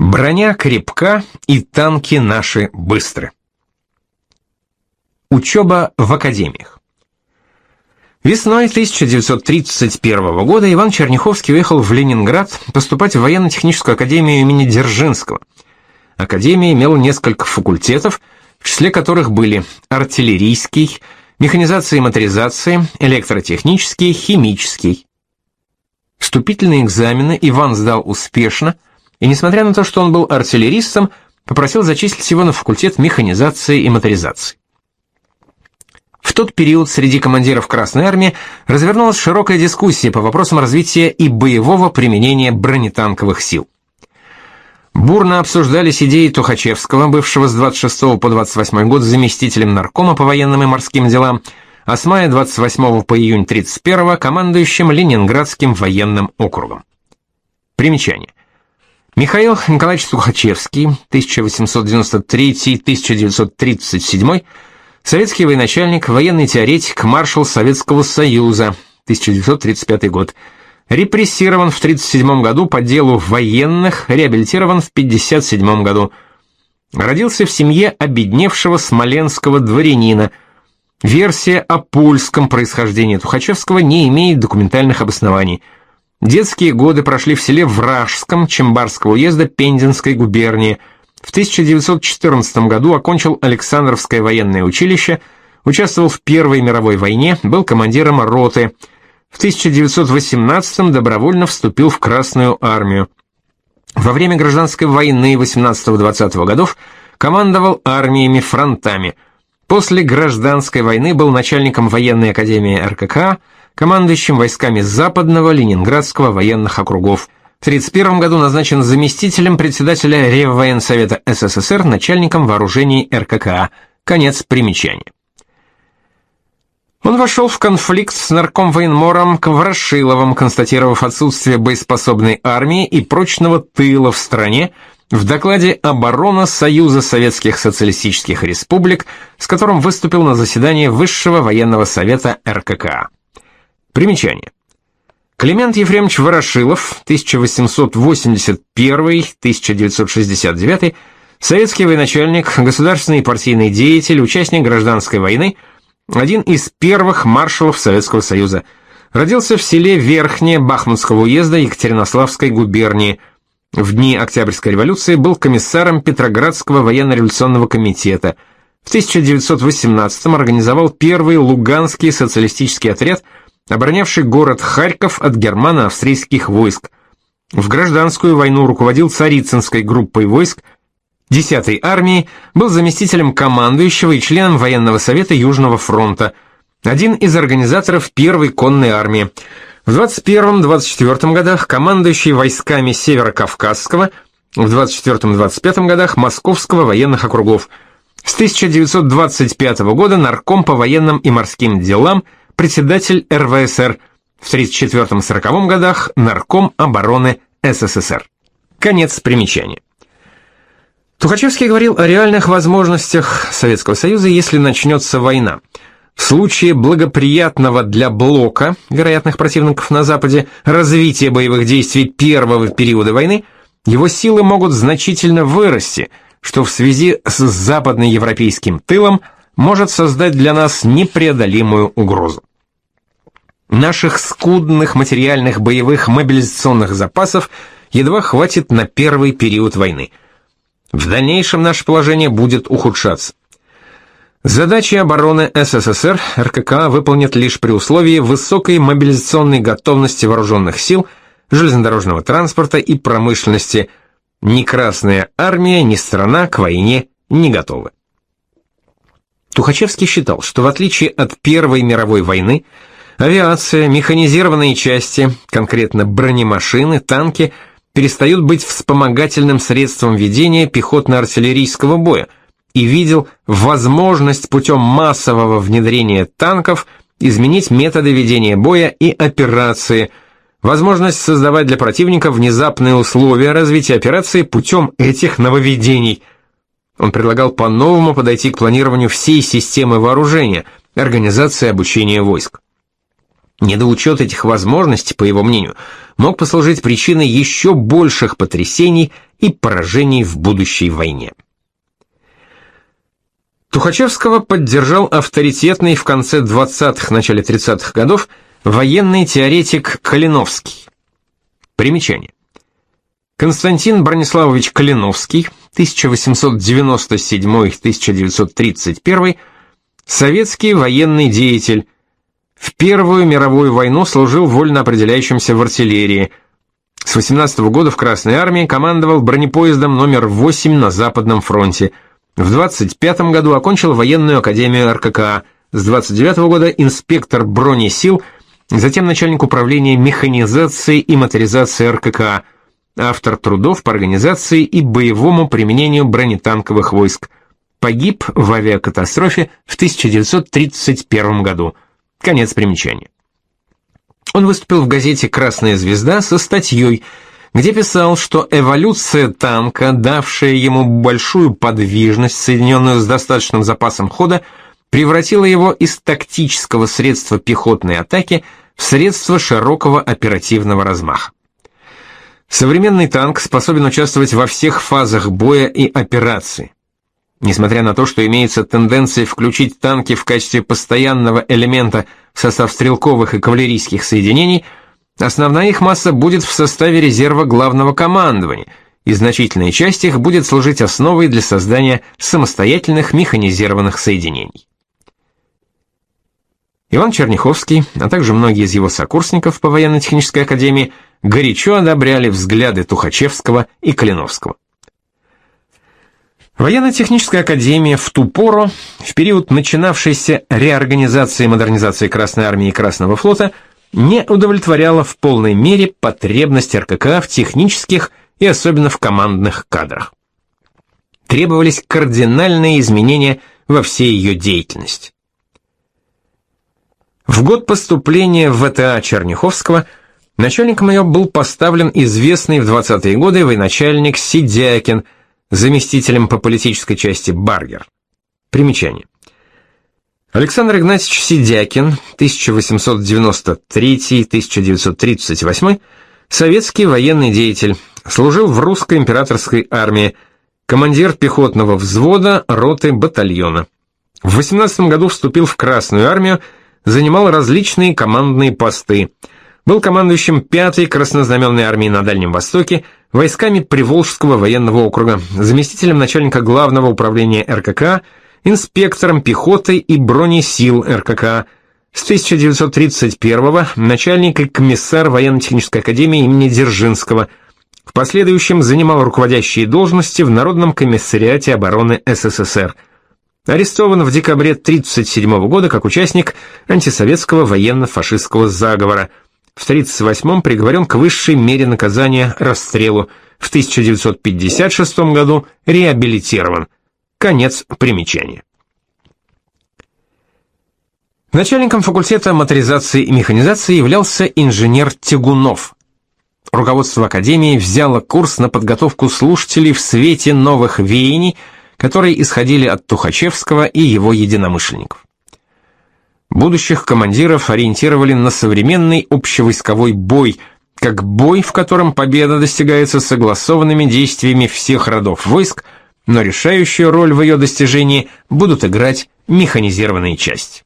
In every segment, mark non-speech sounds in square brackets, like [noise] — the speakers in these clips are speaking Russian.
Броня крепка и танки наши быстры. Учеба в академиях. Весной 1931 года Иван Черняховский уехал в Ленинград поступать в военно-техническую академию имени Дзержинского. Академия имела несколько факультетов, в числе которых были артиллерийский, механизация и моторизация, электротехнический, химический. Вступительные экзамены Иван сдал успешно, и несмотря на то, что он был артиллеристом, попросил зачислить его на факультет механизации и моторизации. В тот период среди командиров Красной Армии развернулась широкая дискуссия по вопросам развития и боевого применения бронетанковых сил. Бурно обсуждались идеи Тухачевского, бывшего с 26 по 28 год заместителем наркома по военным и морским делам, а с мая 28 по июнь 31 командующим Ленинградским военным округом. Примечание. Михаил Николаевич Тухачевский, 1893-1937, советский военачальник, военный теоретик, маршал Советского Союза, 1935 год. Репрессирован в 1937 году по делу военных, реабилитирован в 1957 году. Родился в семье обедневшего смоленского дворянина. Версия о польском происхождении Тухачевского не имеет документальных обоснований. Детские годы прошли в селе Вражском Чембарского уезда Пензенской губернии. В 1914 году окончил Александровское военное училище, участвовал в Первой мировой войне, был командиром роты – в 1918 добровольно вступил в Красную армию. Во время гражданской войны 18-20 годов командовал армиями фронтами. После гражданской войны был начальником военной академии РКК, командующим войсками Западного Ленинградского военных округов. В 1931 году назначен заместителем председателя Реввоенсовета СССР, начальником вооружений РКК. Конец примечания. Он вошел в конфликт с наркомвоенмором Ворошиловым, констатировав отсутствие боеспособной армии и прочного тыла в стране, в докладе «Оборона Союза Советских Социалистических Республик», с которым выступил на заседании Высшего военного совета РКК. Примечание. Климент Ефремович Ворошилов, 1881-1969, советский военачальник, государственный и партийный деятель, участник гражданской войны – один из первых маршалов Советского Союза. Родился в селе Верхнее Бахмутского уезда Екатеринославской губернии. В дни Октябрьской революции был комиссаром Петроградского военно-революционного комитета. В 1918-м организовал первый Луганский социалистический отряд, оборонявший город Харьков от германо-австрийских войск. В гражданскую войну руководил Царицынской группой войск, 10-й армии, был заместителем командующего и членом военного совета Южного фронта, один из организаторов первой конной армии. В 21-24 годах командующий войсками Северо-Кавказского, в 24-25 годах Московского военных округов. С 1925 года нарком по военным и морским делам, председатель РВСР, в 34-40 годах нарком обороны СССР. Конец примечания. Тухачевский говорил о реальных возможностях Советского Союза, если начнется война. В случае благоприятного для блока, вероятных противников на Западе, развития боевых действий первого периода войны, его силы могут значительно вырасти, что в связи с западноевропейским тылом может создать для нас непреодолимую угрозу. Наших скудных материальных боевых мобилизационных запасов едва хватит на первый период войны – в дальнейшем наше положение будет ухудшаться. Задачи обороны СССР РКК выполнит лишь при условии высокой мобилизационной готовности вооруженных сил, железнодорожного транспорта и промышленности. Ни Красная Армия, ни страна к войне не готовы. Тухачевский считал, что в отличие от Первой мировой войны, авиация, механизированные части, конкретно бронемашины, танки – перестают быть вспомогательным средством ведения пехотно-артиллерийского боя и видел возможность путем массового внедрения танков изменить методы ведения боя и операции, возможность создавать для противника внезапные условия развития операции путем этих нововведений. Он предлагал по-новому подойти к планированию всей системы вооружения, организации обучения войск. Недоучет этих возможностей, по его мнению, мог послужить причиной еще больших потрясений и поражений в будущей войне. Тухачевского поддержал авторитетный в конце 20-х, начале 30-х годов военный теоретик Калиновский. Примечание. Константин Брониславович Калиновский, 1897-1931, советский военный деятель, в Первую мировую войну служил вольно определяющимся в артиллерии. С 18 -го года в Красной армии командовал бронепоездом номер 8 на Западном фронте. В 25 году окончил военную академию РККА. С 29 -го года инспектор бронесил, затем начальник управления механизации и моторизации РККА, автор трудов по организации и боевому применению бронетанковых войск. Погиб в авиакатастрофе в 1931 году. Конец примечания. Он выступил в газете «Красная звезда» со статьей, где писал, что эволюция танка, давшая ему большую подвижность, соединенную с достаточным запасом хода, превратила его из тактического средства пехотной атаки в средство широкого оперативного размаха. Современный танк способен участвовать во всех фазах боя и операции. Несмотря на то, что имеется тенденция включить танки в качестве постоянного элемента в состав стрелковых и кавалерийских соединений, основная их масса будет в составе резерва главного командования, и значительная часть их будет служить основой для создания самостоятельных механизированных соединений. Иван Черняховский, а также многие из его сокурсников по военно-технической академии горячо одобряли взгляды Тухачевского и Калиновского. Военно-техническая академия в ту пору, в период начинавшейся реорганизации и модернизации Красной армии и Красного флота, не удовлетворяла в полной мере потребность РКК в технических и особенно в командных кадрах. Требовались кардинальные изменения во всей ее деятельности. В год поступления в ВТА Черняховского начальником ее был поставлен известный в 20-е годы военачальник Сидякин – заместителем по политической части Баргер. Примечание. Александр Игнатьевич Сидякин, 1893-1938, советский военный деятель, служил в русской императорской армии, командир пехотного взвода, роты, батальона. В 18 году вступил в Красную армию, занимал различные командные посты. Был командующим 5-й краснознаменной армии на Дальнем Востоке, войсками Приволжского военного округа, заместителем начальника главного управления РКК, инспектором пехоты и бронесил РКК, с 1931 начальник и комиссар военно-технической академии имени Дзержинского. В последующем занимал руководящие должности в Народном комиссариате обороны СССР. Арестован в декабре 1937 года как участник антисоветского военно-фашистского заговора – в 1938-м приговорен к высшей мере наказания расстрелу, в 1956 году реабилитирован. Конец примечания. Начальником факультета моторизации и механизации являлся инженер Тягунов. Руководство академии взяло курс на подготовку слушателей в свете новых веяний, которые исходили от Тухачевского и его единомышленников. Будущих командиров ориентировали на современный общевойсковой бой, как бой, в котором победа достигается согласованными действиями всех родов войск, но решающую роль в ее достижении будут играть механизированные части.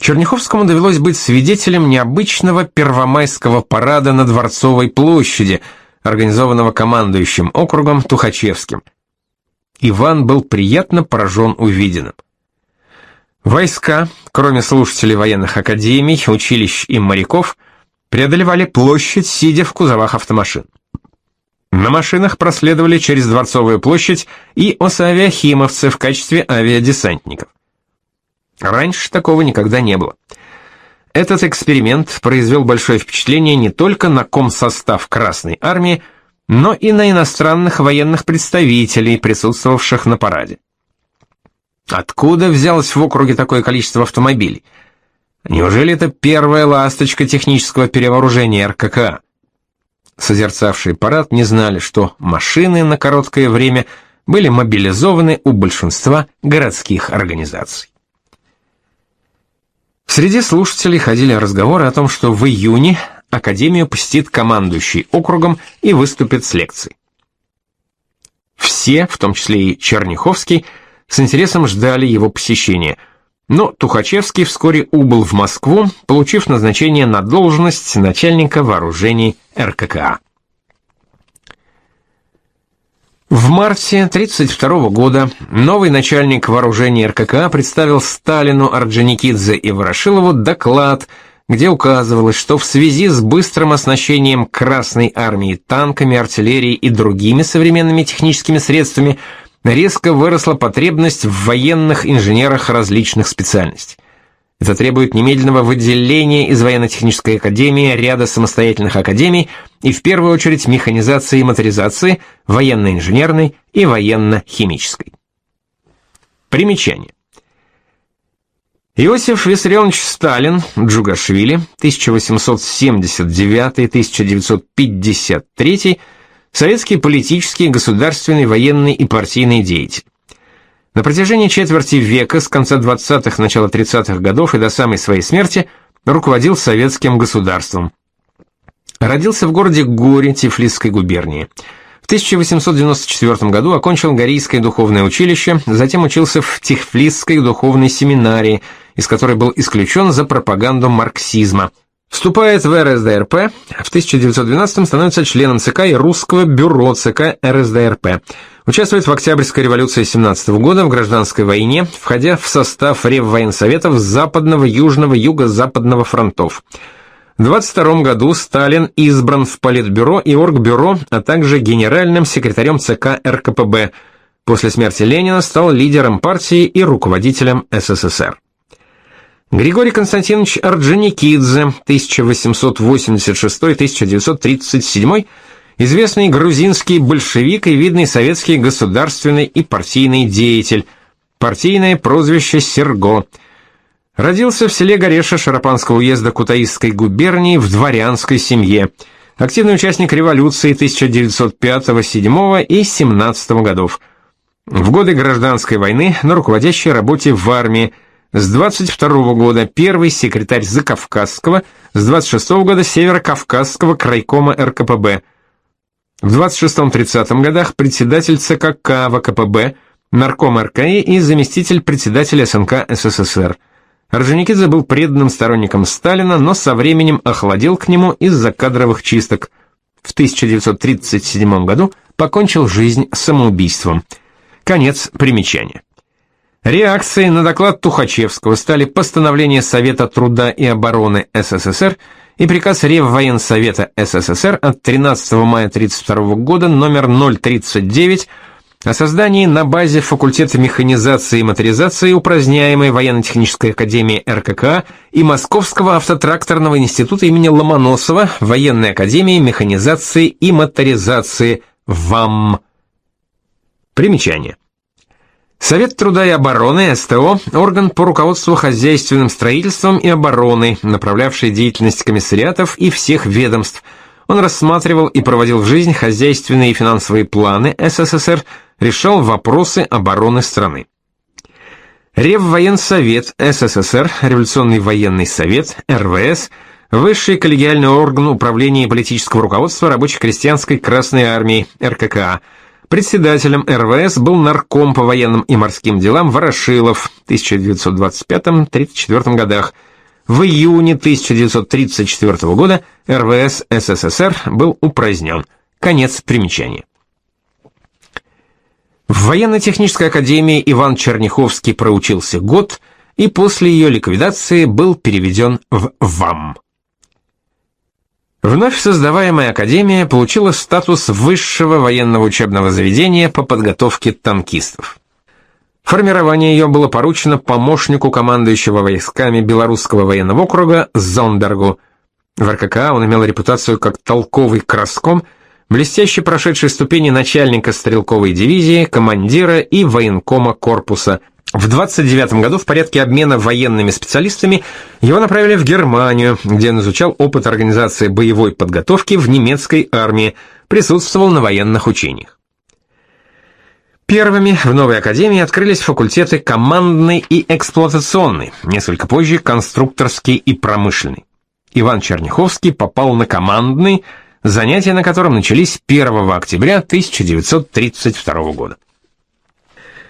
Черняховскому довелось быть свидетелем необычного первомайского парада на Дворцовой площади, организованного командующим округом Тухачевским. Иван был приятно поражен увиденным. Войска, кроме слушателей военных академий, училищ и моряков, преодолевали площадь, сидя в кузовах автомашин. На машинах проследовали через Дворцовую площадь и осавиахимовцы в качестве авиадесантников. Раньше такого никогда не было. Этот эксперимент произвел большое впечатление не только на комсостав Красной Армии, но и на иностранных военных представителей, присутствовавших на параде. Откуда взялось в округе такое количество автомобилей? Неужели это первая ласточка технического перевооружения РКК? Созерцавшие парад не знали, что машины на короткое время были мобилизованы у большинства городских организаций. Среди слушателей ходили разговоры о том, что в июне академию посетит командующий округом и выступит с лекцией. Все, в том числе и Черняховский, с интересом ждали его посещения, но Тухачевский вскоре убыл в Москву, получив назначение на должность начальника вооружений РККА. В марте 1932 года новый начальник вооружений РККА представил Сталину, Орджоникидзе и Ворошилову доклад, где указывалось, что в связи с быстрым оснащением Красной армии танками, артиллерией и другими современными техническими средствами резко выросла потребность в военных инженерах различных специальностей. Это требует немедленного выделения из военно-технической академии ряда самостоятельных академий и в первую очередь механизации и моторизации, военно-инженерной и военно-химической. Примечание. Иосиф Виссарионович Сталин, Джугашвили, 1879-1953, советский политический, государственный, военный и партийный деятель. На протяжении четверти века, с конца 20-х, начала 30-х годов и до самой своей смерти, руководил советским государством. Родился в городе Горе Тифлисской губернии. В 1894 году окончил Горийское духовное училище, затем учился в Тифлисской духовной семинарии, из которой был исключен за пропаганду марксизма. Вступает в РСДРП, в 1912 становится членом ЦК и Русского бюро ЦК РСДРП. Участвует в Октябрьской революции 17 года, в гражданской войне, входя в состав Реввоенсоветов Западного, Южного, Юго-Западного фронтов. В 22 году Сталин избран в Политбюро и Оргбюро, а также генеральным секретарем ЦК РКПБ. После смерти Ленина стал лидером партии и руководителем СССР. Григорий Константинович Орджоникидзе, 1886-1937, известный грузинский большевик и видный советский государственный и партийный деятель, партийное прозвище Серго. Родился в селе Гореша Шарапанского уезда Кутаисской губернии в дворянской семье. Активный участник революции 1905-7 и 17 годов. В годы гражданской войны на руководящей работе в армии – с 22 года первый секретарь Закавказского, с 26 года Северокавказского крайкома РКПБ. В 26-30 годах председатель ЦКК ВКПБ, нарком РКИ и заместитель председателя СНК СССР. Орджоникидзе был преданным сторонником Сталина, но со временем охладел к нему из-за кадровых чисток. В 1937 году покончил жизнь самоубийством. Конец примечания. Реакцией на доклад Тухачевского стали постановление Совета труда и обороны СССР и приказ Реввоенсовета СССР от 13 мая 1932 года номер 039 о создании на базе факультета механизации и моторизации упраздняемой военно-технической академии РКК и Московского автотракторного института имени Ломоносова военной академии механизации и моторизации ВАМ. Примечание. Совет труда и обороны, СТО, орган по руководству хозяйственным строительством и обороной, направлявший деятельность комиссариатов и всех ведомств. Он рассматривал и проводил в жизнь хозяйственные и финансовые планы СССР, решал вопросы обороны страны. Реввоенсовет СССР, Революционный военный совет, РВС, высший коллегиальный орган управления политического руководства рабоче-крестьянской Красной армии, РККА, Председателем РВС был нарком по военным и морским делам Ворошилов в 1925-34 годах. В июне 1934 года РВС СССР был упразднен. Конец примечания. В военно-технической академии Иван Черняховский проучился год и после ее ликвидации был переведен в ВАМ. Вновь создаваемая академия получила статус высшего военного учебного заведения по подготовке танкистов. Формирование ее было поручено помощнику командующего войсками Белорусского военного округа Зондергу. В РКК он имел репутацию как толковый краском, блестяще прошедший ступени начальника стрелковой дивизии, командира и военкома корпуса – в 29 году в порядке обмена военными специалистами его направили в Германию, где он изучал опыт организации боевой подготовки в немецкой армии, присутствовал на военных учениях. Первыми в новой академии открылись факультеты командный и эксплуатационный, несколько позже конструкторский и промышленный. Иван Черняховский попал на командный, занятия на котором начались 1 октября 1932 года.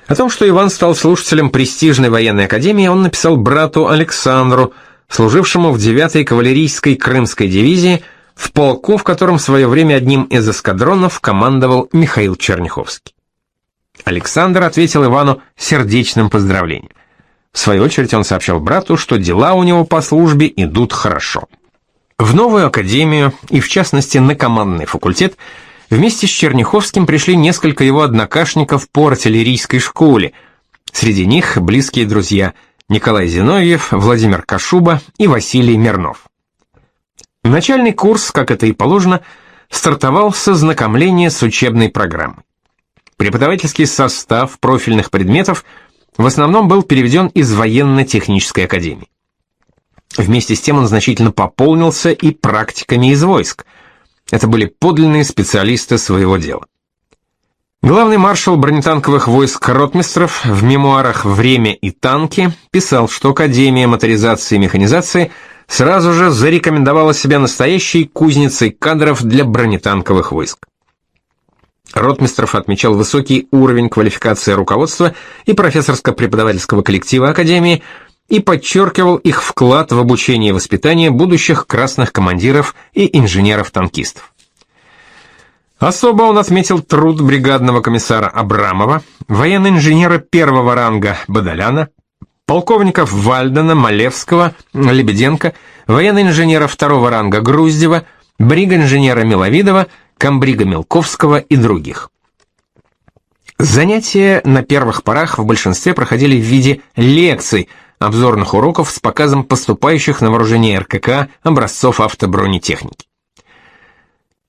О том, что Иван стал слушателем престижной военной академии, он написал брату Александру, служившему в 9-й кавалерийской крымской дивизии, в полку, в котором в свое время одним из эскадронов командовал Михаил Черняховский. Александр ответил Ивану сердечным поздравлением. В свою очередь он сообщал брату, что дела у него по службе идут хорошо. В новую академию, и в частности на командный факультет, вместе с Черняховским пришли несколько его однокашников по артиллерийской школе. Среди них близкие друзья Николай Зиновьев, Владимир Кашуба и Василий Мирнов. Начальный курс, как это и положено, стартовал с ознакомления с учебной программой. Преподавательский состав профильных предметов в основном был переведен из военно-технической академии. Вместе с тем он значительно пополнился и практиками из войск. Это были подлинные специалисты своего дела. Главный маршал бронетанковых войск Ротмистров в мемуарах «Время и танки» писал, что Академия моторизации и механизации сразу же зарекомендовала себя настоящей кузницей кадров для бронетанковых войск. Ротмистров отмечал высокий уровень квалификации руководства и профессорско-преподавательского коллектива Академии – и подчеркивал их вклад в обучение и воспитание будущих красных командиров и инженеров-танкистов. Особо он отметил труд бригадного комиссара Абрамова, военного инженера первого ранга Бадаляна, полковников Вальдена, Малевского, Лебеденко, военного инженера второго ранга Груздева, брига-инженера Миловидова, комбрига Мелковского и других. Занятия на первых порах в большинстве проходили в виде лекций – обзорных уроков с показом поступающих на вооружение РКК образцов автобронетехники.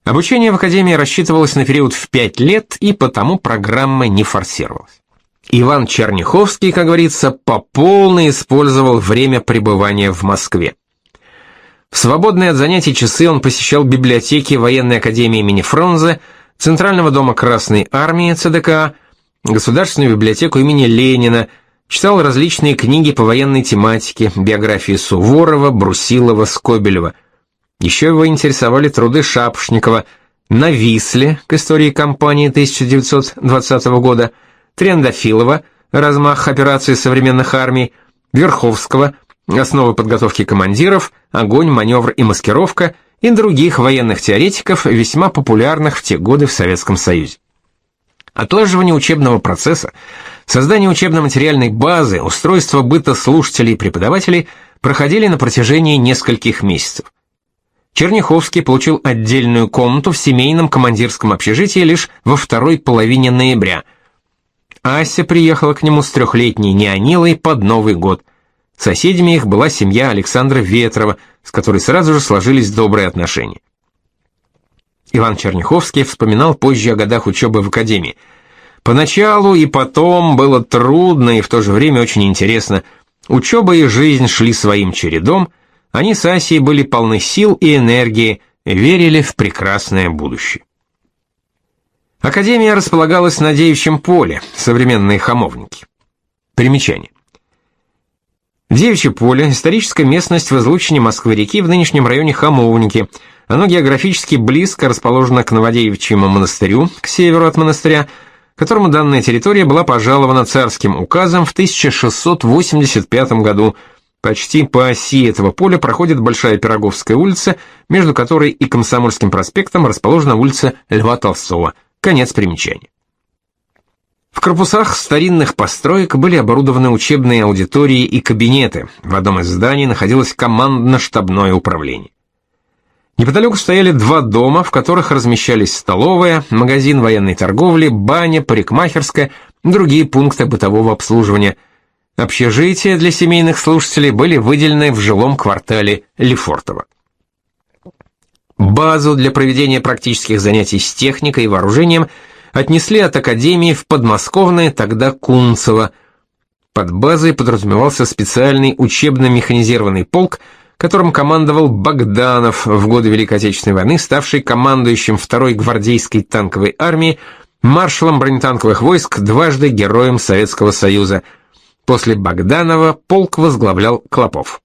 Обучение в Академии рассчитывалось на период в 5 лет, и потому программа не форсировалась. Иван Черняховский, как говорится, по полной использовал время пребывания в Москве. В свободные от занятий часы он посещал библиотеки Военной академии имени Фрунзе, Центрального дома Красной армии ЦДК, Государственную библиотеку имени Ленина, Читал различные книги по военной тематике, биографии Суворова, Брусилова, Скобелева. Еще его интересовали труды Шапошникова «На Висле» к истории кампании 1920 года, Трендафилова «Размах операций современных армий», Верховского «Основы подготовки командиров», «Огонь, маневр и маскировка» и других военных теоретиков, весьма популярных в те годы в Советском Союзе. Отлаживание учебного процесса Создание учебно-материальной базы, устройство быта слушателей и преподавателей проходили на протяжении нескольких месяцев. Черняховский получил отдельную комнату в семейном командирском общежитии лишь во второй половине ноября. Ася приехала к нему с трехлетней неонилой под Новый год. Соседями их была семья Александра Ветрова, с которой сразу же сложились добрые отношения. Иван Черняховский вспоминал позже о годах учебы в академии – Поначалу и потом было трудно и в то же время очень интересно. Учеба и жизнь шли своим чередом, они с Асей были полны сил и энергии, верили в прекрасное будущее. Академия располагалась на Девичьем поле, современные хамовники. Примечание. Девичье поле – историческая местность в излучине Москвы-реки в нынешнем районе Хамовники. Оно географически близко расположено к Новодевичьему монастырю, к северу от монастыря, которому данная территория была пожалована царским указом в 1685 году. Почти по оси этого поля проходит Большая Пироговская улица, между которой и Комсомольским проспектом расположена улица Льва Толстого. Конец примечания. В корпусах старинных построек были оборудованы учебные аудитории и кабинеты. В одном из зданий находилось командно-штабное управление. Неподалеку стояли два дома, в которых размещались столовая, магазин военной торговли, баня, парикмахерская, другие пункты бытового обслуживания. Общежития для семейных слушателей были выделены в жилом квартале Лефортово. Базу для проведения практических занятий с техникой и вооружением отнесли от академии в подмосковное тогда Кунцево. Под базой подразумевался специальный учебно-механизированный полк – которым командовал Богданов в годы Великой Отечественной войны, ставший командующим второй гвардейской танковой армии, маршалом бронетанковых войск, дважды героем Советского Союза. После Богданова полк возглавлял Клопов.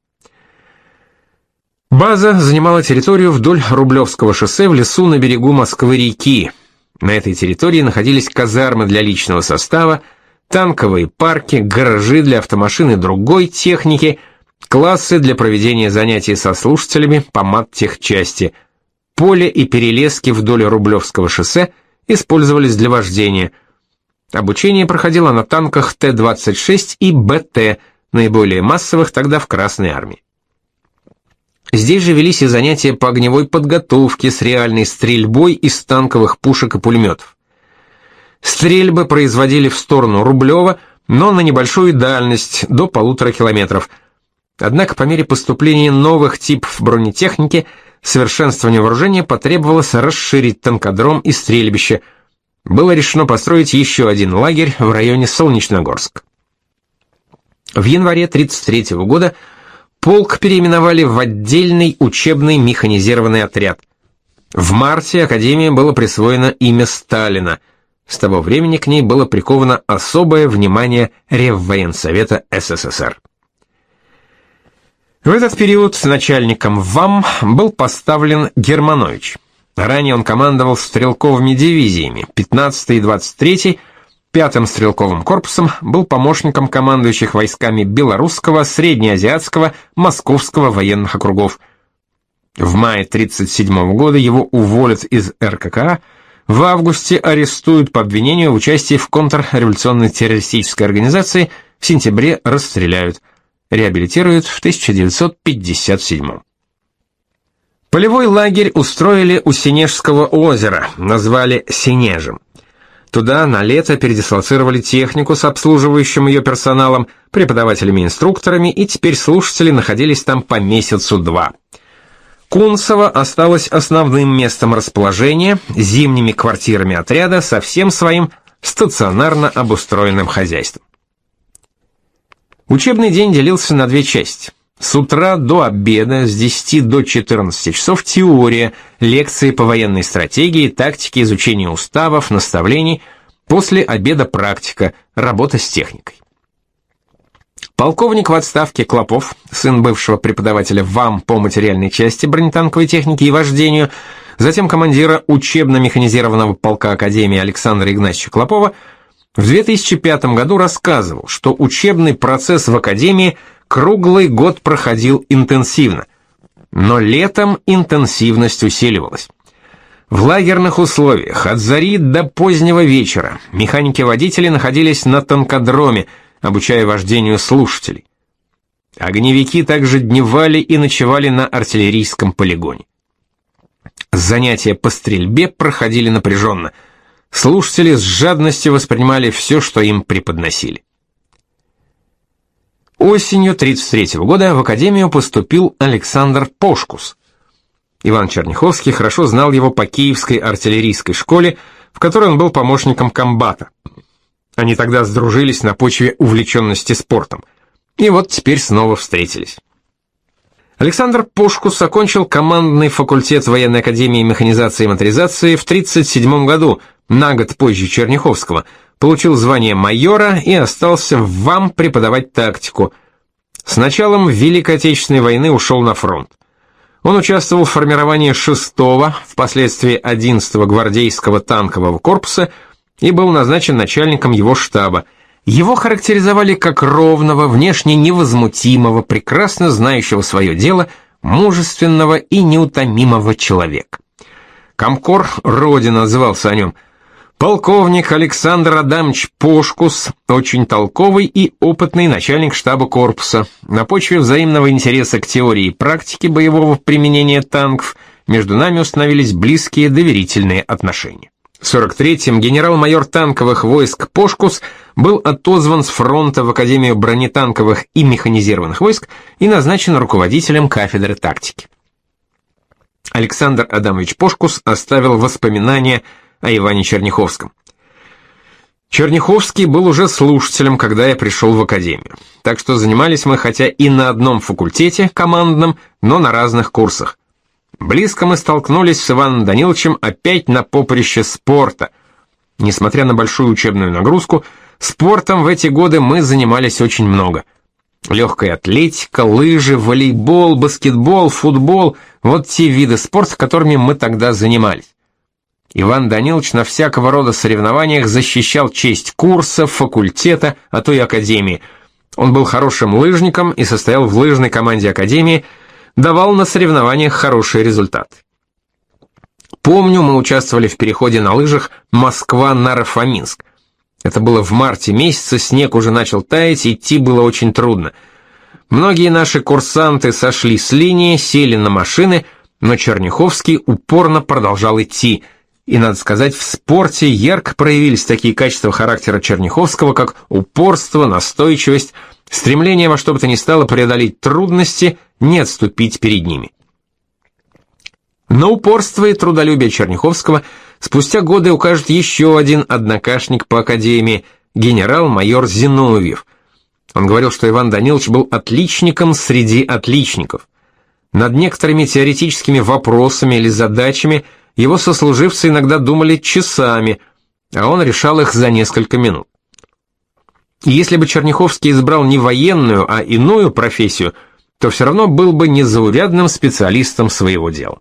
База занимала территорию вдоль Рублевского шоссе в лесу на берегу Москвы-реки. На этой территории находились казармы для личного состава, танковые парки, гаражи для автомашин и другой техники, классы для проведения занятий со слушателями по мат-техчасти. Поле и перелески вдоль Рублевского шоссе использовались для вождения. Обучение проходило на танках Т-26 и БТ, наиболее массовых тогда в Красной армии. Здесь же велись и занятия по огневой подготовке с реальной стрельбой из танковых пушек и пулеметов. Стрельбы производили в сторону Рублева, но на небольшую дальность, до полутора километров. Однако по мере поступления новых типов бронетехники, совершенствование вооружения потребовалось расширить танкодром и стрельбище. Было решено построить еще один лагерь в районе Солнечногорск. В январе 1933 года полк переименовали в отдельный учебный механизированный отряд. В марте Академии было присвоено имя Сталина. С того времени к ней было приковано особое внимание Реввоенсовета СССР. В этот период начальником ВАМ был поставлен Германович. Ранее он командовал стрелковыми дивизиями 15 и 23 пятым стрелковым корпусом, был помощником командующих войсками Белорусского, Среднеазиатского, Московского военных округов. В мае 1937 года его уволят из РККА, в августе арестуют по обвинению в участии в контрреволюционной террористической организации, в сентябре расстреляют. Реабилитируют в 1957 Полевой лагерь устроили у Синежского озера, назвали Синежем. Туда на лето передислоцировали технику с обслуживающим ее персоналом, преподавателями-инструкторами, и теперь слушатели находились там по месяцу-два. Кунцево осталось основным местом расположения, зимними квартирами отряда со всем своим стационарно обустроенным хозяйством. Учебный день делился на две части – с утра до обеда с 10 до 14 часов теория, лекции по военной стратегии, тактике, изучение уставов, наставлений, после обеда практика, работа с техникой. Полковник в отставке Клопов, сын бывшего преподавателя ВАМ по материальной части бронетанковой техники и вождению, затем командира учебно-механизированного полка Академии Александра Игнатьевича Клопова, в 2005 году рассказывал, что учебный процесс в Академии – Круглый год проходил интенсивно, но летом интенсивность усиливалась. В лагерных условиях от зари до позднего вечера механики-водители находились на танкодроме, обучая вождению слушателей. Огневики также дневали и ночевали на артиллерийском полигоне. Занятия по стрельбе проходили напряженно. Слушатели с жадностью воспринимали все, что им преподносили. Осенью 1933 года в академию поступил Александр Пошкус. Иван Черняховский хорошо знал его по Киевской артиллерийской школе, в которой он был помощником комбата. Они тогда сдружились на почве увлеченности спортом. И вот теперь снова встретились. Александр Пушкус окончил командный факультет военной академии механизации и моторизации в 1937 году, на год позже Черняховского – получил звание майора и остался в ВАМ преподавать тактику. С началом Великой Отечественной войны ушел на фронт. Он участвовал в формировании 6-го, впоследствии 11-го гвардейского танкового корпуса и был назначен начальником его штаба. Его характеризовали как ровного, внешне невозмутимого, прекрасно знающего свое дело, мужественного и неутомимого человека. Комкор Родина назывался о нем – Полковник Александр Адамович Пошкус, очень толковый и опытный начальник штаба корпуса. На почве взаимного интереса к теории и практике боевого применения танков между нами установились близкие доверительные отношения. В 43-м генерал-майор танковых войск Пошкус был отозван с фронта в Академию бронетанковых и механизированных войск и назначен руководителем кафедры тактики. Александр Адамович Пошкус оставил воспоминания о Иване Черняховском. Черняховский был уже слушателем, когда я пришел в академию. Так что занимались мы хотя и на одном факультете, командном, но на разных курсах. Близко мы столкнулись с Иваном Даниловичем опять на поприще спорта. Несмотря на большую учебную нагрузку, спортом в эти годы мы занимались очень много. Легкая атлетика, лыжи, волейбол, баскетбол, футбол — вот те виды спорта, которыми мы тогда занимались. Иван Данилович на всякого рода соревнованиях защищал честь курса, факультета, а то и академии. Он был хорошим лыжником и состоял в лыжной команде академии, давал на соревнованиях хорошие результаты. Помню, мы участвовали в переходе на лыжах Москва-Наро-Фоминск. Это было в марте месяце, снег уже начал таять, идти было очень трудно. Многие наши курсанты сошли с линии, сели на машины, но Черняховский упорно продолжал идти – и, надо сказать, в спорте ярко проявились такие качества характера Черняховского, как упорство, настойчивость, стремление во что бы то ни стало преодолеть трудности, не отступить перед ними. На упорство и трудолюбие Черняховского спустя годы укажет еще один однокашник по академии, генерал-майор Зиновьев. Он говорил, что Иван Данилович был отличником среди отличников. Над некоторыми теоретическими вопросами или задачами – его сослуживцы иногда думали часами, а он решал их за несколько минут. Если бы Черняховский избрал не военную, а иную профессию, то все равно был бы незаурядным специалистом своего дела.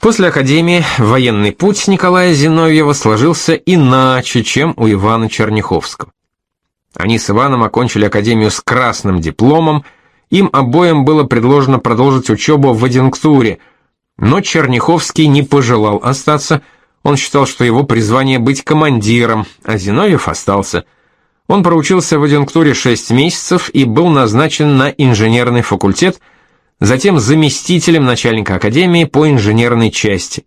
После академии военный путь Николая Зиновьева сложился иначе, чем у Ивана Черняховского. Они с Иваном окончили академию с красным дипломом, им обоим было предложено продолжить учебу в адъюнктуре – но Черняховский не пожелал остаться, он считал, что его призвание быть командиром, а Зиновьев остался. Он проучился в адъюнктуре 6 месяцев и был назначен на инженерный факультет, затем заместителем начальника академии по инженерной части.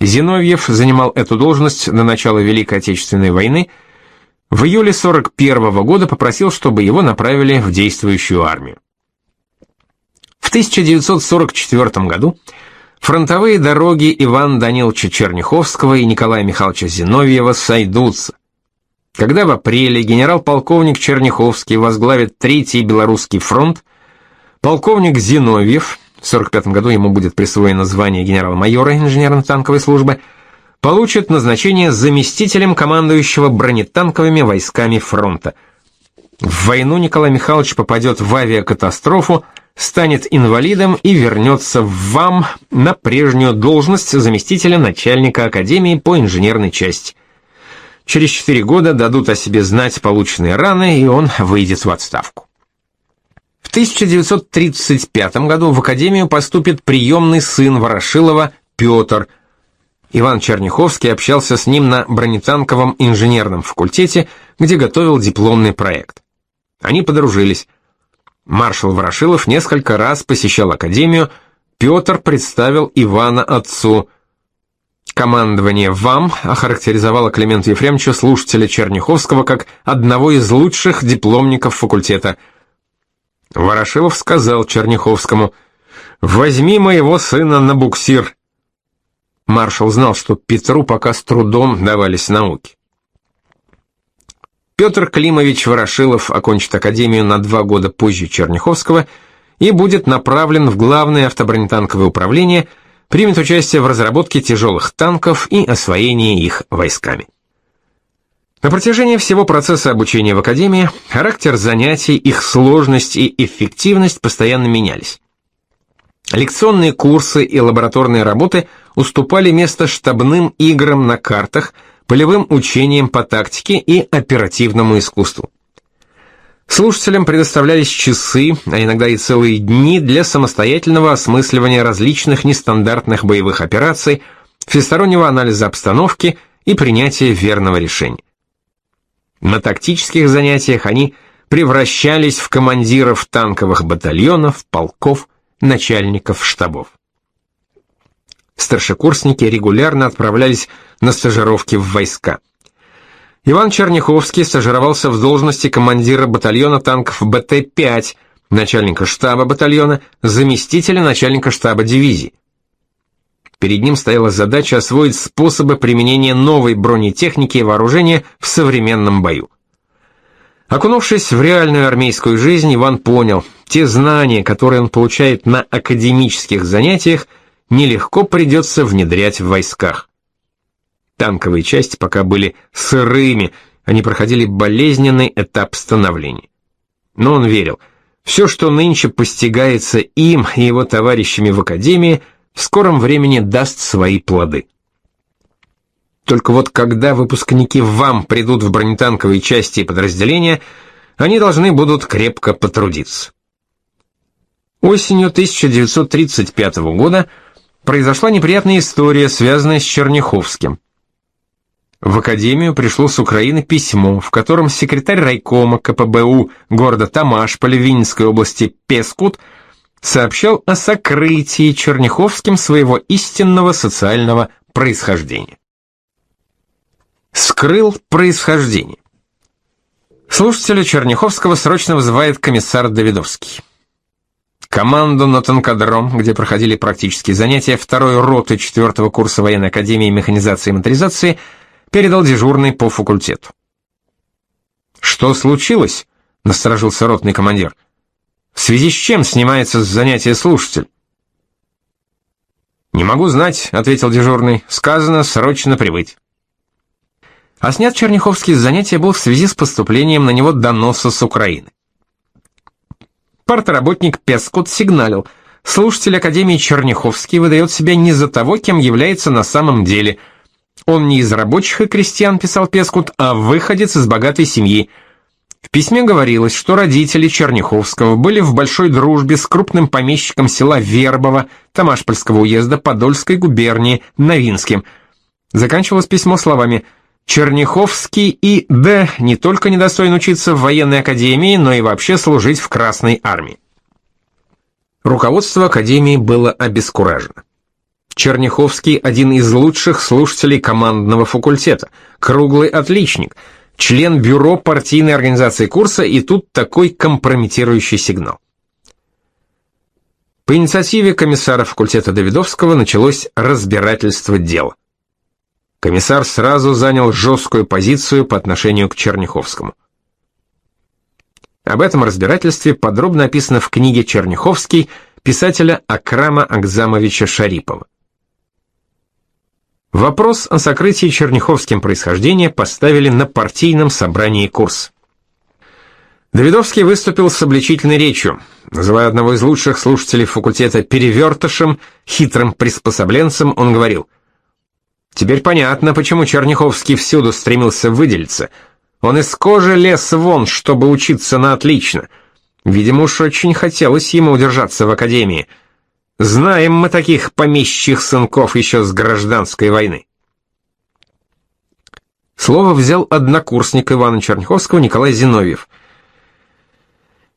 Зиновьев занимал эту должность до начала Великой Отечественной войны, в июле 41 -го года попросил, чтобы его направили в действующую армию. В 1944 году фронтовые дороги Ивана Даниловича Черняховского и Николая Михайловича Зиновьева сойдутся. Когда в апреле генерал-полковник Черняховский возглавит Третий Белорусский фронт, полковник Зиновьев, в 1945 году ему будет присвоено звание генерал-майора инженерно-танковой службы, получит назначение заместителем командующего бронетанковыми войсками фронта. В войну Николай Михайлович попадет в авиакатастрофу, станет инвалидом и вернется в ВАМ на прежнюю должность заместителя начальника Академии по инженерной части. Через четыре года дадут о себе знать полученные раны, и он выйдет в отставку. В 1935 году в Академию поступит приемный сын Ворошилова Петр. Иван Черняховский общался с ним на бронетанковом инженерном факультете, где готовил дипломный проект. Они подружились. Маршал Ворошилов несколько раз посещал академию, Петр представил Ивана отцу. Командование ВАМ охарактеризовало Клименту Ефремовича, слушателя Черняховского, как одного из лучших дипломников факультета. Ворошилов сказал Черняховскому, «Возьми моего сына на буксир». Маршал знал, что Петру пока с трудом давались науки. Петр Климович Ворошилов окончит академию на два года позже Черняховского и будет направлен в Главное автобронетанковое управление, примет участие в разработке тяжелых танков и освоении их войсками. На протяжении всего процесса обучения в академии характер занятий, их сложность и эффективность постоянно менялись. Лекционные курсы и лабораторные работы уступали место штабным играм на картах – полевым учениям по тактике и оперативному искусству. Слушателям предоставлялись часы, а иногда и целые дни для самостоятельного осмысливания различных нестандартных боевых операций, всестороннего анализа обстановки и принятия верного решения. На тактических занятиях они превращались в командиров танковых батальонов, полков, начальников штабов старшекурсники регулярно отправлялись на стажировки в войска. Иван Черняховский стажировался в должности командира батальона танков БТ-5, начальника штаба батальона, заместителя начальника штаба дивизии. Перед ним стояла задача освоить способы применения новой бронетехники и вооружения в современном бою. Окунувшись в реальную армейскую жизнь, Иван понял, те знания, которые он получает на академических занятиях – нелегко придется внедрять в войсках. Танковые части пока были сырыми, они проходили болезненный этап становления. Но он верил, все, что нынче постигается им и его товарищами в академии, в скором времени даст свои плоды. Только вот когда выпускники ВАМ придут в бронетанковые части и подразделения, они должны будут крепко потрудиться. Осенью 1935 года произошла неприятная история, связанная с Черняховским. В академию пришло с Украины письмо, в котором секретарь райкома КПБУ города Тамашполя Винницкой области Пескут сообщал о сокрытии Черняховским своего истинного социального происхождения. Скрыл происхождение. Слушателя Черняховского срочно вызывает комиссар Давидовский. Команду на танкодром, где проходили практические занятия второй роты четвертого курса военной академии механизации и моторизации, передал дежурный по факультету. «Что случилось?» — насторожился ротный командир. «В связи с чем снимается с занятия слушатель?» «Не могу знать», — ответил дежурный. «Сказано, срочно прибыть». А снят Черняховский с занятия был в связи с поступлением на него доноса с Украины. Партработник Пескот сигналил. Слушатель Академии Черняховский выдает себя не за того, кем является на самом деле. Он не из рабочих и крестьян, писал Пескут, а выходец из богатой семьи. В письме говорилось, что родители Черняховского были в большой дружбе с крупным помещиком села Вербово Тамашпольского уезда Подольской губернии Новинским. Заканчивалось письмо словами Черняховский и Д. не только недостоин учиться в военной академии, но и вообще служить в Красной армии. Руководство академии было обескуражено. Черняховский – один из лучших слушателей командного факультета, круглый отличник, член бюро партийной организации курса, и тут такой компрометирующий сигнал. По инициативе комиссара факультета Давидовского началось разбирательство дела комиссар сразу занял жесткую позицию по отношению к Черняховскому. Об этом разбирательстве подробно описано в книге «Черняховский» писателя Акрама Акзамовича Шарипова. Вопрос о сокрытии Черняховским происхождения поставили на партийном собрании курс. Давидовский выступил с обличительной речью, называя одного из лучших слушателей факультета перевертышем, хитрым приспособленцем, он говорил – Теперь понятно, почему Черняховский всюду стремился выделиться. Он из кожи лез вон, чтобы учиться на отлично. Видимо, уж очень хотелось ему удержаться в академии. Знаем мы таких помещих сынков еще с гражданской войны. Слово взял однокурсник Ивана Черняховского Николай Зиновьев.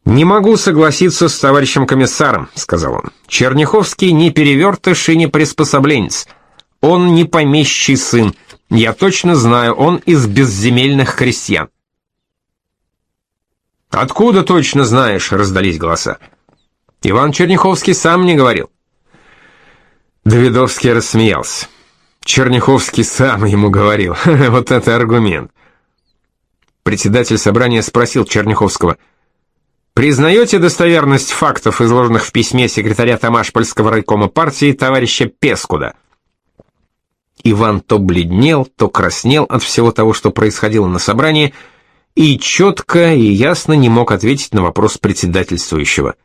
«Не могу согласиться с товарищем комиссаром», — сказал он. «Черняховский не перевертыш и не приспособленец». Он не помещий сын. Я точно знаю, он из безземельных крестьян. Откуда точно знаешь, раздались голоса. Иван Черняховский сам не говорил. Давидовский рассмеялся. Черняховский сам ему говорил. [laughs] вот это аргумент. Председатель собрания спросил Черняховского: "Признаете достоверность фактов, изложенных в письме секретаря Тамашпольского райкома партии товарища Пескуда?" Иван то бледнел, то краснел от всего того, что происходило на собрании, и четко и ясно не мог ответить на вопрос председательствующего.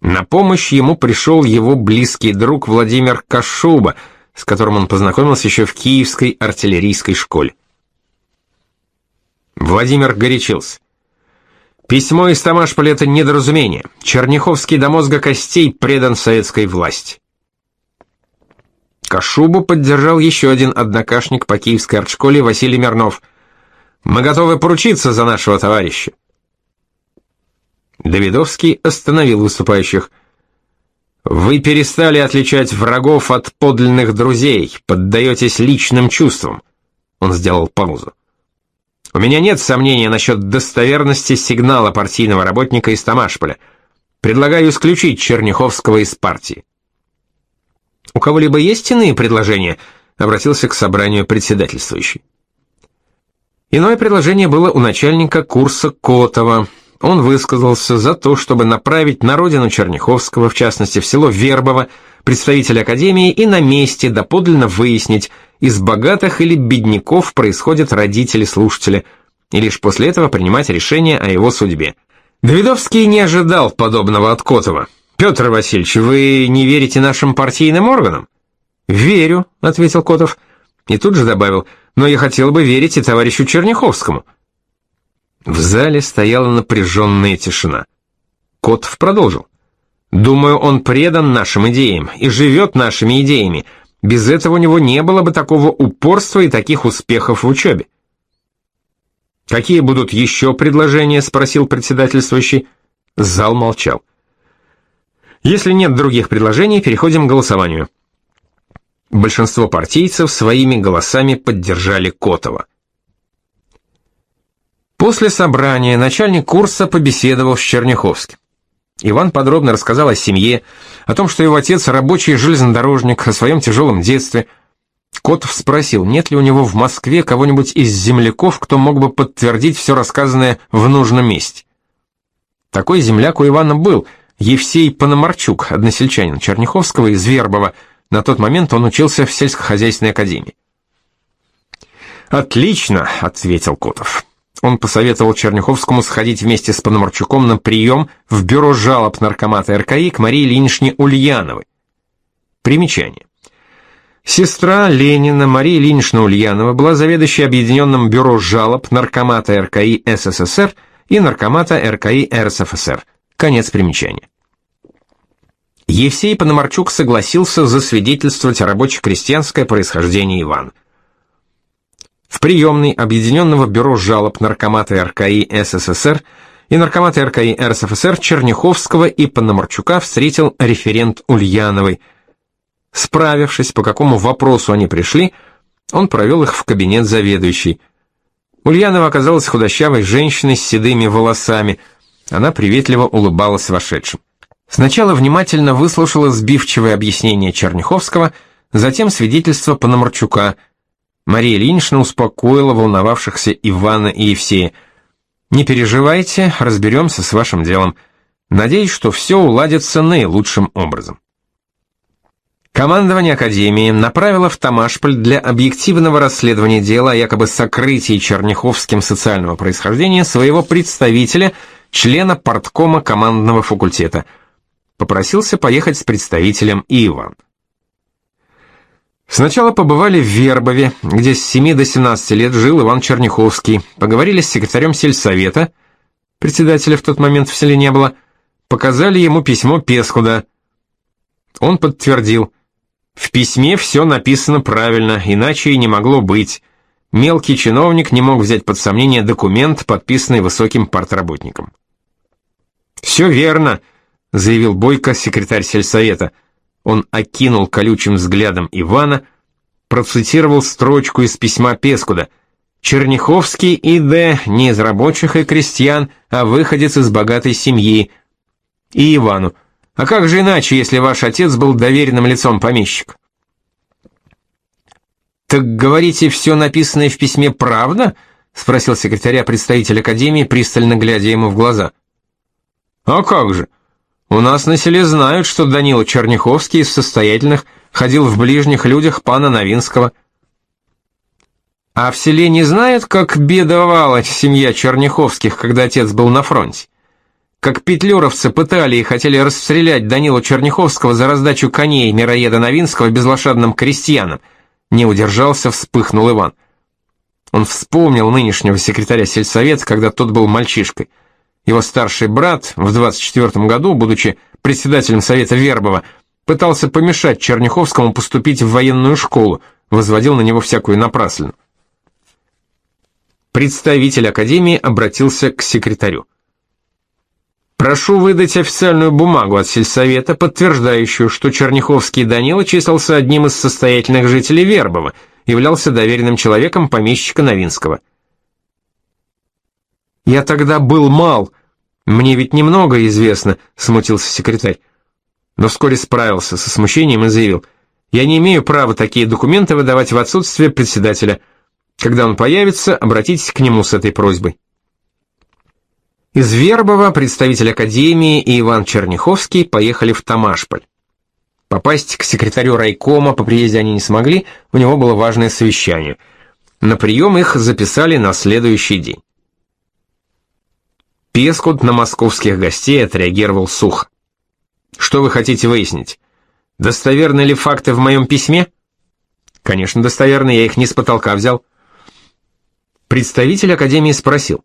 На помощь ему пришел его близкий друг Владимир Кашуба, с которым он познакомился еще в Киевской артиллерийской школе. Владимир горячился. Письмо из Тамашполя — это недоразумение. Черняховский до мозга костей предан советской власти. Кашубу поддержал еще один однокашник по киевской артшколе Василий Мирнов. «Мы готовы поручиться за нашего товарища». Давидовский остановил выступающих. «Вы перестали отличать врагов от подлинных друзей, поддаетесь личным чувствам». Он сделал паузу. «У меня нет сомнения насчет достоверности сигнала партийного работника из Тамашполя. Предлагаю исключить Черняховского из партии». «У кого-либо есть иные предложения?» — обратился к собранию председательствующий. Иное предложение было у начальника курса Котова. Он высказался за то, чтобы направить на родину Черняховского, в частности в село Вербово, представителя академии и на месте доподлинно выяснить, из богатых или бедняков происходят родители слушателя, и лишь после этого принимать решение о его судьбе – Давидовский не ожидал подобного от Котова. «Петр Васильевич, вы не верите нашим партийным органам?» «Верю», — ответил Котов. И тут же добавил, «но я хотел бы верить и товарищу Черняховскому». В зале стояла напряженная тишина. Котов продолжил. «Думаю, он предан нашим идеям и живет нашими идеями. Без этого у него не было бы такого упорства и таких успехов в учебе». «Какие будут еще предложения?» — спросил председательствующий. Зал молчал. Если нет других предложений, переходим к голосованию. Большинство партийцев своими голосами поддержали Котова. После собрания начальник курса побеседовал с Черняховским. Иван подробно рассказал о семье, о том, что его отец рабочий железнодорожник, о своем тяжелом детстве. Котов спросил, нет ли у него в Москве кого-нибудь из земляков, кто мог бы подтвердить все рассказанное в нужном месте. Такой земляк у Ивана был – Евсей Пономарчук, односельчанин Черняховского из Вербова. На тот момент он учился в сельскохозяйственной академии. «Отлично», — ответил Котов. Он посоветовал Черняховскому сходить вместе с Пономарчуком на прием в бюро жалоб наркомата РКИ к Марии Ильиничне Ульяновой. Примечание. Сестра Ленина Мария Ильинична Ульянова была заведующей объединенным бюро жалоб наркомата РКИ СССР и наркомата РКИ РСФСР. Конец примечания. Евсей Пономарчук согласился засвидетельствовать рабоче-крестьянское происхождение Ивана. В приемной Объединенного бюро жалоб Наркомата РКИ СССР и Наркомата РКИ РСФСР Черняховского и Пономарчука встретил референт Ульяновой. Справившись, по какому вопросу они пришли, он провел их в кабинет заведующей. Ульянова оказалась худощавой женщиной с седыми волосами – она приветливо улыбалась вошедшим. Сначала внимательно выслушала сбивчивое объяснение Черняховского, затем свидетельство Пономарчука. Мария Ильинична успокоила волновавшихся Ивана и Евсея. «Не переживайте, разберемся с вашим делом. Надеюсь, что все уладится наилучшим образом». Командование Академии направило в Тамашполь для объективного расследования дела о якобы сокрытии Черняховским социального происхождения своего представителя – члена порткома командного факультета. Попросился поехать с представителем Иван. Сначала побывали в Вербове, где с 7 до 17 лет жил Иван Черняховский, поговорили с секретарем сельсовета, председателя в тот момент в селе не было, показали ему письмо Пескуда. Он подтвердил, в письме все написано правильно, иначе и не могло быть. Мелкий чиновник не мог взять под сомнение документ, подписанный высоким партработником. «Все верно», — заявил Бойко, секретарь сельсовета. Он окинул колючим взглядом Ивана, процитировал строчку из письма Пескуда. «Черняховский И.Д. не из рабочих и крестьян, а выходец из богатой семьи». И Ивану. «А как же иначе, если ваш отец был доверенным лицом помещика?» «Так говорите, все написанное в письме правда?» — спросил секретаря представитель Академии, пристально глядя ему в глаза. А как же? У нас на селе знают, что Данила Черняховский из состоятельных ходил в ближних людях пана Новинского. А в селе не знают, как бедовала семья Черняховских, когда отец был на фронте? Как петлюровцы пытали и хотели расстрелять Данилу Черняховского за раздачу коней мироеда Новинского безлошадным крестьянам. Не удержался, вспыхнул Иван. Он вспомнил нынешнего секретаря сельсовета, когда тот был мальчишкой. Его старший брат в 24 году, будучи председателем Совета Вербова, пытался помешать Черняховскому поступить в военную школу, возводил на него всякую напраслину. Представитель Академии обратился к секретарю. «Прошу выдать официальную бумагу от сельсовета, подтверждающую, что Черняховский Данила числился одним из состоятельных жителей Вербова, являлся доверенным человеком помещика Новинского». «Я тогда был мал», «Мне ведь немного известно», — смутился секретарь. Но вскоре справился со смущением и заявил, «Я не имею права такие документы выдавать в отсутствие председателя. Когда он появится, обратитесь к нему с этой просьбой». Из Вербова представитель Академии и Иван Черняховский поехали в Тамашполь. Попасть к секретарю райкома по приезде они не смогли, у него было важное совещание. На прием их записали на следующий день. Пескут на московских гостей отреагировал сухо. «Что вы хотите выяснить? Достоверны ли факты в моем письме?» «Конечно, достоверны, я их не с потолка взял». Представитель Академии спросил.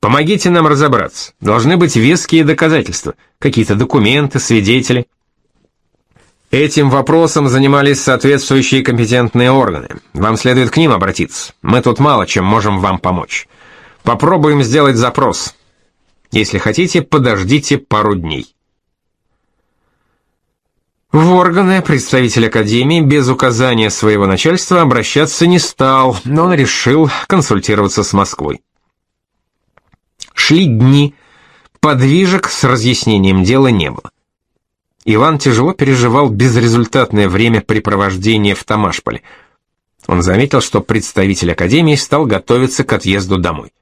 «Помогите нам разобраться. Должны быть веские доказательства, какие-то документы, свидетели». Этим вопросом занимались соответствующие компетентные органы. Вам следует к ним обратиться. Мы тут мало чем можем вам помочь. Попробуем сделать запрос. Если хотите, подождите пару дней. В органы представитель Академии без указания своего начальства обращаться не стал, но он решил консультироваться с Москвой. Шли дни, подвижек с разъяснением дела не было. Иван тяжело переживал безрезультатное времяпрепровождение в Тамашполе. Он заметил, что представитель Академии стал готовиться к отъезду домой.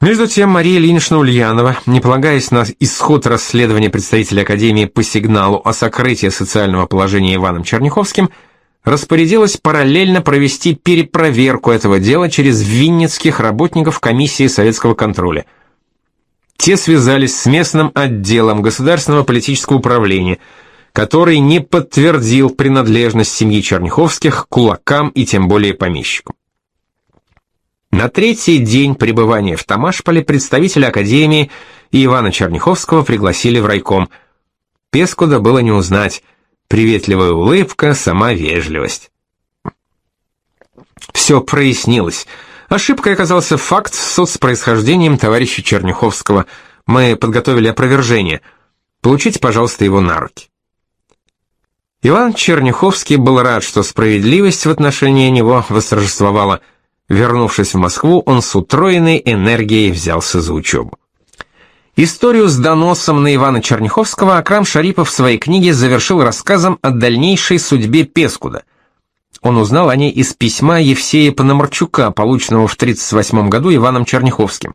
Между тем Мария Ильинична Ульянова, не полагаясь на исход расследования представителя Академии по сигналу о сокрытии социального положения Иваном Черняховским, распорядилась параллельно провести перепроверку этого дела через винницких работников комиссии советского контроля – те связались с местным отделом Государственного политического управления, который не подтвердил принадлежность семьи Черняховских кулакам и тем более помещикам. На третий день пребывания в Тамашполе представителя Академии и Ивана Черняховского пригласили в райком. Пескуда было не узнать. Приветливая улыбка, сама вежливость. Все прояснилось. Ошибкой оказался факт с соцпроисхождением товарища Черняховского. Мы подготовили опровержение. Получите, пожалуйста, его на руки. Иван Черняховский был рад, что справедливость в отношении него восторжествовала. Вернувшись в Москву, он с утроенной энергией взялся за учебу. Историю с доносом на Ивана Черняховского Акрам Шарипов в своей книге завершил рассказом о дальнейшей судьбе Пескуда – он узнал о ней из письма Евсея Пономарчука, полученного в 1938 году Иваном Черняховским.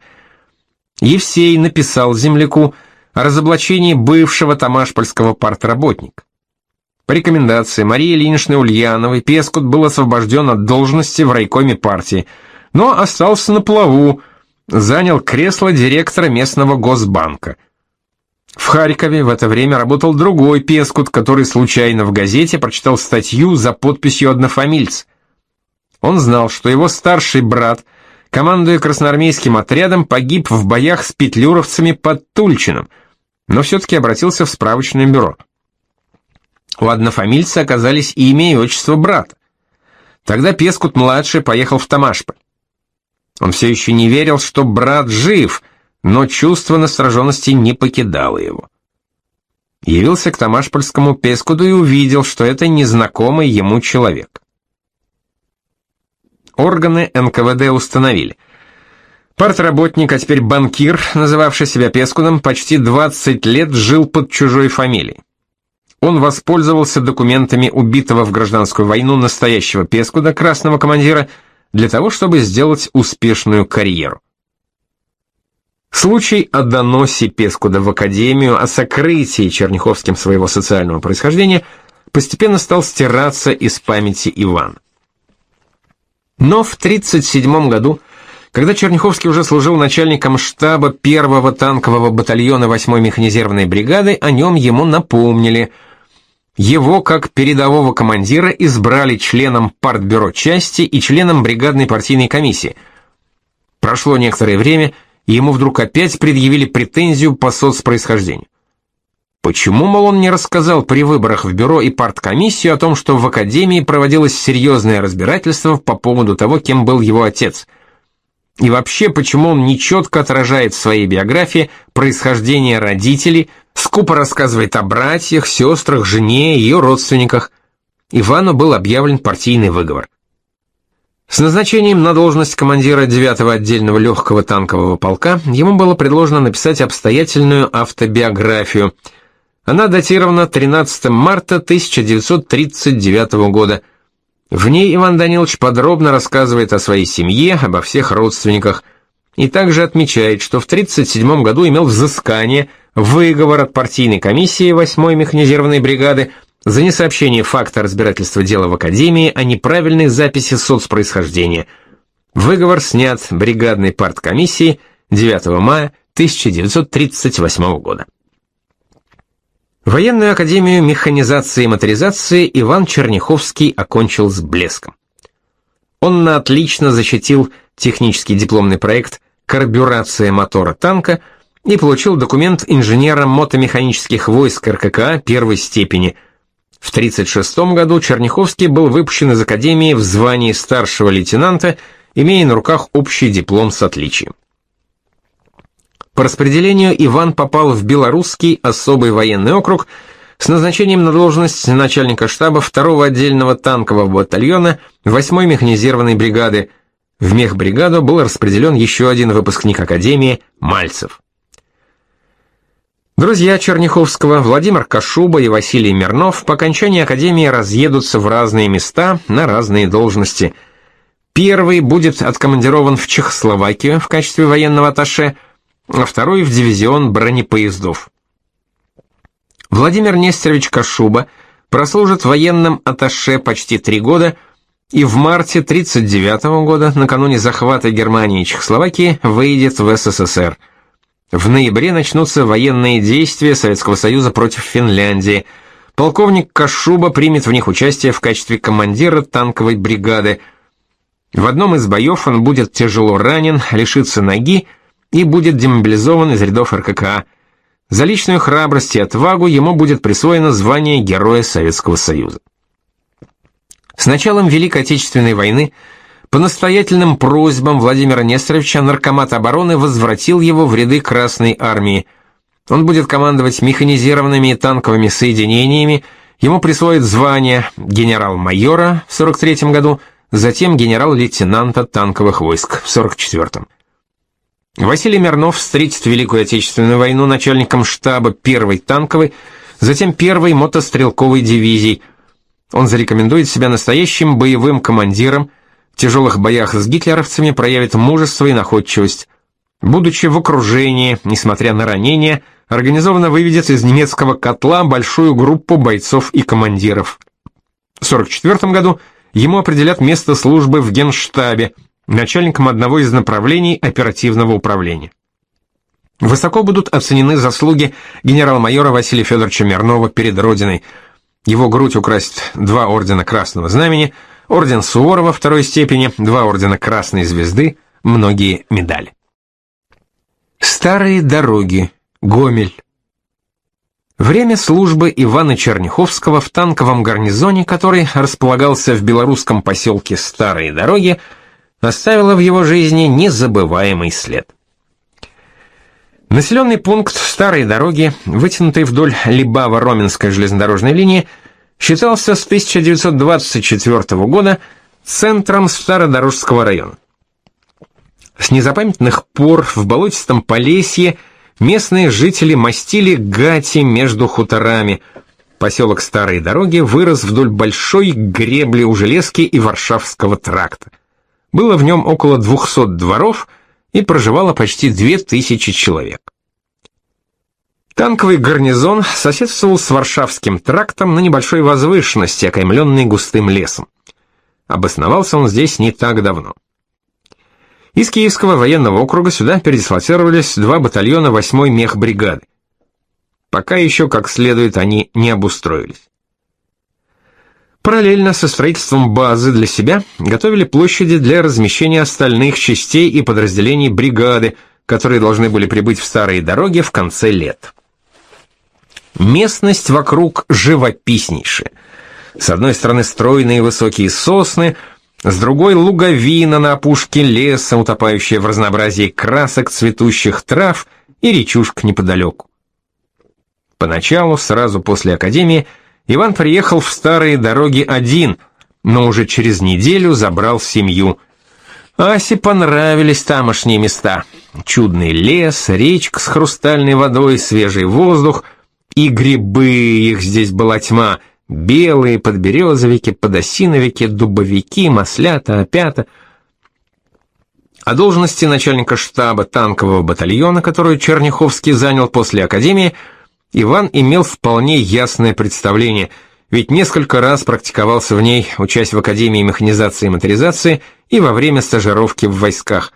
Евсей написал земляку о разоблачении бывшего тамашпольского партработника. По рекомендации Марии Ильиничны Ульяновой Пескут был освобожден от должности в райкоме партии, но остался на плаву, занял кресло директора местного госбанка – в Харькове в это время работал другой Пескут, который случайно в газете прочитал статью за подписью однофамильца. Он знал, что его старший брат, командуя красноармейским отрядом, погиб в боях с петлюровцами под Тульчином, но все-таки обратился в справочное бюро. У однофамильца оказались имя и отчество брата. Тогда Пескут-младший поехал в Тамашполь. Он все еще не верил, что брат жив, но чувство настороженности не покидало его. Явился к Тамашпольскому Пескуду и увидел, что это незнакомый ему человек. Органы НКВД установили. Партработник, а теперь банкир, называвший себя Пескудом, почти 20 лет жил под чужой фамилией. Он воспользовался документами убитого в гражданскую войну настоящего Пескуда, красного командира, для того, чтобы сделать успешную карьеру. Случай о доносе Пескуда в Академию о сокрытии Черняховским своего социального происхождения постепенно стал стираться из памяти Ивана. Но в 1937 году, когда Черняховский уже служил начальником штаба первого танкового батальона 8-й механизированной бригады, о нем ему напомнили. Его, как передового командира, избрали членом партбюро части и членом бригадной партийной комиссии. Прошло некоторое время, и ему вдруг опять предъявили претензию по соцпроисхождению. Почему, мол, он не рассказал при выборах в бюро и парткомиссию о том, что в академии проводилось серьезное разбирательство по поводу того, кем был его отец? И вообще, почему он нечетко отражает в своей биографии происхождение родителей, скупо рассказывает о братьях, сестрах, жене ее родственниках? Ивану был объявлен партийный выговор. С назначением на должность командира 9-го отдельного легкого танкового полка ему было предложено написать обстоятельную автобиографию. Она датирована 13 марта 1939 года. В ней Иван Данилович подробно рассказывает о своей семье, обо всех родственниках, и также отмечает, что в 1937 году имел взыскание, выговор от партийной комиссии 8-й механизированной бригады за несообщение факта разбирательства дела в Академии о неправильной записи соцпроисхождения. Выговор снят бригадной парткомиссией 9 мая 1938 года. Военную академию механизации и моторизации Иван Черняховский окончил с блеском. Он на отлично защитил технический дипломный проект «Карбюрация мотора танка» и получил документ инженера мотомеханических войск РККА первой степени. В 1936 году Черняховский был выпущен из академии в звании старшего лейтенанта, имея на руках общий диплом с отличием. По распределению Иван попал в Белорусский особый военный округ с назначением на должность начальника штаба 2-го отдельного танкового батальона 8-й механизированной бригады. В мехбригаду был распределен еще один выпускник Академии Мальцев. Друзья Черняховского, Владимир Кашуба и Василий Мирнов по окончании Академии разъедутся в разные места на разные должности. Первый будет откомандирован в Чехословакию в качестве военного атташе – а второй в дивизион бронепоездов. Владимир Нестерович Кашуба прослужит военным атташе почти три года и в марте 1939 года, накануне захвата Германии и Чехословакии, выйдет в СССР. В ноябре начнутся военные действия Советского Союза против Финляндии. Полковник Кашуба примет в них участие в качестве командира танковой бригады. В одном из боев он будет тяжело ранен, лишится ноги, и будет демобилизован из рядов РККА. За личную храбрость и отвагу ему будет присвоено звание Героя Советского Союза. С началом Великой Отечественной войны по настоятельным просьбам Владимира Нестеровича наркомат обороны возвратил его в ряды Красной армии. Он будет командовать механизированными танковыми соединениями, ему присвоят звание генерал-майора в 43 году, затем генерал-лейтенанта танковых войск в 44 -м. Василий Мирнов встретит Великую Отечественную войну начальником штаба первой танковой, затем первой мотострелковой дивизии. Он зарекомендует себя настоящим боевым командиром, в тяжелых боях с гитлеровцами проявит мужество и находчивость. Будучи в окружении, несмотря на ранения, организованно выведет из немецкого котла большую группу бойцов и командиров. В 1944 году ему определят место службы в Генштабе – начальником одного из направлений оперативного управления. Высоко будут оценены заслуги генерал-майора Василия Федоровича Мирнова перед Родиной. Его грудь украсит два ордена Красного Знамени, орден Суворова второй степени, два ордена Красной Звезды, многие медали. Старые дороги. Гомель. Время службы Ивана Черняховского в танковом гарнизоне, который располагался в белорусском поселке Старые Дороги, оставила в его жизни незабываемый след. Населенный пункт старой дороги, вытянутый вдоль Либаво-Роменской железнодорожной линии, считался с 1924 года центром Стародорожского района. С незапамятных пор в болотистом Полесье местные жители мастили гати между хуторами. Поселок Старой Дороги вырос вдоль большой гребли у Железки и Варшавского тракта. Было в нем около 200 дворов и проживало почти 2000 человек. Танковый гарнизон соседствовал с Варшавским трактом на небольшой возвышенности, окаймленной густым лесом. Обосновался он здесь не так давно. Из Киевского военного округа сюда передислоцировались два батальона 8-й мехбригады. Пока еще как следует они не обустроились. Параллельно со строительством базы для себя готовили площади для размещения остальных частей и подразделений бригады, которые должны были прибыть в старые дороги в конце лет. Местность вокруг живописнейшая. С одной стороны стройные высокие сосны, с другой луговина на опушке леса, утопающая в разнообразии красок цветущих трав и речушка неподалеку. Поначалу, сразу после академии, Иван приехал в старые дороги один, но уже через неделю забрал семью. Асе понравились тамошние места. Чудный лес, речка с хрустальной водой, свежий воздух и грибы, их здесь была тьма. Белые подберезовики, подосиновики, дубовики, маслята, опята. О должности начальника штаба танкового батальона, которую Черняховский занял после академии, Иван имел вполне ясное представление, ведь несколько раз практиковался в ней, учась в Академии механизации и моторизации и во время стажировки в войсках.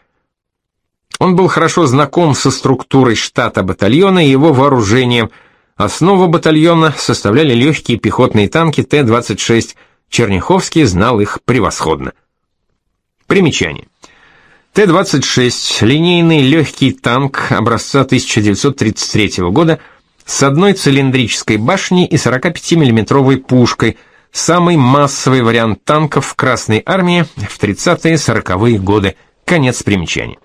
Он был хорошо знаком со структурой штата батальона и его вооружением. Основу батальона составляли легкие пехотные танки Т-26. Черняховский знал их превосходно. Примечание. Т-26 – линейный легкий танк образца 1933 года с одной цилиндрической башней и 45 миллиметровой пушкой, самый массовый вариант танков в Красной армии в 30-40-е годы. Конец примечания.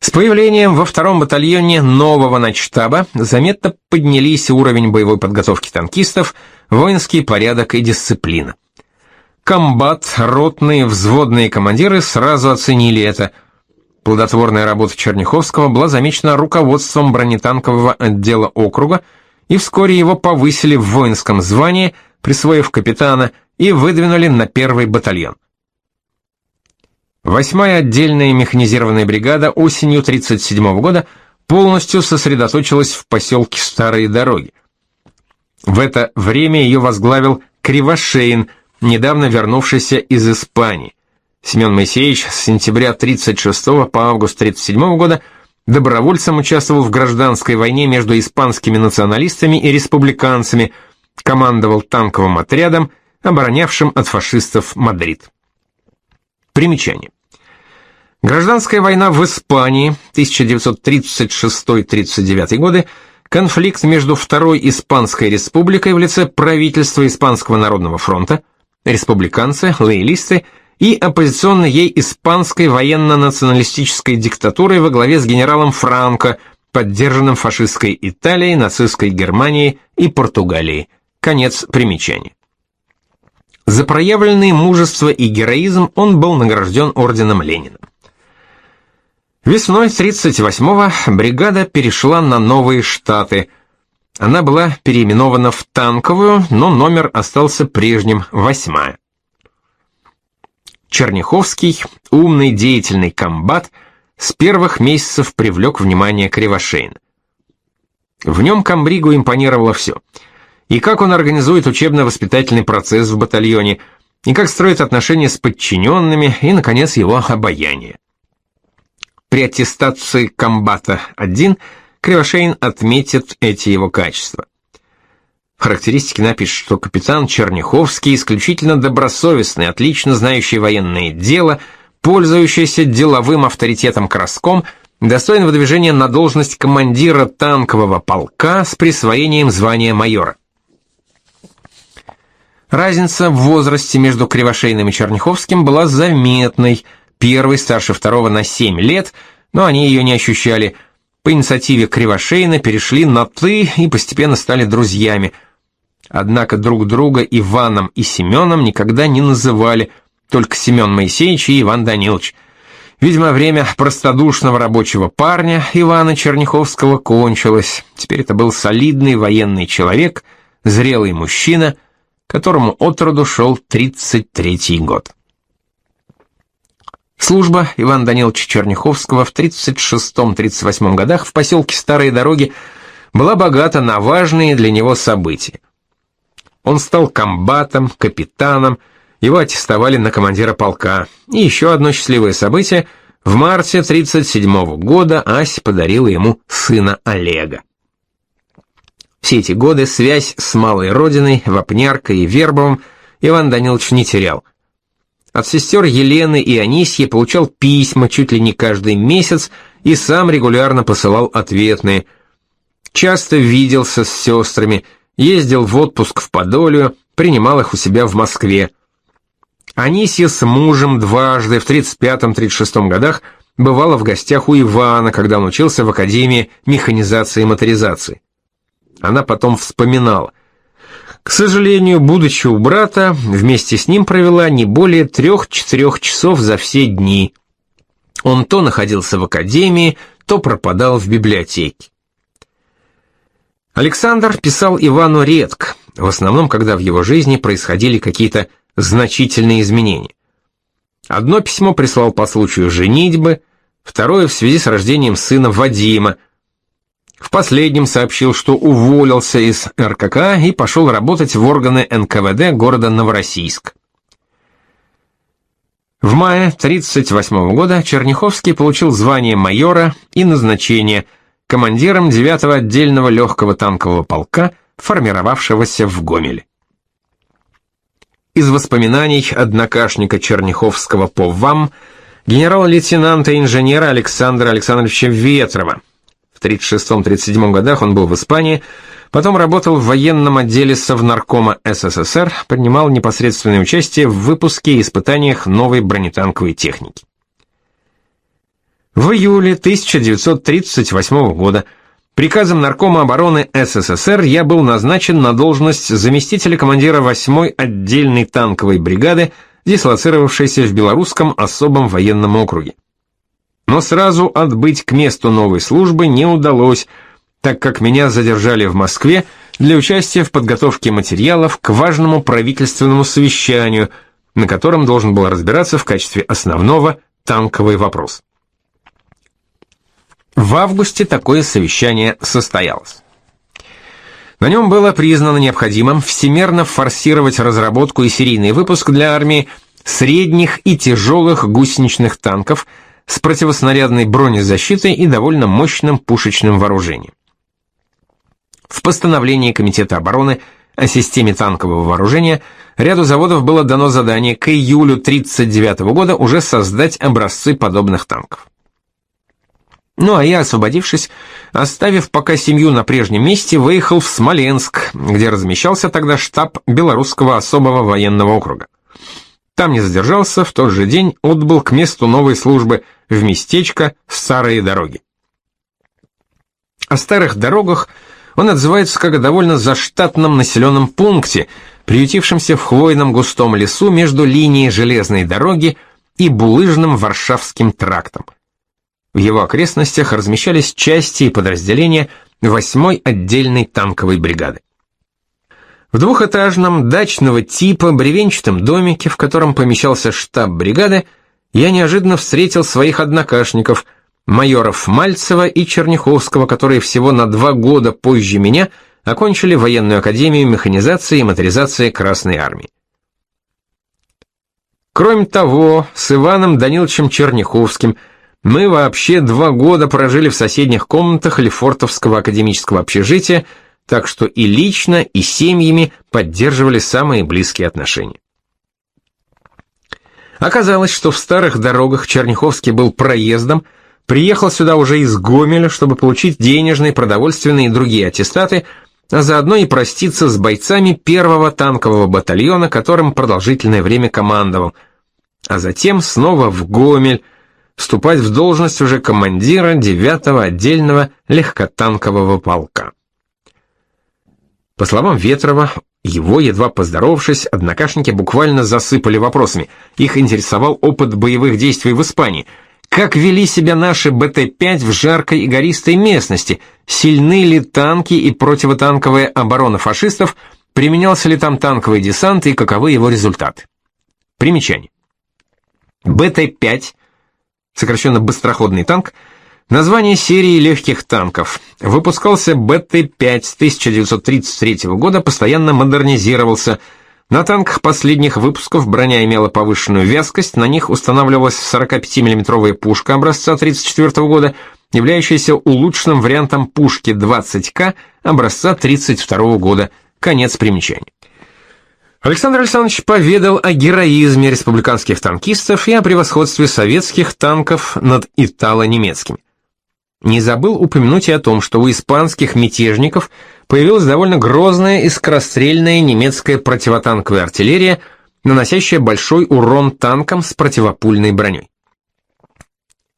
С появлением во втором батальоне нового начштаба заметно поднялись уровень боевой подготовки танкистов, воинский порядок и дисциплина. Комбат, ротные, взводные командиры сразу оценили это. Плодотворная работа Черняховского была замечена руководством бронетанкового отдела округа, и вскоре его повысили в воинском звании, присвоив капитана, и выдвинули на первый батальон. Восьмая отдельная механизированная бригада осенью 1937 года полностью сосредоточилась в поселке Старые Дороги. В это время ее возглавил Кривошеин – недавно вернувшийся из Испании. Семен Моисеевич с сентября 36 по август 37 года добровольцем участвовал в гражданской войне между испанскими националистами и республиканцами, командовал танковым отрядом, оборонявшим от фашистов Мадрид. Примечание. Гражданская война в Испании 1936-39 годы конфликт между Второй Испанской республикой в лице правительства Испанского народного фронта республиканцы, лоялисты и оппозиционной ей испанской военно-националистической диктатурой во главе с генералом Франко, поддержанным фашистской Италией, нацистской Германией и Португалией. Конец примечания. За проявленные мужество и героизм он был награжден орденом Ленина. Весной 38-го бригада перешла на новые штаты – она была переименована в танковую, но номер остался прежним, восьмая. Черняховский, умный, деятельный комбат, с первых месяцев привлек внимание Кривошеина. В нем комбригу импонировало все. И как он организует учебно-воспитательный процесс в батальоне, и как строит отношения с подчиненными, и, наконец, его обаяние. При аттестации комбата-1 – Кривошеин отметит эти его качества. В характеристике напишет, что капитан Черняховский исключительно добросовестный, отлично знающий военное дело, пользующийся деловым авторитетом Краском, достоин выдвижения на должность командира танкового полка с присвоением звания майора. Разница в возрасте между Кривошейным и Черняховским была заметной, первый старше второго на 7 лет, но они ее не ощущали – по инициативе Кривошейна перешли на «ты» и постепенно стали друзьями. Однако друг друга Иваном и Семеном никогда не называли, только Семен Моисеевич и Иван Данилович. Видимо, время простодушного рабочего парня Ивана Черняховского кончилось. Теперь это был солидный военный человек, зрелый мужчина, которому от роду шел 33-й год. Служба Ивана Даниловича Черняховского в 36-38 годах в поселке Старые Дороги была богата на важные для него события. Он стал комбатом, капитаном, его аттестовали на командира полка. И еще одно счастливое событие – в марте 37 года Ась подарила ему сына Олега. Все эти годы связь с малой родиной, Вапняркой и Вербовым Иван Данилович не терял. От сестер Елены и Анисьи получал письма чуть ли не каждый месяц и сам регулярно посылал ответные. Часто виделся с сестрами, ездил в отпуск в Подолью, принимал их у себя в Москве. Анисья с мужем дважды в 35-36 годах бывала в гостях у Ивана, когда он учился в Академии механизации и моторизации. Она потом вспоминала. К сожалению, будучи у брата, вместе с ним провела не более трех-четырех часов за все дни. Он то находился в академии, то пропадал в библиотеке. Александр писал Ивану редко, в основном, когда в его жизни происходили какие-то значительные изменения. Одно письмо прислал по случаю женитьбы, второе в связи с рождением сына Вадима. В последнем сообщил, что уволился из РКК и пошел работать в органы НКВД города Новороссийск. В мае 1938 года Черняховский получил звание майора и назначение командиром 9-го отдельного легкого танкового полка, формировавшегося в Гомеле. Из воспоминаний однокашника Черняховского по ВАМ генерал-лейтенанта инженера Александра Александровича Ветрова. В 1936-1937 годах он был в Испании, Потом работал в военном отделе Совнаркома СССР, принимал непосредственное участие в выпуске и испытаниях новой бронетанковой техники. В июле 1938 года приказом Наркома обороны СССР я был назначен на должность заместителя командира 8-й отдельной танковой бригады, дислоцировавшейся в Белорусском особом военном округе. Но сразу отбыть к месту новой службы не удалось – так как меня задержали в Москве для участия в подготовке материалов к важному правительственному совещанию, на котором должен был разбираться в качестве основного танковый вопрос. В августе такое совещание состоялось. На нем было признано необходимым всемерно форсировать разработку и серийный выпуск для армии средних и тяжелых гусеничных танков с противоснарядной бронезащитой и довольно мощным пушечным вооружением. В постановлении Комитета обороны о системе танкового вооружения ряду заводов было дано задание к июлю 1939 года уже создать образцы подобных танков. Ну а я, освободившись, оставив пока семью на прежнем месте, выехал в Смоленск, где размещался тогда штаб Белорусского особого военного округа. Там не задержался, в тот же день отбыл к месту новой службы в местечко Старые дороги. О старых дорогах он отзывается как о довольно заштатном населенном пункте, приютившемся в хвойном густом лесу между линией железной дороги и булыжным Варшавским трактом. В его окрестностях размещались части и подразделения 8-й отдельной танковой бригады. В двухэтажном дачного типа бревенчатом домике, в котором помещался штаб бригады, я неожиданно встретил своих однокашников – майоров Мальцева и Черняховского, которые всего на два года позже меня окончили военную академию механизации и моторизации Красной Армии. Кроме того, с Иваном Даниловичем Черняховским мы вообще два года прожили в соседних комнатах Лефортовского академического общежития, так что и лично, и семьями поддерживали самые близкие отношения. Оказалось, что в старых дорогах Черняховский был проездом, Приехал сюда уже из Гомеля, чтобы получить денежные, продовольственные и другие аттестаты, а заодно и проститься с бойцами первого танкового батальона, которым продолжительное время командовал, а затем снова в Гомель, вступать в должность уже командира 9-го отдельного легкотанкового полка. По словам Ветрова, его, едва поздоровавшись, однокашники буквально засыпали вопросами. Их интересовал опыт боевых действий в Испании – как вели себя наши БТ-5 в жаркой и гористой местности? Сильны ли танки и противотанковая оборона фашистов? Применялся ли там танковый десант и каковы его результаты? Примечание. БТ-5, сокращенно быстроходный танк, название серии легких танков. Выпускался БТ-5 с 1933 года, постоянно модернизировался – на танках последних выпусков броня имела повышенную вязкость, на них устанавливалась 45 миллиметровая пушка образца 1934 года, являющаяся улучшенным вариантом пушки 20К образца 1932 года. Конец примечания. Александр Александрович поведал о героизме республиканских танкистов и о превосходстве советских танков над итало-немецкими. Не забыл упомянуть и о том, что у испанских мятежников – появилась довольно грозная и скорострельная немецкая противотанковая артиллерия, наносящая большой урон танкам с противопульной броней.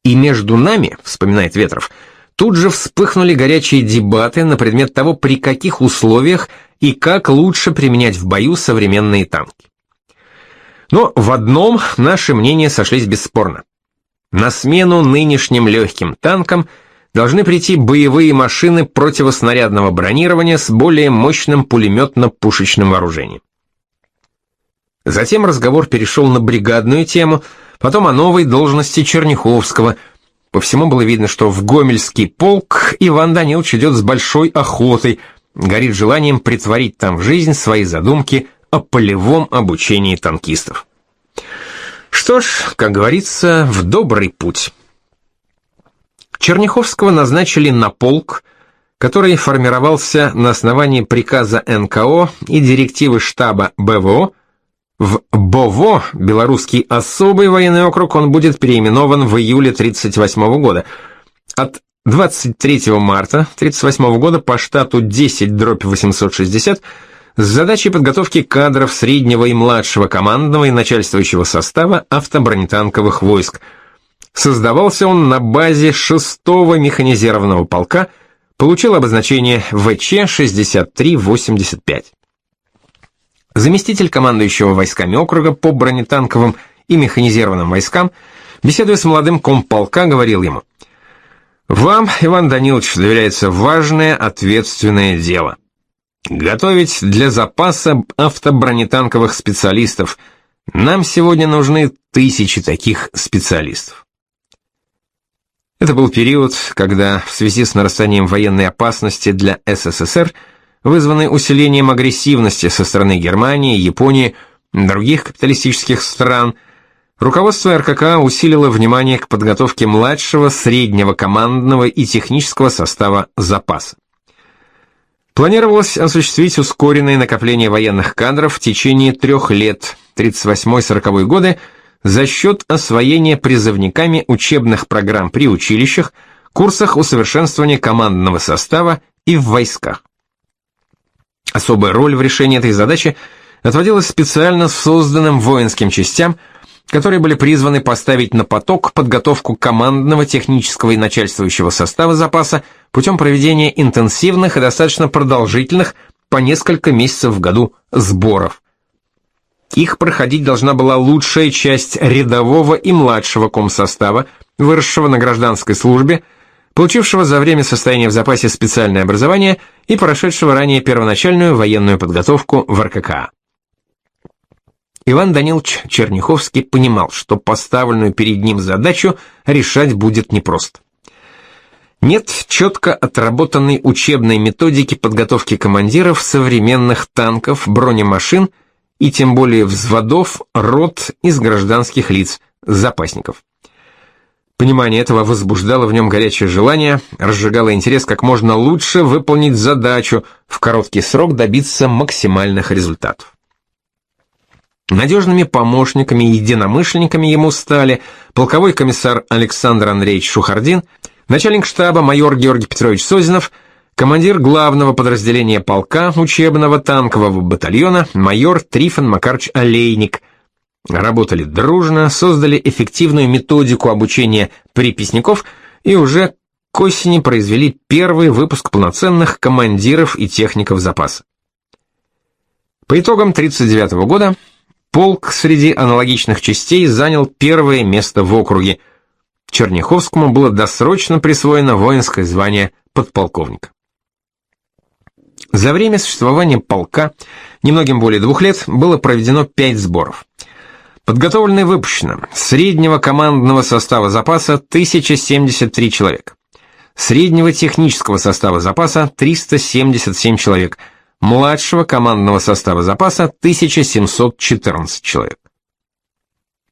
И между нами, вспоминает Ветров, тут же вспыхнули горячие дебаты на предмет того, при каких условиях и как лучше применять в бою современные танки. Но в одном наши мнения сошлись бесспорно. На смену нынешним легким танкам – должны прийти боевые машины противоснарядного бронирования с более мощным пулеметно-пушечным вооружением. Затем разговор перешел на бригадную тему, потом о новой должности Черняховского. По всему было видно, что в Гомельский полк Иван Данилович идет с большой охотой, горит желанием притворить там в жизнь свои задумки о полевом обучении танкистов. Что ж, как говорится, в добрый путь. Черняховского назначили на полк, который формировался на основании приказа НКО и директивы штаба БВО. В БОВО, Белорусский особый военный округ, он будет переименован в июле 1938 года. От 23 марта 1938 года по штату 10 дробь 860 с задачей подготовки кадров среднего и младшего командного и начальствующего состава автобронетанковых войск. Создавался он на базе 6-го механизированного полка, получил обозначение ВЧ-6385. Заместитель командующего войсками округа по бронетанковым и механизированным войскам, беседуя с молодым комполка, говорил ему, «Вам, Иван Данилович, доверяется важное ответственное дело. Готовить для запаса автобронетанковых специалистов. Нам сегодня нужны тысячи таких специалистов. Это был период, когда в связи с нарастанием военной опасности для СССР, вызванной усилением агрессивности со стороны Германии, Японии, других капиталистических стран, руководство РКК усилило внимание к подготовке младшего, среднего командного и технического состава запаса. Планировалось осуществить ускоренное накопление военных кадров в течение трех лет, 38-40 годы, за счет освоения призывниками учебных программ при училищах, курсах усовершенствования командного состава и в войсках. Особая роль в решении этой задачи отводилась специально созданным воинским частям – которые были призваны поставить на поток подготовку командного, технического и начальствующего состава запаса путем проведения интенсивных и достаточно продолжительных по несколько месяцев в году сборов. Их проходить должна была лучшая часть рядового и младшего комсостава, выросшего на гражданской службе, получившего за время состояния в запасе специальное образование и прошедшего ранее первоначальную военную подготовку в РККА. Иван Данилович Черняховский понимал, что поставленную перед ним задачу решать будет непросто. Нет четко отработанной учебной методики подготовки командиров современных танков, бронемашин и тем более взводов, рот из гражданских лиц, запасников. Понимание этого возбуждало в нем горячее желание, разжигало интерес как можно лучше выполнить задачу, в короткий срок добиться максимальных результатов. Надежными помощниками и единомышленниками ему стали полковой комиссар Александр Андреевич Шухардин, начальник штаба майор Георгий Петрович Созинов, командир главного подразделения полка учебного танкового батальона майор Трифон Макарч Олейник. Работали дружно, создали эффективную методику обучения приписников и уже к осени произвели первый выпуск полноценных командиров и техников запаса. По итогам 1939 года Полк среди аналогичных частей занял первое место в округе. Черняховскому было досрочно присвоено воинское звание подполковника. За время существования полка, немногим более двух лет, было проведено пять сборов. Подготовлено выпущено среднего командного состава запаса 1073 человека, среднего технического состава запаса 377 человек – младшего командного состава запаса 1714 человек.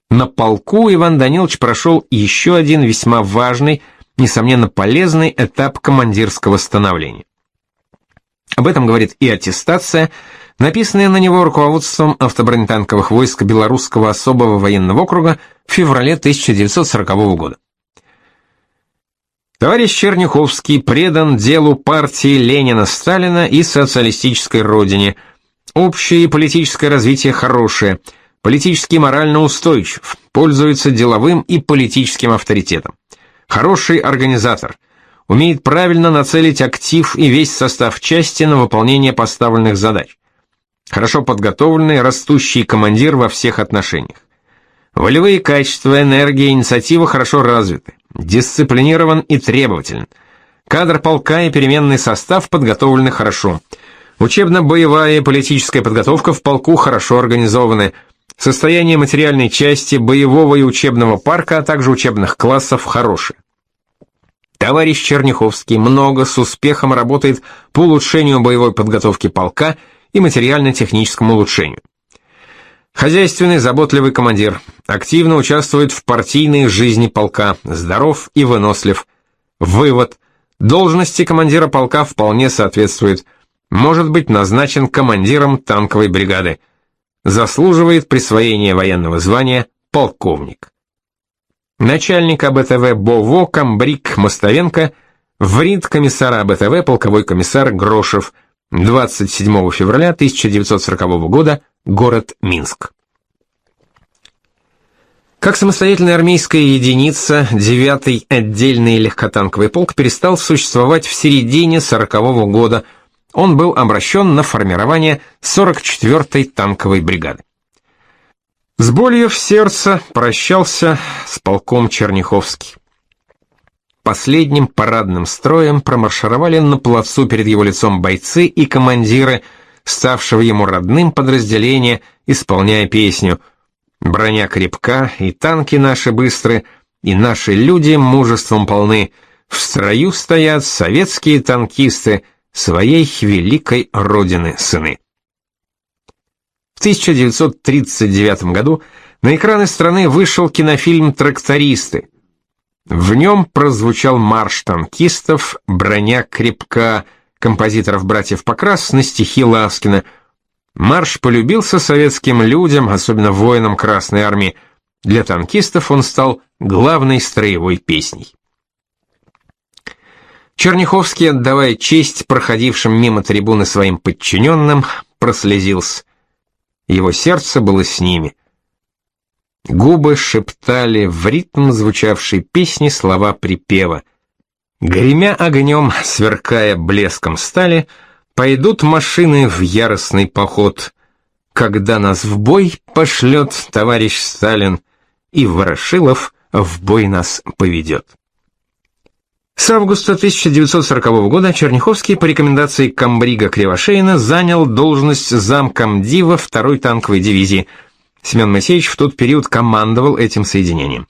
На полку Иван Данилович прошел еще один весьма важный, несомненно полезный этап командирского становления. Об этом говорит и аттестация, написанная на него руководством автобронетанковых войск Белорусского особого военного округа в феврале 1940 года. Товарищ Черняховский предан делу партии Ленина-Сталина и социалистической родине. Общее политическое развитие хорошее, политически морально устойчив, пользуется деловым и политическим авторитетом. Хороший организатор, умеет правильно нацелить актив и весь состав части на выполнение поставленных задач. Хорошо подготовленный, растущий командир во всех отношениях. Волевые качества, энергия, инициатива хорошо развиты дисциплинирован и требователен. Кадр полка и переменный состав подготовлены хорошо. Учебно-боевая и политическая подготовка в полку хорошо организованы. Состояние материальной части боевого и учебного парка, а также учебных классов хорошее. Товарищ Черняховский много с успехом работает по улучшению боевой подготовки полка и материально-техническому улучшению. Хозяйственный, заботливый командир, активно участвует в партийной жизни полка, здоров и вынослив. Вывод. Должности командира полка вполне соответствует. Может быть назначен командиром танковой бригады. Заслуживает присвоения военного звания полковник начальник АБТВ БОВО Камбрик Мостовенко, врит комиссара АБТВ полковой комиссар Грошев, 27 февраля 1940 года, город Минск. Как самостоятельная армейская единица, 9-й отдельный легкотанковый полк перестал существовать в середине 40-го года. Он был обращен на формирование 44-й танковой бригады. С болью в сердце прощался с полком Черняховский. Последним парадным строем промаршировали на плацу перед его лицом бойцы и командиры, ставшего ему родным подразделения, исполняя песню «Броня крепка, и танки наши быстры, и наши люди мужеством полны, в строю стоят советские танкисты, своей великой родины сыны». В 1939 году на экраны страны вышел кинофильм «Трактористы». В нем прозвучал марш танкистов «Броня крепка» композиторов братьев Покрас на стихи Ласкина. Марш полюбился советским людям, особенно воинам Красной Армии. Для танкистов он стал главной строевой песней. Черняховский, отдавая честь проходившим мимо трибуны своим подчиненным, прослезился. Его сердце было с ними. Губы шептали в ритм звучавшей песни слова припева. Гремя огнем, сверкая блеском стали, пойдут машины в яростный поход. Когда нас в бой пошлет товарищ Сталин, и Ворошилов в бой нас поведет. С августа 1940 года Черняховский по рекомендации комбрига Кривошеина занял должность замкомдива второй танковой дивизии. Семен Моисеевич в тот период командовал этим соединением.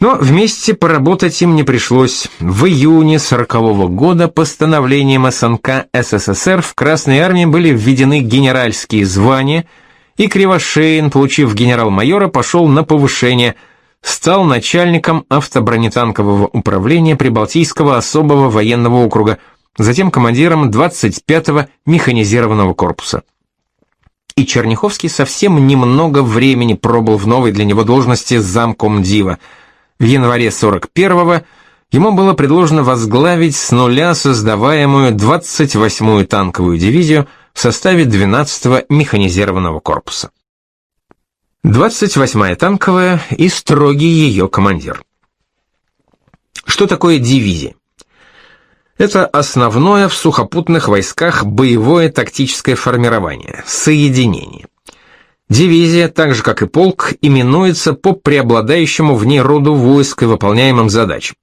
Но вместе поработать им не пришлось. В июне 40 -го года постановлением СНК СССР в Красной армии были введены генеральские звания, и Кривошеин, получив генерал-майора, пошел на повышение – стал начальником автобронетанкового управления Прибалтийского особого военного округа, затем командиром 25-го механизированного корпуса. И Черняховский совсем немного времени пробыл в новой для него должности замкомдива. В январе 41-го ему было предложено возглавить с нуля создаваемую 28-ю танковую дивизию в составе 12-го механизированного корпуса. 28-я танковая и строгий ее командир. Что такое дивизия? Это основное в сухопутных войсках боевое тактическое формирование, соединение. Дивизия, так же как и полк, именуется по преобладающему в ней роду войск и выполняемым задачам.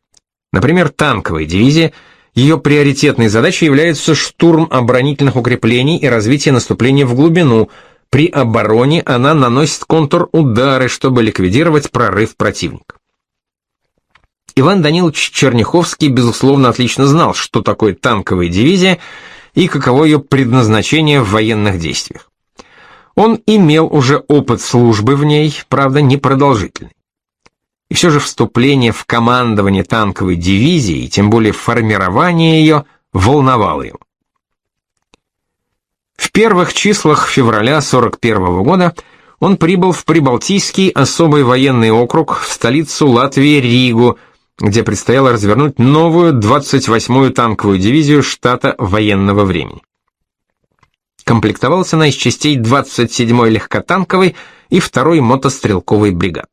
Например, танковая дивизия, ее приоритетной задачей является штурм оборонительных укреплений и развитие наступления в глубину – при обороне она наносит контр-удары, чтобы ликвидировать прорыв противника. Иван Данилович Черняховский, безусловно, отлично знал, что такое танковая дивизия и каково ее предназначение в военных действиях. Он имел уже опыт службы в ней, правда, непродолжительный. И все же вступление в командование танковой дивизии, и тем более формирование ее, волновало его. В первых числах февраля 41 года он прибыл в Прибалтийский особый военный округ, в столицу Латвии Ригу, где предстояло развернуть новую 28-ю танковую дивизию штата военного времени. Комплектовалась она из частей 27-й легкотанковой и 2-й мотострелковой бригад.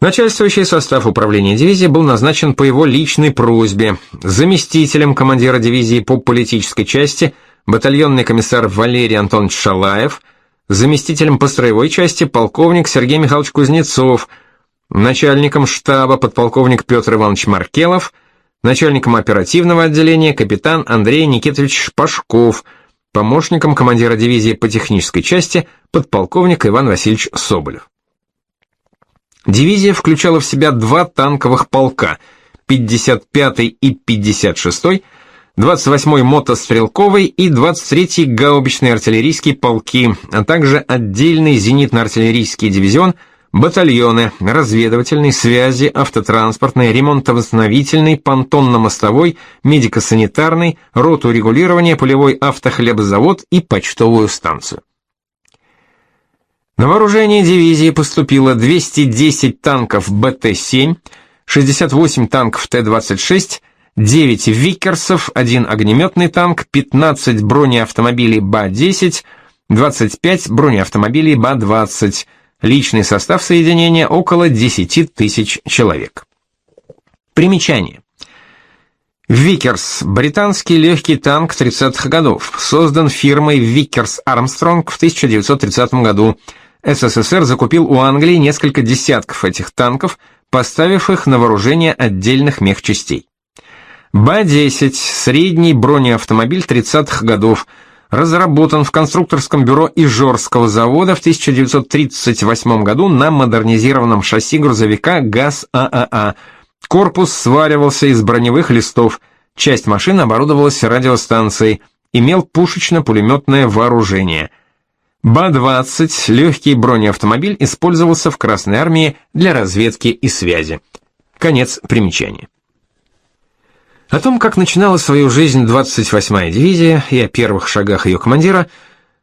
Начальствующий состав управления дивизии был назначен по его личной просьбе. Заместителем командира дивизии по политической части батальонный комиссар Валерий Антонович Шалаев, заместителем по строевой части полковник Сергей Михайлович Кузнецов, начальником штаба подполковник Петр Иванович Маркелов, начальником оперативного отделения капитан Андрей Никитович Пашков, помощником командира дивизии по технической части подполковник Иван Васильевич Соболев. Дивизия включала в себя два танковых полка, 55-й и 56-й, 28-й мотострелковый и 23-й гаубичные артиллерийские полки, а также отдельный зенитно-артиллерийский дивизион, батальоны, разведывательной, связи, автотранспортной, ремонтно-восстановительной, понтонно-мостовой, медико-санитарный, роту регулирования, полевой автохлебозавод и почтовую станцию. На вооружение дивизии поступило 210 танков БТ-7, 68 танков Т-26, 9 «Виккерсов», 1 огнеметный танк, 15 бронеавтомобилей БА-10, 25 бронеавтомобилей БА-20, личный состав соединения около 10 тысяч человек. Примечание. Виккерс – британский легкий танк 30-х годов, создан фирмой Виккерс Армстронг в 1930 году. СССР закупил у Англии несколько десятков этих танков, поставив их на вооружение отдельных мехчастей. БА-10 – средний бронеавтомобиль 30-х годов, разработан в конструкторском бюро Ижорского завода в 1938 году на модернизированном шасси грузовика ГАЗ-ААА. А. Корпус сваривался из броневых листов, часть машины оборудовалась радиостанцией, имел пушечно-пулеметное вооружение – БА-20, легкий бронеавтомобиль, использовался в Красной армии для разведки и связи. Конец примечания. О том, как начинала свою жизнь 28-я дивизия и о первых шагах ее командира,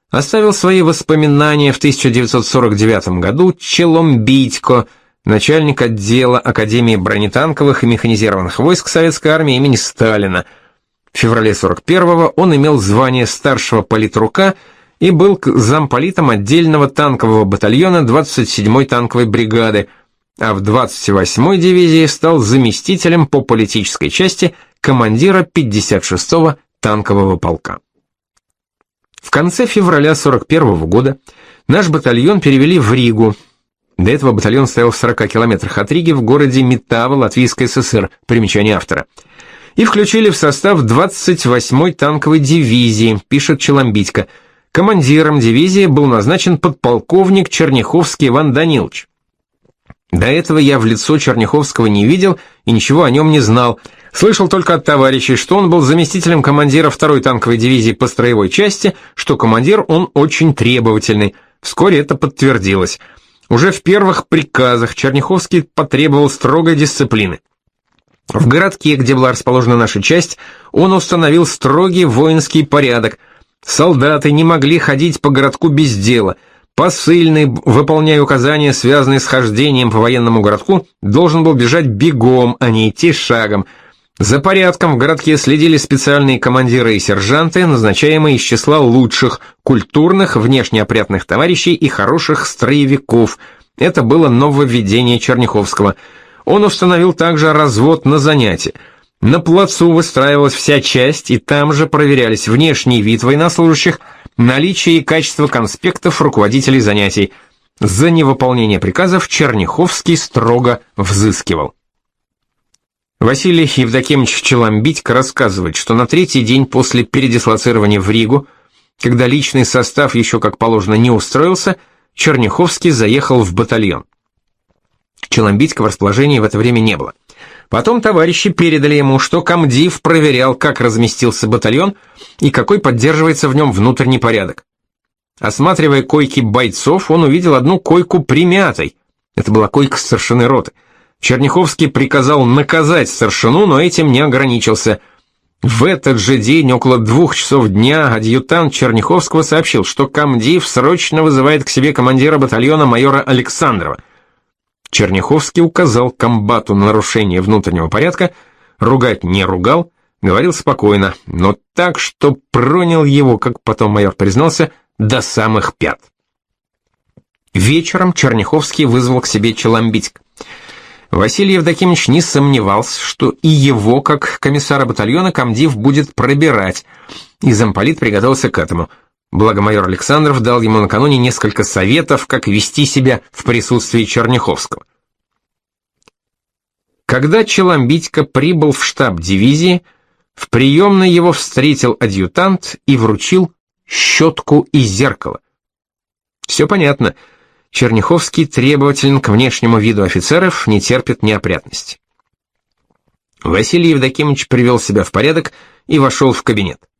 оставил свои воспоминания в 1949 году Челомбитько, начальник отдела Академии бронетанковых и механизированных войск Советской армии имени Сталина. В феврале 41-го он имел звание старшего политрука и был замполитом отдельного танкового батальона 27-й танковой бригады, а в 28-й дивизии стал заместителем по политической части командира 56-го танкового полка. В конце февраля 41 -го года наш батальон перевели в Ригу. До этого батальон стоял в 40 километрах от Риги в городе Метава, Латвийской ССР, примечание автора. И включили в состав 28-й танковой дивизии, пишет Челомбитько, командиром дивизии был назначен подполковник Черняховский Иван Данилович. До этого я в лицо Черняховского не видел и ничего о нем не знал. Слышал только от товарищей, что он был заместителем командира второй танковой дивизии по строевой части, что командир он очень требовательный. Вскоре это подтвердилось. Уже в первых приказах Черняховский потребовал строгой дисциплины. В городке, где была расположена наша часть, он установил строгий воинский порядок – Солдаты не могли ходить по городку без дела. Посыльный, выполняя указания, связанные с хождением по военному городку, должен был бежать бегом, а не идти шагом. За порядком в городке следили специальные командиры и сержанты, назначаемые из числа лучших, культурных, внешне опрятных товарищей и хороших строевиков. Это было нововведение Черняховского. Он установил также развод на занятия. На плацу выстраивалась вся часть, и там же проверялись внешний вид военнослужащих, наличие и качество конспектов руководителей занятий. За невыполнение приказов Черняховский строго взыскивал. Василий Евдокимович Челомбитько рассказывает, что на третий день после передислоцирования в Ригу, когда личный состав еще как положено не устроился, Черняховский заехал в батальон. Челомбитько в расположении в это время не было. Потом товарищи передали ему, что комдив проверял, как разместился батальон и какой поддерживается в нем внутренний порядок. Осматривая койки бойцов, он увидел одну койку примятой. Это была койка старшины роты. Черняховский приказал наказать старшину, но этим не ограничился. В этот же день, около двух часов дня, адъютант Черняховского сообщил, что комдив срочно вызывает к себе командира батальона майора Александрова – Черняховский указал комбату на нарушение внутреннего порядка, ругать не ругал, говорил спокойно, но так, что пронял его, как потом майор признался, до самых пят. Вечером Черняховский вызвал к себе Челомбитьк. Василий Евдокимович не сомневался, что и его, как комиссара батальона, комдив будет пробирать, и замполит приготовился к этому. Благо майор Александров дал ему накануне несколько советов, как вести себя в присутствии Черняховского. Когда Челомбитько прибыл в штаб дивизии, в приемной его встретил адъютант и вручил щетку и зеркало. Все понятно. Черняховский требователен к внешнему виду офицеров, не терпит неопрятности. Василий Евдокимович привел себя в порядок и вошел в кабинет.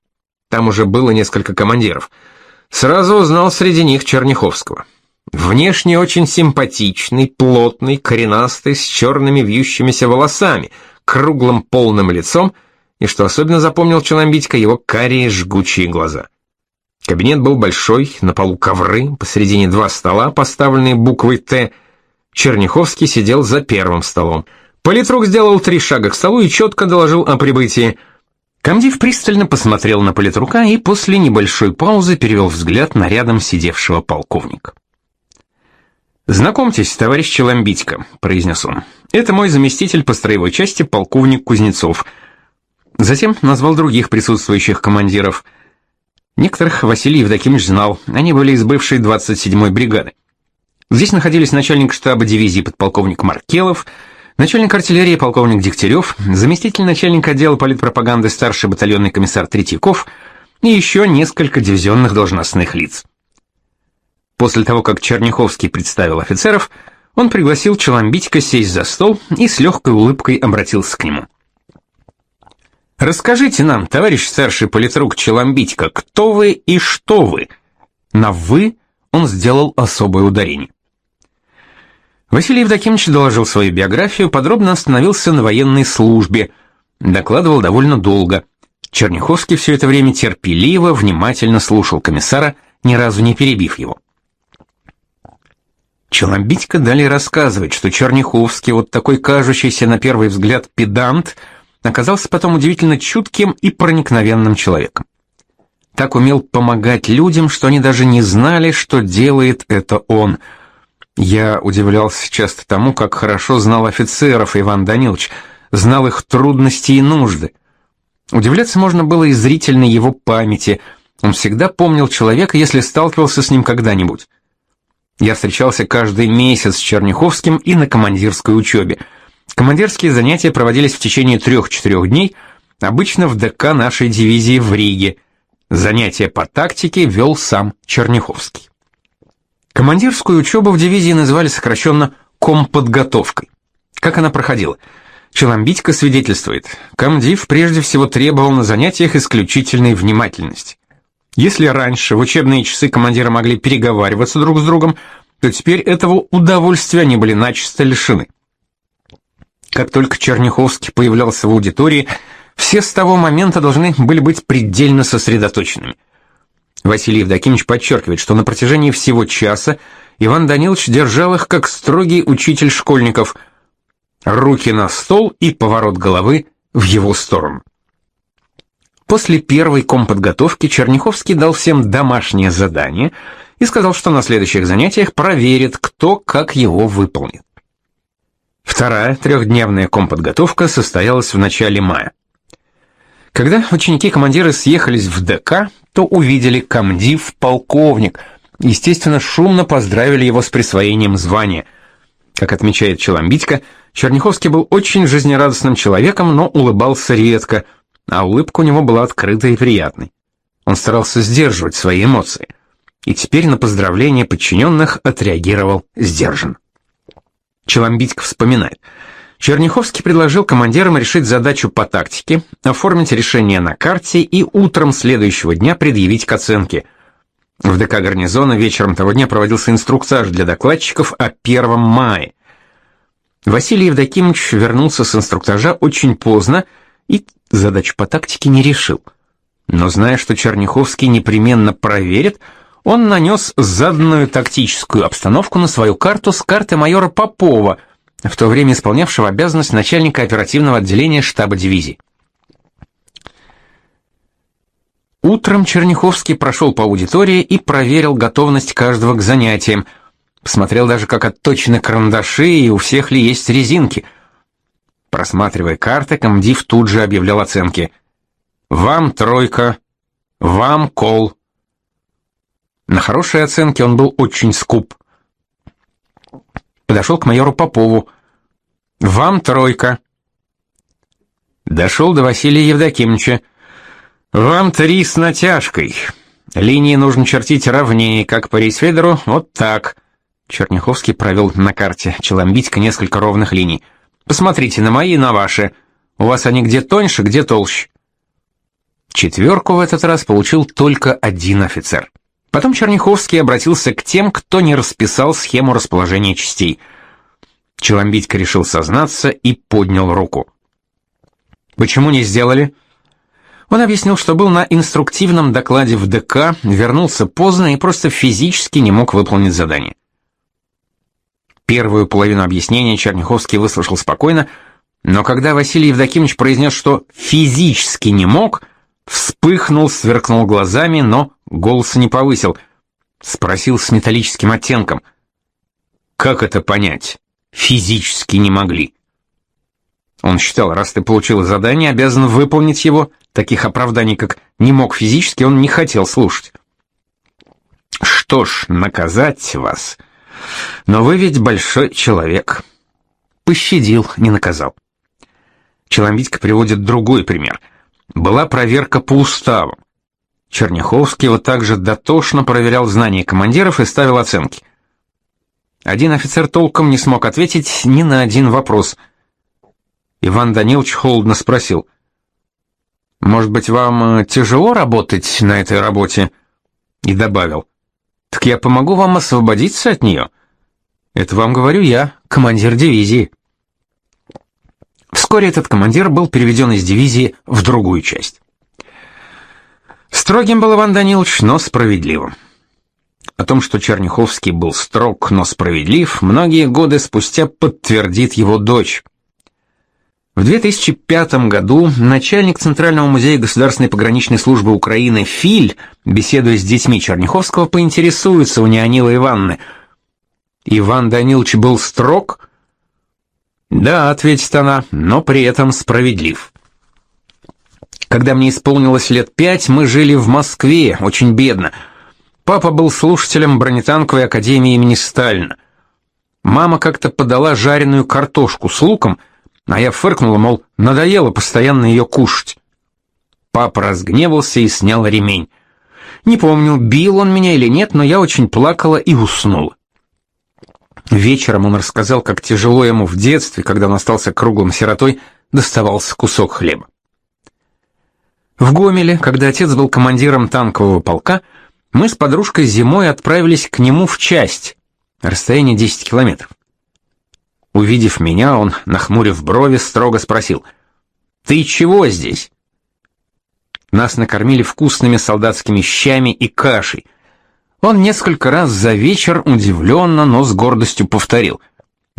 Там уже было несколько командиров. Сразу узнал среди них Черняховского. Внешне очень симпатичный, плотный, коренастый, с черными вьющимися волосами, круглым полным лицом, и, что особенно запомнил Челомбитько, его карие жгучие глаза. Кабинет был большой, на полу ковры, посередине два стола, поставленные буквой «Т». Черняховский сидел за первым столом. Политрук сделал три шага к столу и четко доложил о прибытии. Комдив пристально посмотрел на политрука и после небольшой паузы перевел взгляд на рядом сидевшего полковника. «Знакомьтесь, товарищ Челомбитько», — произнес он. «Это мой заместитель по строевой части, полковник Кузнецов». Затем назвал других присутствующих командиров. Некоторых Василий Евдокимович знал, они были из бывшей 27-й бригады. Здесь находились начальник штаба дивизии подполковник Маркелов, Начальник артиллерии полковник Дегтярев, заместитель начальника отдела политпропаганды старший батальонный комиссар Третьяков и еще несколько дивизионных должностных лиц. После того, как Черняховский представил офицеров, он пригласил Челомбитька сесть за стол и с легкой улыбкой обратился к нему. «Расскажите нам, товарищ старший политрук Челомбитько, кто вы и что вы?» На «вы» он сделал особое ударение. Василий Евдокимович доложил свою биографию, подробно остановился на военной службе, докладывал довольно долго. Черняховский все это время терпеливо, внимательно слушал комиссара, ни разу не перебив его. Челомбитько далее рассказывает, что Черняховский, вот такой кажущийся на первый взгляд педант, оказался потом удивительно чутким и проникновенным человеком. Так умел помогать людям, что они даже не знали, что делает это он – я удивлялся часто тому, как хорошо знал офицеров Иван Данилович, знал их трудности и нужды. Удивляться можно было и зрительной его памяти. Он всегда помнил человека, если сталкивался с ним когда-нибудь. Я встречался каждый месяц с Черняховским и на командирской учебе. Командирские занятия проводились в течение трех-четырех дней, обычно в ДК нашей дивизии в Риге. Занятия по тактике вел сам Черняховский. Командирскую учебу в дивизии называли сокращенно «комподготовкой». Как она проходила? Челомбитько свидетельствует, комдив прежде всего требовал на занятиях исключительной внимательности. Если раньше в учебные часы командиры могли переговариваться друг с другом, то теперь этого удовольствия они были начисто лишены. Как только Черняховский появлялся в аудитории, все с того момента должны были быть предельно сосредоточенными – Василий Евдокимович подчеркивает, что на протяжении всего часа Иван Данилович держал их как строгий учитель школьников. Руки на стол и поворот головы в его сторону. После первой комподготовки Черняховский дал всем домашнее задание и сказал, что на следующих занятиях проверит, кто как его выполнит. Вторая трехдневная комподготовка состоялась в начале мая. Когда ученики-командиры съехались в ДК, то увидели комдив полковник. Естественно, шумно поздравили его с присвоением звания. Как отмечает Челомбитько, Черняховский был очень жизнерадостным человеком, но улыбался редко, а улыбка у него была открытой и приятной. Он старался сдерживать свои эмоции. И теперь на поздравление подчиненных отреагировал сдержанно. Челомбитько вспоминает – Черняховский предложил командирам решить задачу по тактике, оформить решение на карте и утром следующего дня предъявить к оценке. В ДК гарнизона вечером того дня проводился инструктаж для докладчиков о 1 мае. Василий Евдокимович вернулся с инструктажа очень поздно и задачу по тактике не решил. Но зная, что Черняховский непременно проверит, он нанес заданную тактическую обстановку на свою карту с карты майора Попова – в то время исполнявшего обязанность начальника оперативного отделения штаба дивизии. Утром Черняховский прошел по аудитории и проверил готовность каждого к занятиям. Посмотрел даже, как отточены карандаши и у всех ли есть резинки. Просматривая карты, комдив тут же объявлял оценки. «Вам тройка», «Вам кол». На хорошие оценки он был очень скуп подошел к майору Попову. «Вам тройка». Дошел до Василия Евдокимовича. «Вам три с натяжкой. Линии нужно чертить ровнее, как по рейсфедеру, вот так. Черняховский провел на карте Челомбитька несколько ровных линий. Посмотрите на мои и на ваши. У вас они где тоньше, где толще. Четверку в этот раз получил только один офицер. Потом Черняховский обратился к тем, кто не расписал схему расположения частей. Челомбитько решил сознаться и поднял руку. «Почему не сделали?» Он объяснил, что был на инструктивном докладе в ДК, вернулся поздно и просто физически не мог выполнить задание. Первую половину объяснения Черняховский выслушал спокойно, но когда Василий Евдокимович произнес, что физически не мог, вспыхнул, сверкнул глазами, но голоса не повысил. Спросил с металлическим оттенком. «Как это понять? Физически не могли». Он считал, раз ты получил задание, обязан выполнить его. Таких оправданий, как «не мог физически», он не хотел слушать. «Что ж, наказать вас...» Но вы ведь большой человек. Пощадил, не наказал. Челомбитько приводит другой пример. Была проверка по уставам. Черняховский вот так же дотошно проверял знания командиров и ставил оценки. Один офицер толком не смог ответить ни на один вопрос. Иван Данилович холодно спросил. «Может быть, вам э, тяжело работать на этой работе?» И добавил. Так я помогу вам освободиться от нее. Это вам говорю я, командир дивизии. Вскоре этот командир был переведен из дивизии в другую часть. Строгим был Иван Данилович, но справедливым. О том, что Черняховский был строг, но справедлив, многие годы спустя подтвердит его дочь. В 2005 году начальник Центрального музея Государственной пограничной службы Украины Филь, беседуя с детьми Черняховского, поинтересуется у Неонилы Ивановны. «Иван Данилович был строг?» «Да», — ответит она, — «но при этом справедлив». Когда мне исполнилось лет пять, мы жили в Москве, очень бедно. Папа был слушателем бронетанковой академии имени Сталина. Мама как-то подала жареную картошку с луком — а я фыркнула, мол, надоело постоянно ее кушать. Папа разгневался и снял ремень. Не помню, бил он меня или нет, но я очень плакала и уснула. Вечером он рассказал, как тяжело ему в детстве, когда он остался круглым сиротой, доставался кусок хлеба. В Гомеле, когда отец был командиром танкового полка, мы с подружкой зимой отправились к нему в часть, расстояние 10 километров. Увидев меня, он, нахмурив брови, строго спросил: "Ты чего здесь?" Нас накормили вкусными солдатскими щами и кашей. Он несколько раз за вечер удивленно, но с гордостью повторил: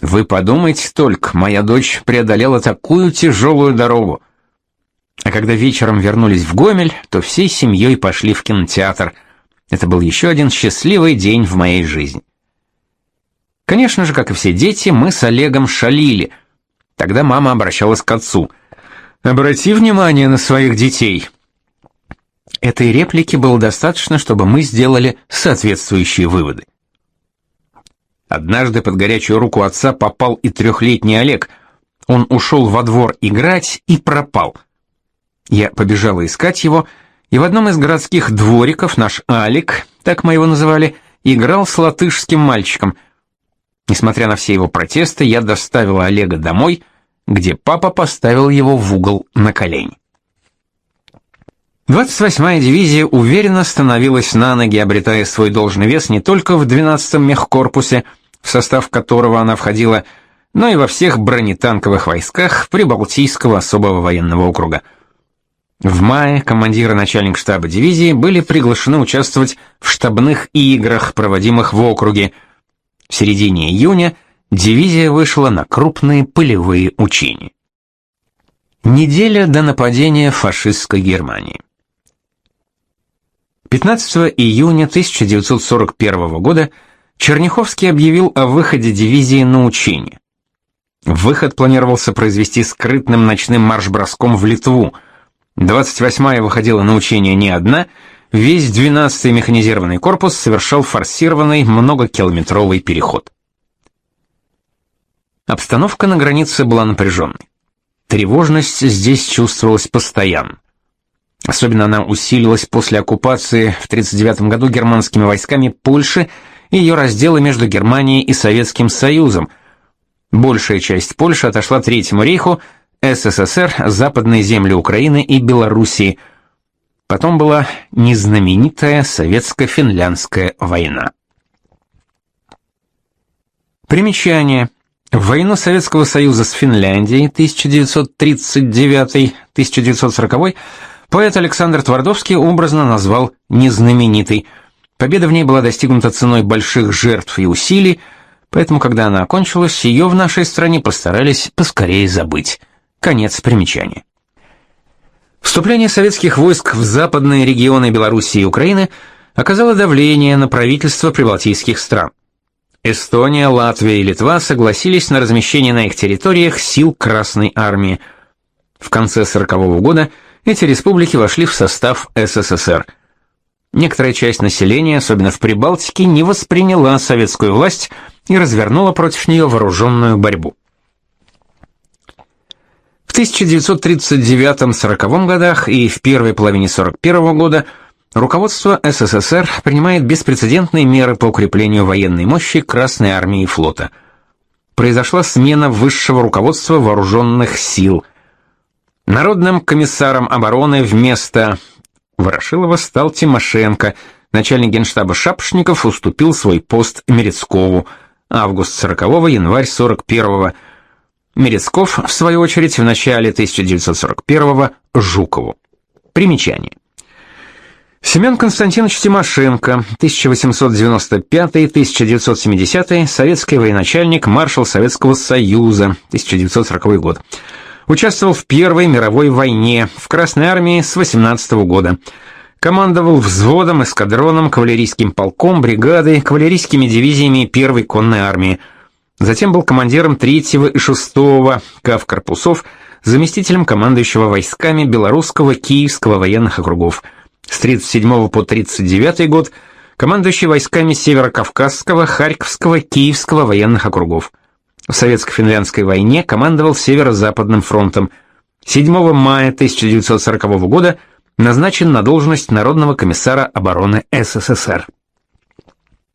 "Вы подумайте только, моя дочь преодолела такую тяжелую дорогу". А когда вечером вернулись в Гомель, то всей семьей пошли в кинотеатр. Это был еще один счастливый день в моей жизни. Конечно же, как и все дети, мы с Олегом шалили. Тогда мама обращалась к отцу. «Обрати внимание на своих детей». Этой реплики было достаточно, чтобы мы сделали соответствующие выводы. Однажды под горячую руку отца попал и трехлетний Олег. Он ушел во двор играть и пропал. Я побежала искать его, и в одном из городских двориков наш Алик, так мы его называли, играл с латышским мальчиком – Несмотря на все его протесты, я доставила Олега домой, где папа поставил его в угол на колени. 28-я дивизия уверенно становилась на ноги, обретая свой должный вес не только в 12-м мехкорпусе, в состав которого она входила, но и во всех бронетанковых войсках Прибалтийского особого военного округа. В мае командир и начальник штаба дивизии были приглашены участвовать в штабных играх, проводимых в округе, в середине июня дивизия вышла на крупные полевые учения. Неделя до нападения фашистской Германии. 15 июня 1941 года Черняховский объявил о выходе дивизии на учение. Выход планировался произвести скрытным ночным марш-броском в Литву. 28-я выходила на учение не одна, Весь 12-й механизированный корпус совершал форсированный многокилометровый переход. Обстановка на границе была напряженной. Тревожность здесь чувствовалась постоянно. Особенно она усилилась после оккупации в 1939 году германскими войсками Польши и ее разделы между Германией и Советским Союзом. Большая часть Польши отошла Третьему рейху, СССР, западные земли Украины и Белоруссии. Потом была незнаменитая советско-финляндская война. Примечание. Войну Советского Союза с Финляндией 1939-1940 поэт Александр Твардовский образно назвал «незнаменитый». Победа в ней была достигнута ценой больших жертв и усилий, поэтому, когда она окончилась, ее в нашей стране постарались поскорее забыть. Конец примечания. Вступление советских войск в западные регионы Белоруссии и Украины оказало давление на правительства прибалтийских стран. Эстония, Латвия и Литва согласились на размещение на их территориях сил Красной армии. В конце 40 -го года эти республики вошли в состав СССР. Некоторая часть населения, особенно в Прибалтике, не восприняла советскую власть и развернула против нее вооруженную борьбу. В 1939-40 годах и в первой половине 41 года руководство СССР принимает беспрецедентные меры по укреплению военной мощи Красной армии и флота. Произошла смена высшего руководства вооруженных сил. Народным комиссаром обороны вместо Ворошилова стал Тимошенко. Начальник генштаба Шапошников уступил свой пост Мерецкову. Август 40-го, январь 41-го. Мерецков, в свою очередь, в начале 1941-го Жукову. Примечание. Семен Константинович Тимошенко, 1895-1970, советский военачальник, маршал Советского Союза, 1940 год. Участвовал в Первой мировой войне, в Красной армии с 18 года. Командовал взводом, эскадроном, кавалерийским полком, бригадой, кавалерийскими дивизиями Первой конной армии – Затем был командиром 3-го и 6-го КАВ корпусов, заместителем командующего войсками Белорусского, Киевского военных округов. С 37 по 39 год командующий войсками Северо-Кавказского, Харьковского, Киевского военных округов. В Советско-финляндской войне командовал Северо-Западным фронтом. 7 мая 1940 года назначен на должность Народного комиссара обороны СССР.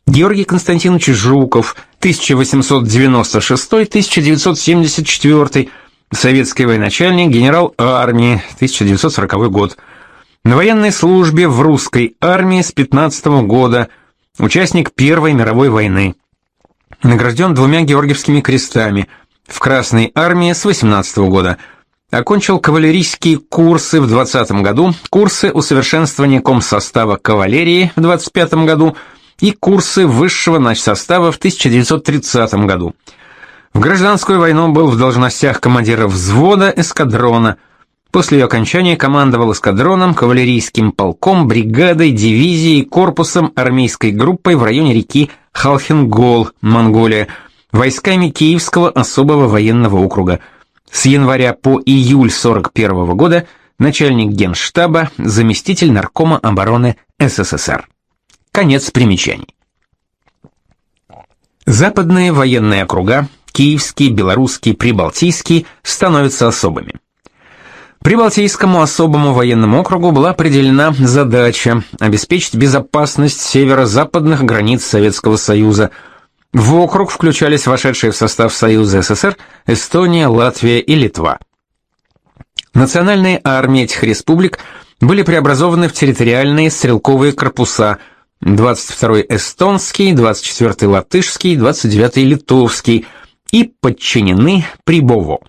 Георгий Константинович Жуков, 1896-1974, советский военачальник, генерал армии, 1940 год. На военной службе в русской армии с 15 года, участник Первой мировой войны. Награжден двумя Георгиевскими крестами, в Красной армии с 18 года. Окончил кавалерийские курсы в 20 году, курсы усовершенствования комсостава кавалерии в 25 году – и курсы высшего начсостава в 1930 году. В гражданскую войну был в должностях командира взвода эскадрона. После ее окончания командовал эскадроном, кавалерийским полком, бригадой, дивизией, корпусом, армейской группой в районе реки Халхингол, Монголия, войсками Киевского особого военного округа. С января по июль 41 года начальник генштаба, заместитель наркома обороны СССР. Конец примечаний. Западные военные округа, Киевский, Белорусский, Прибалтийский, становятся особыми. Прибалтийскому особому военному округу была определена задача обеспечить безопасность северо-западных границ Советского Союза. В округ включались вошедшие в состав Союза СССР Эстония, Латвия и Литва. Национальные армии этих республик были преобразованы в территориальные стрелковые корпуса – 22-й эстонский, 24-й латышский, 29-й литовский и подчинены Прибово.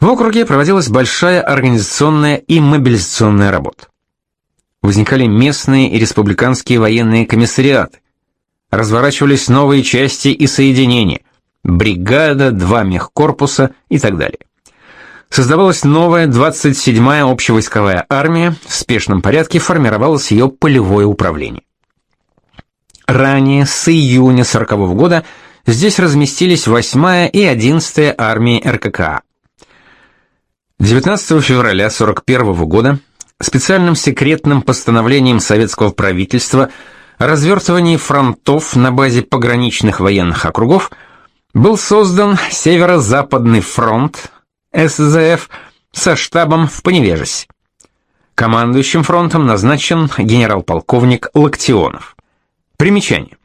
В округе проводилась большая организационная и мобилизационная работа. Возникали местные и республиканские военные комиссариаты. Разворачивались новые части и соединения, бригада, два мехкорпуса и так далее. Создавалась новая 27-я общевойсковая армия, в спешном порядке формировалось ее полевое управление. Ранее, с июня 40 -го года, здесь разместились 8-я и 11-я армии РККА. 19 февраля 41 -го года специальным секретным постановлением советского правительства о развертывании фронтов на базе пограничных военных округов был создан Северо-Западный фронт, СЗФ со штабом в Поневежесе. Командующим фронтом назначен генерал-полковник Лактионов. Примечание.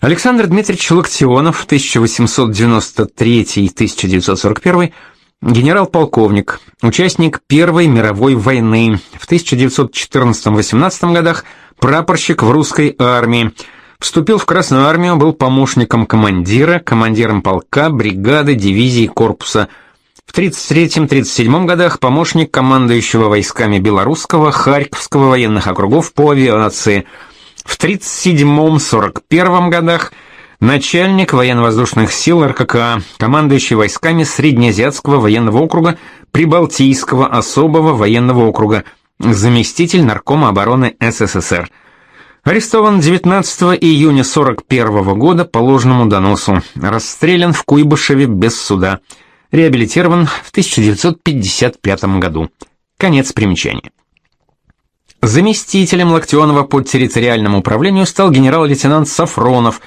Александр Дмитриевич Локтионов, 1893-1941, генерал-полковник, участник Первой мировой войны, в 1914-18 годах прапорщик в русской армии, вступил в Красную армию, был помощником командира, командиром полка, бригады, дивизии, корпуса. В 1933-1937 годах помощник командующего войсками Белорусского, Харьковского военных округов по авиации – в 37-41 годах начальник военно-воздушных сил РККА, командующий войсками Среднеазиатского военного округа Прибалтийского особого военного округа, заместитель наркома обороны СССР. Арестован 19 июня 41 года по ложному доносу. Расстрелян в Куйбышеве без суда. Реабилитирован в 1955 году. Конец примечания. Заместителем Локтионова по территориальному управлению стал генерал-лейтенант Сафронов.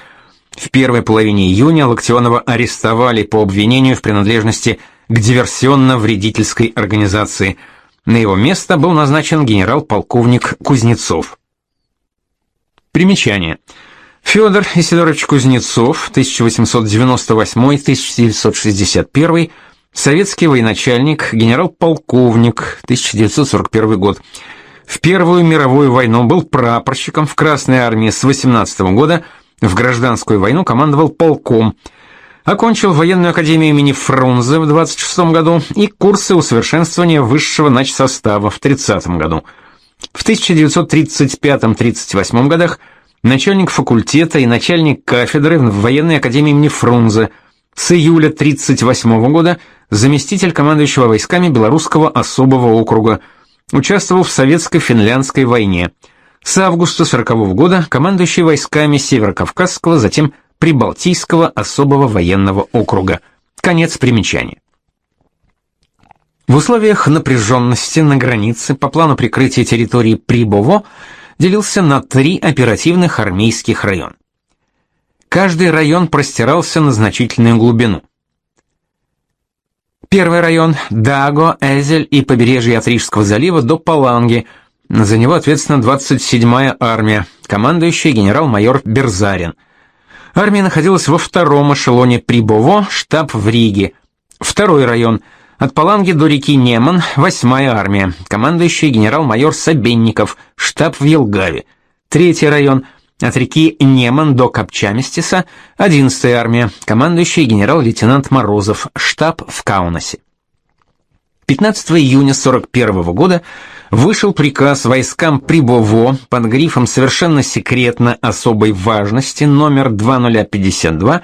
В первой половине июня Локтионова арестовали по обвинению в принадлежности к диверсионно-вредительской организации. На его место был назначен генерал-полковник Кузнецов. Примечание. Федор Исидорович Кузнецов, 1898-1961, советский военачальник, генерал-полковник, 1941 год. В Первую мировую войну был прапорщиком в Красной армии с 18 -го года, в гражданскую войну командовал полком. Окончил военную академию имени Фрунзе в 26 году и курсы усовершенствования высшего начсостава в 30 году. В 1935-38 годах начальник факультета и начальник кафедры в военной академии имени Фрунзе. С июля 38 года заместитель командующего войсками Белорусского особого округа – Участвовал в советско-финляндской войне. С августа 40 -го года командующий войсками Северокавказского, затем Прибалтийского особого военного округа. Конец примечания. В условиях напряженности на границе по плану прикрытия территории Прибово делился на три оперативных армейских района. Каждый район простирался на значительную глубину. Первый район – Даго, Эзель и побережье Атрижского залива до Паланги. За него ответственна 27-я армия, командующий генерал-майор Берзарин. Армия находилась во втором эшелоне Прибово, штаб в Риге. Второй район – от Паланги до реки Неман, 8-я армия, командующий генерал-майор Собенников, штаб в Елгаве. Третий район – от реки Неман до Капчамистиса 11-я армия, командующий генерал-лейтенант Морозов, штаб в Каунасе. 15 июня 41 года вышел приказ войскам Прибово под грифом совершенно секретно особой важности номер 2052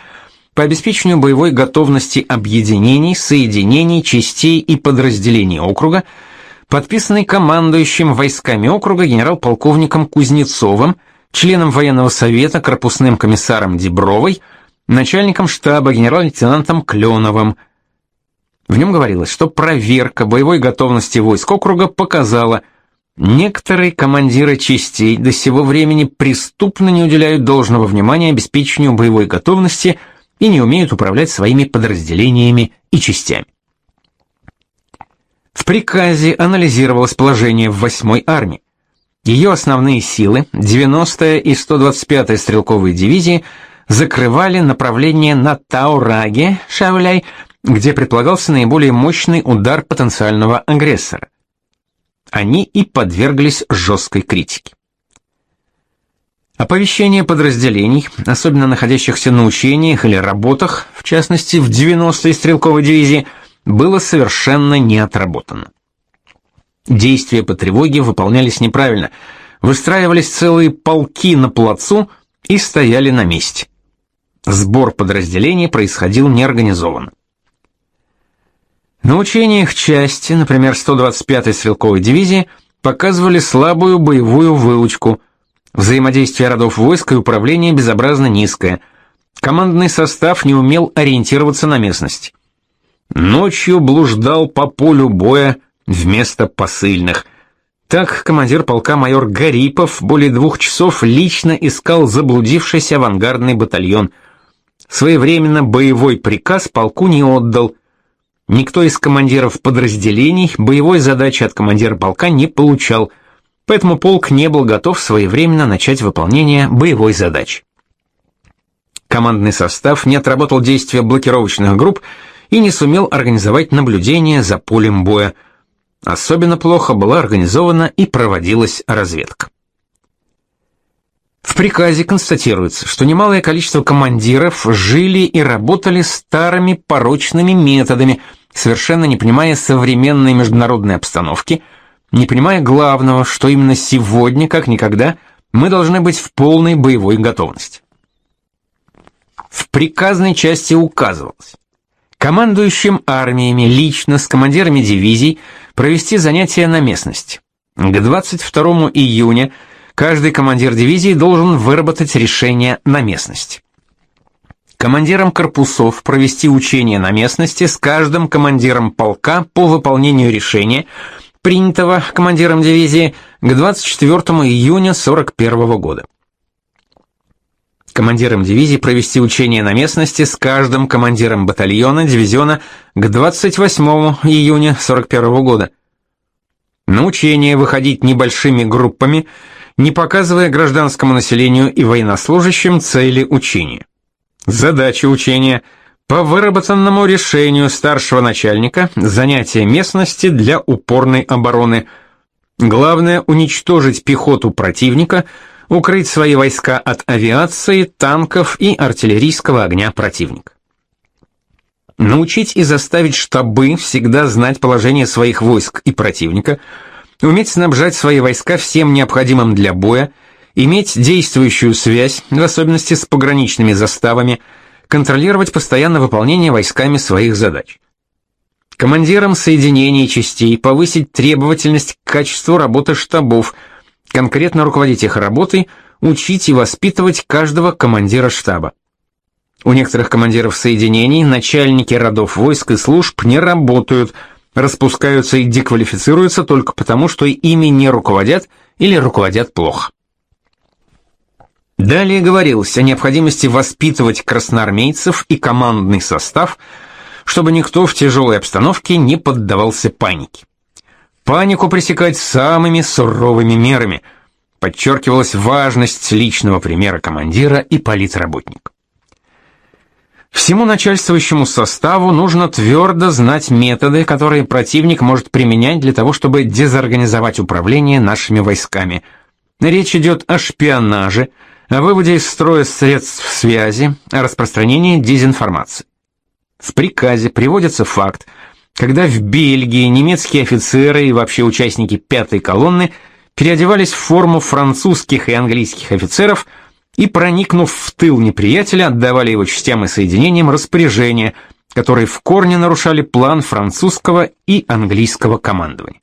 по обеспечению боевой готовности объединений, соединений, частей и подразделений округа, подписанный командующим войсками округа генерал-полковником Кузнецовым членом военного совета, корпусным комиссаром Дебровой, начальником штаба генерал-лейтенантом Кленовым. В нем говорилось, что проверка боевой готовности войск округа показала, некоторые командиры частей до сего времени преступно не уделяют должного внимания обеспечению боевой готовности и не умеют управлять своими подразделениями и частями. В приказе анализировалось положение в 8-й армии. Ее основные силы, 90-я и 125-я стрелковые дивизии, закрывали направление на Таураге, Шауляй, где предполагался наиболее мощный удар потенциального агрессора. Они и подверглись жесткой критике. Оповещение подразделений, особенно находящихся на учениях или работах, в частности в 90-й стрелковой дивизии, было совершенно не отработано. Действия по тревоге выполнялись неправильно. Выстраивались целые полки на плацу и стояли на месте. Сбор подразделений происходил неорганизованно. На учениях части, например, 125-й стрелковой дивизии, показывали слабую боевую выучку. Взаимодействие родов войск и управления безобразно низкое. Командный состав не умел ориентироваться на местность. Ночью блуждал по полю боя вместо посыльных. Так командир полка майор Гарипов более двух часов лично искал заблудившийся авангардный батальон. Своевременно боевой приказ полку не отдал. Никто из командиров подразделений боевой задачи от командира полка не получал, поэтому полк не был готов своевременно начать выполнение боевой задачи. Командный состав не отработал действия блокировочных групп и не сумел организовать наблюдение за полем боя. Особенно плохо была организована и проводилась разведка. В приказе констатируется, что немалое количество командиров жили и работали старыми порочными методами, совершенно не понимая современной международной обстановки, не понимая главного, что именно сегодня, как никогда, мы должны быть в полной боевой готовности. В приказной части указывалось, командующим армиями лично с командирами дивизий провести занятия на местности. К 22 июня – Каждый командир дивизии должен выработать решение на местности. Командирам корпусов провести учения на местности с каждым командиром полка по выполнению решения, принятого командиром дивизии к 24 июня 41 года. Командирам дивизии провести учения на местности с каждым командиром батальона, дивизиона к 28 июня 41 года. На учения выходить небольшими группами – не показывая гражданскому населению и военнослужащим цели учения. Задача учения по выработанному решению старшего начальника занятие местности для упорной обороны. Главное уничтожить пехоту противника, укрыть свои войска от авиации, танков и артиллерийского огня противника. Научить и заставить штабы всегда знать положение своих войск и противника – уметь снабжать свои войска всем необходимым для боя, иметь действующую связь, в особенности с пограничными заставами, контролировать постоянно выполнение войсками своих задач. Командирам соединений частей повысить требовательность к качеству работы штабов, конкретно руководить их работой, учить и воспитывать каждого командира штаба. У некоторых командиров соединений начальники родов войск и служб не работают – распускаются и деквалифицируются только потому, что ими не руководят или руководят плохо. Далее говорилось о необходимости воспитывать красноармейцев и командный состав, чтобы никто в тяжелой обстановке не поддавался панике. Панику пресекать самыми суровыми мерами. Подчеркивалась важность личного примера командира и политработника. Всему начальствующему составу нужно твердо знать методы, которые противник может применять для того, чтобы дезорганизовать управление нашими войсками. Речь идет о шпионаже, о выводе из строя средств связи, о распространении дезинформации. В приказе приводится факт, когда в Бельгии немецкие офицеры и вообще участники пятой колонны переодевались в форму французских и английских офицеров – и, проникнув в тыл неприятеля, отдавали его частям и соединениям распоряжения, которые в корне нарушали план французского и английского командования.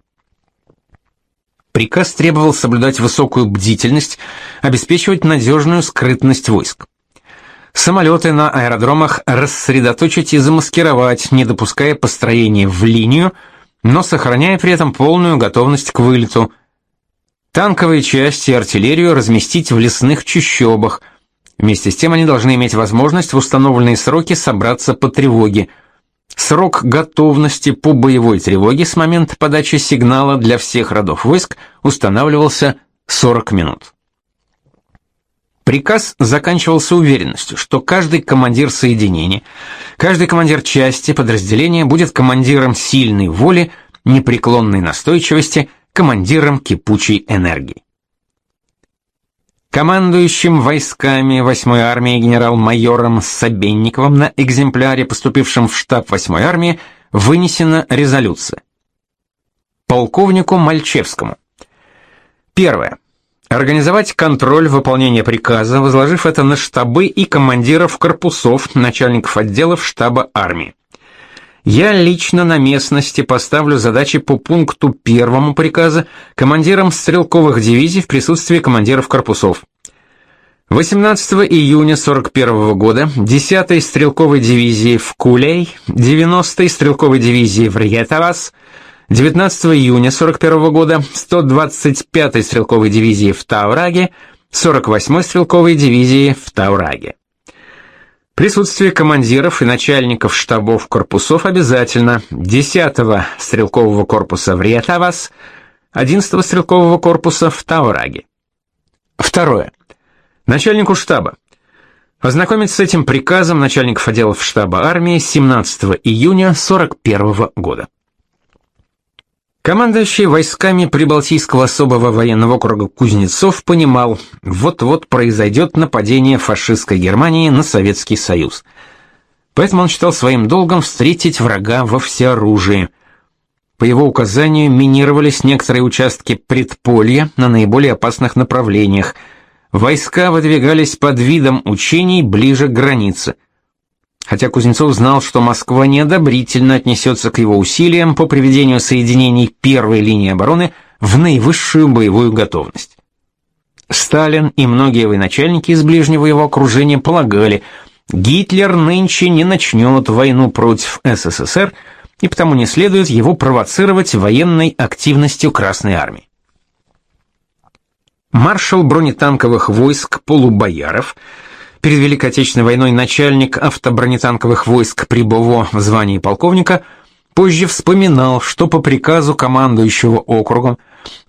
Приказ требовал соблюдать высокую бдительность, обеспечивать надежную скрытность войск. Самолеты на аэродромах рассредоточить и замаскировать, не допуская построения в линию, но сохраняя при этом полную готовность к вылету – Танковые части и артиллерию разместить в лесных чащобах. Вместе с тем они должны иметь возможность в установленные сроки собраться по тревоге. Срок готовности по боевой тревоге с момента подачи сигнала для всех родов войск устанавливался 40 минут. Приказ заканчивался уверенностью, что каждый командир соединения, каждый командир части, подразделения будет командиром сильной воли, непреклонной настойчивости – командиром кипучей энергии. Командующим войсками 8-й армии генерал-майором Собенниковым на экземпляре, поступившем в штаб 8-й армии, вынесена резолюция. Полковнику Мальчевскому. Первое. Организовать контроль выполнения приказа, возложив это на штабы и командиров корпусов, начальников отделов штаба армии. Я лично на местности поставлю задачи по пункту первому приказа командирам стрелковых дивизий в присутствии командиров корпусов. 18 июня 41 года 10-й стрелковой дивизии в Кулей, 90-й стрелковой дивизии в Рьетавас, 19 июня 41 года 125-й стрелковой дивизии в Таураге, 48-й стрелковой дивизии в Таураге. Присутствие командиров и начальников штабов корпусов обязательно. 10-го стрелкового корпуса в Риатавас, 11-го стрелкового корпуса в Таураге. Второе. Начальнику штаба. Ознакомиться с этим приказом начальников отделов штаба армии 17 июня 41 года. Командующий войсками Прибалтийского особого военного округа Кузнецов понимал, вот-вот произойдет нападение фашистской Германии на Советский Союз. Поэтому он считал своим долгом встретить врага во всеоружии. По его указанию минировались некоторые участки предполья на наиболее опасных направлениях. Войска выдвигались под видом учений ближе к границе – Хотя Кузнецов знал, что Москва неодобрительно отнесется к его усилиям по приведению соединений первой линии обороны в наивысшую боевую готовность. Сталин и многие военачальники из ближнего его окружения полагали, Гитлер нынче не начнет войну против СССР, и потому не следует его провоцировать военной активностью Красной армии. Маршал бронетанковых войск Полубояров – Перед Великой Отечественной войной начальник автобронетанковых войск Прибово в звании полковника позже вспоминал, что по приказу командующего округом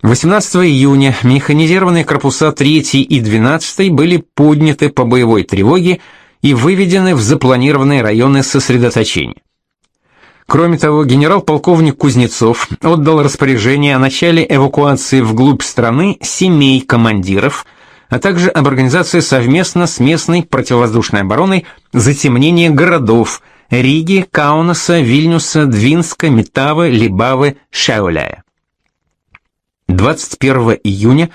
18 июня механизированные корпуса 3 и 12 были подняты по боевой тревоге и выведены в запланированные районы сосредоточения. Кроме того, генерал-полковник Кузнецов отдал распоряжение о начале эвакуации вглубь страны семей командиров – а также об организации совместно с местной противовоздушной обороной затемнения городов Риги, Каунаса, Вильнюса, Двинска, Метавы, Либавы, Шауляя. 21 июня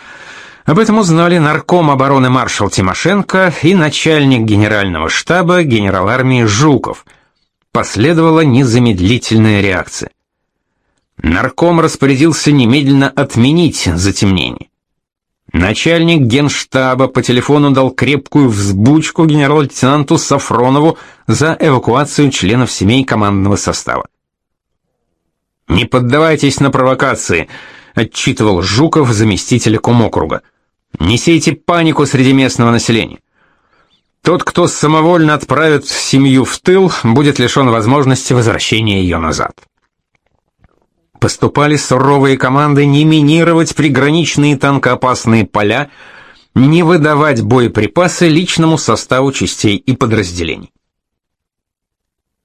об этом узнали нарком обороны маршал Тимошенко и начальник генерального штаба генерал армии Жуков. Последовала незамедлительная реакция. Нарком распорядился немедленно отменить затемнение. Начальник генштаба по телефону дал крепкую взбучку генерал-лейтенанту Сафронову за эвакуацию членов семей командного состава. «Не поддавайтесь на провокации», — отчитывал Жуков, заместителя комокруга. «Не сейте панику среди местного населения. Тот, кто самовольно отправит семью в тыл, будет лишен возможности возвращения ее назад» поступали суровые команды не минировать приграничные танкоопасные поля, не выдавать боеприпасы личному составу частей и подразделений.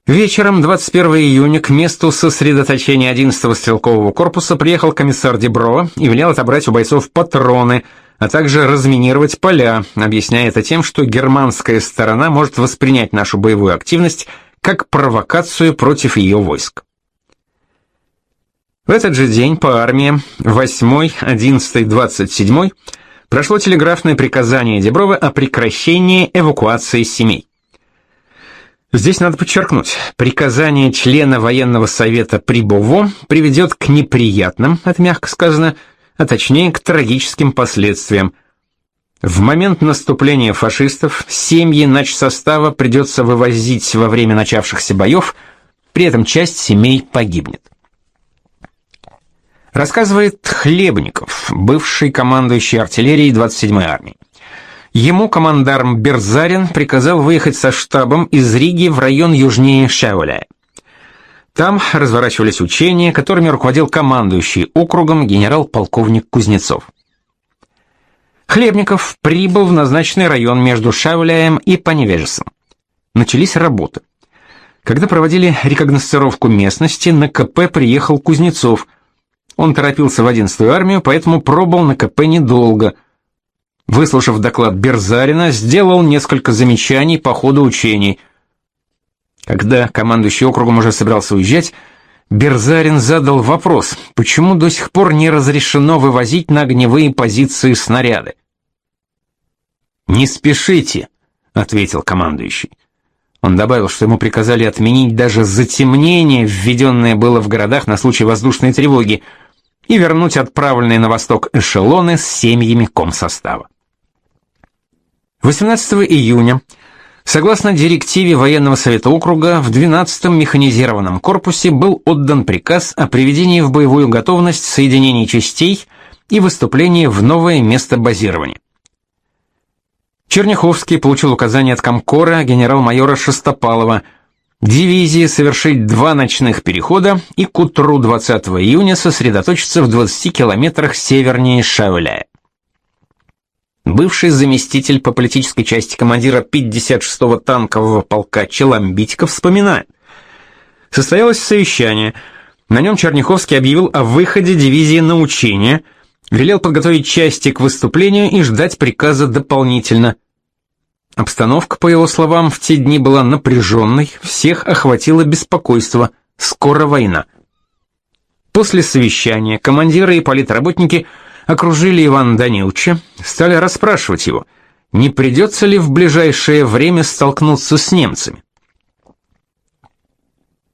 Вечером 21 июня к месту сосредоточения 11-го стрелкового корпуса приехал комиссар Деброва и велел отобрать у бойцов патроны, а также разминировать поля, объясняя это тем, что германская сторона может воспринять нашу боевую активность как провокацию против ее войск. В этот же день по армии 8, 11, 27 прошло телеграфное приказание Деброва о прекращении эвакуации семей. Здесь надо подчеркнуть, приказание члена военного совета Прибово приведет к неприятным, это мягко сказано, а точнее к трагическим последствиям. В момент наступления фашистов семьи начсостава придется вывозить во время начавшихся боев, при этом часть семей погибнет. Рассказывает Хлебников, бывший командующий артиллерией 27-й армии. Ему командарм Берзарин приказал выехать со штабом из Риги в район южнее Шауляя. Там разворачивались учения, которыми руководил командующий округом генерал-полковник Кузнецов. Хлебников прибыл в назначенный район между Шауляем и Поневежесом. Начались работы. Когда проводили рекогносцировку местности, на КП приехал Кузнецов – он торопился в 11-ю армию, поэтому пробыл на КП недолго. Выслушав доклад Берзарина, сделал несколько замечаний по ходу учений. Когда командующий округом уже собирался уезжать, Берзарин задал вопрос, почему до сих пор не разрешено вывозить на огневые позиции снаряды. «Не спешите», — ответил командующий. Он добавил, что ему приказали отменить даже затемнение, введенное было в городах на случай воздушной тревоги — и вернуть отправленные на восток эшелоны с семьями комсостава. 18 июня, согласно директиве военного совета округа, в 12-м механизированном корпусе был отдан приказ о приведении в боевую готовность соединений частей и выступлении в новое место базирования. Черняховский получил указание от комкора генерал-майора Шестопалова – дивизии совершить два ночных перехода и к утру 20 июня сосредоточиться в 20 километрах севернее Шауляя. бывший заместитель по политической части командира 56-го танкового полка Челамбитиков вспоминает. Состоялось совещание. На нем Черняховский объявил о выходе дивизии на учение, велел подготовить части к выступлению и ждать приказа дополнительно. Обстановка, по его словам, в те дни была напряженной, всех охватило беспокойство. Скоро война. После совещания командиры и политработники окружили Ивана Даниловича, стали расспрашивать его, не придется ли в ближайшее время столкнуться с немцами.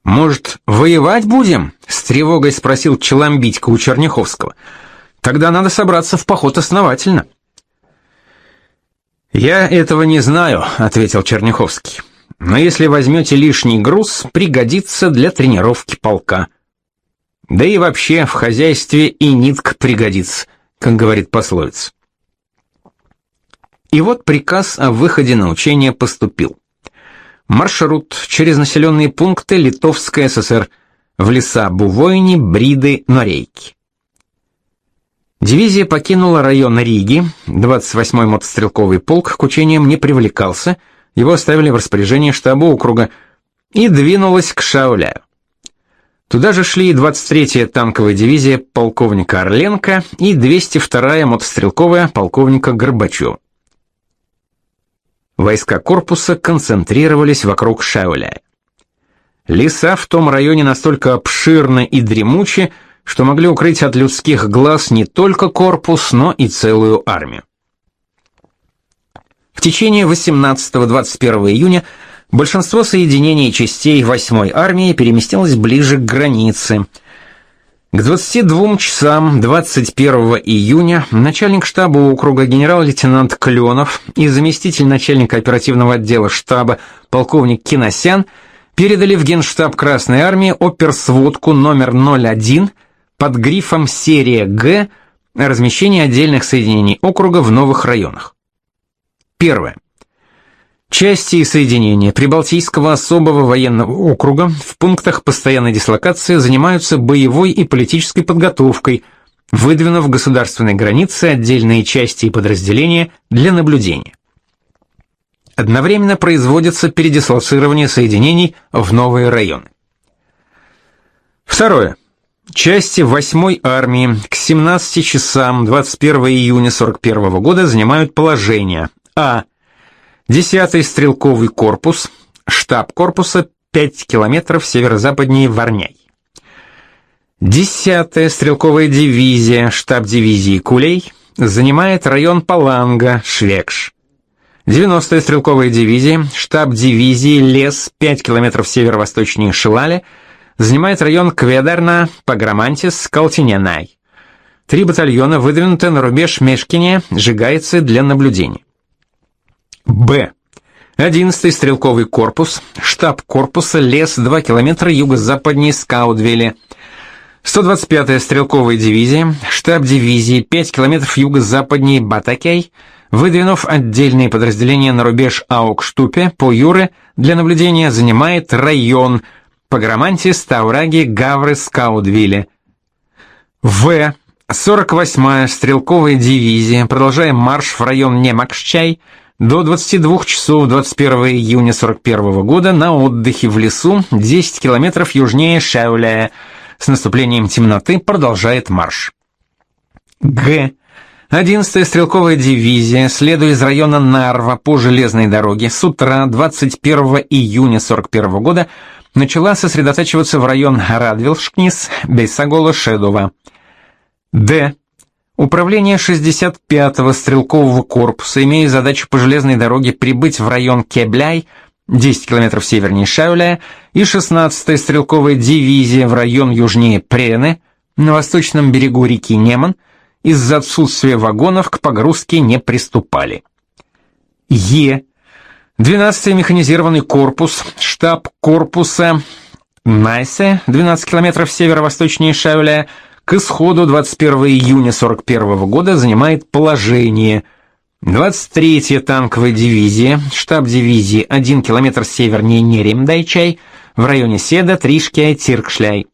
«Может, воевать будем?» — с тревогой спросил Челомбитько у Черняховского. «Тогда надо собраться в поход основательно». «Я этого не знаю», — ответил Черняховский. «Но если возьмете лишний груз, пригодится для тренировки полка. Да и вообще в хозяйстве и нитка пригодится, как говорит пословица». И вот приказ о выходе на учение поступил. Маршрут через населенные пункты Литовской ССР в леса Бувойни, Бриды, Норейки. Дивизия покинула район Риги, 28-й мотострелковый полк к учениям не привлекался, его оставили в распоряжении штаба округа, и двинулась к Шауляю. Туда же шли 23-я танковая дивизия полковника Орленко и 202-я мотострелковая полковника Горбачева. Войска корпуса концентрировались вокруг Шауляя. Леса в том районе настолько обширны и дремучи, что могли укрыть от людских глаз не только корпус, но и целую армию. В течение 18-21 июня большинство соединений частей 8-й армии переместилось ближе к границе. К 22 часам 21 июня начальник штаба округа генерал-лейтенант Кленов и заместитель начальника оперативного отдела штаба полковник Киносян передали в Генштаб Красной армии оперсводку номер 01 под грифом «Серия Г» размещение отдельных соединений округа в новых районах. Первое. Части и соединения Прибалтийского особого военного округа в пунктах постоянной дислокации занимаются боевой и политической подготовкой, выдвинув государственные границы отдельные части и подразделения для наблюдения. Одновременно производится передислоцирование соединений в новые районы. Второе. Части 8-й армии к 17 часам 21 июня 41 года занимают положение А. 10-й стрелковый корпус, штаб корпуса 5 километров северо-западнее Варняй. 10-я стрелковая дивизия, штаб дивизии Кулей, занимает район Паланга, Швекш. 90-я стрелковая дивизия, штаб дивизии Лес, 5 километров северо-восточнее Шилали, занимает район Кведерна, Паграмантис, Калтиненай. Три батальона выдвинуты на рубеж Мешкине, Жигайцы для наблюдения. Б. 11-й стрелковый корпус, штаб корпуса, лес 2 километра юго-западнее Скаудвилля. 125-я стрелковая дивизия, штаб дивизии 5 километров юго-западнее Батакей, выдвинув отдельные подразделения на рубеж Аукштупе по Юре для наблюдения, занимает район – Паграманти, Стаураги, Гавры, Скаудвилле. В. 48-я стрелковая дивизия, продолжая марш в район Немакшчай, до 22 часов 21 июня 41 года на отдыхе в лесу 10 километров южнее Шауляя. С наступлением темноты продолжает марш. Г. 11-я стрелковая дивизия, следуя из района Нарва по железной дороге, с утра 21 июня 41 года начала сосредотачиваться в район Радвилшкнис, Бейсагола, Шедова. Д. Управление 65-го стрелкового корпуса, имея задачу по железной дороге прибыть в район Кебляй, 10 километров севернее Шауля, и 16-я стрелковая дивизия в район южнее Прены, на восточном берегу реки Неман, из-за отсутствия вагонов к погрузке не приступали. Е. 12-й механизированный корпус, штаб корпуса Найсе, 12 километров северо-восточнее Шауля, к исходу 21 июня 41 года занимает положение. 23-я танковая дивизия, штаб дивизии 1 километр севернее Неремдайчай, в районе Седа, Тришкия, Тиркшляй.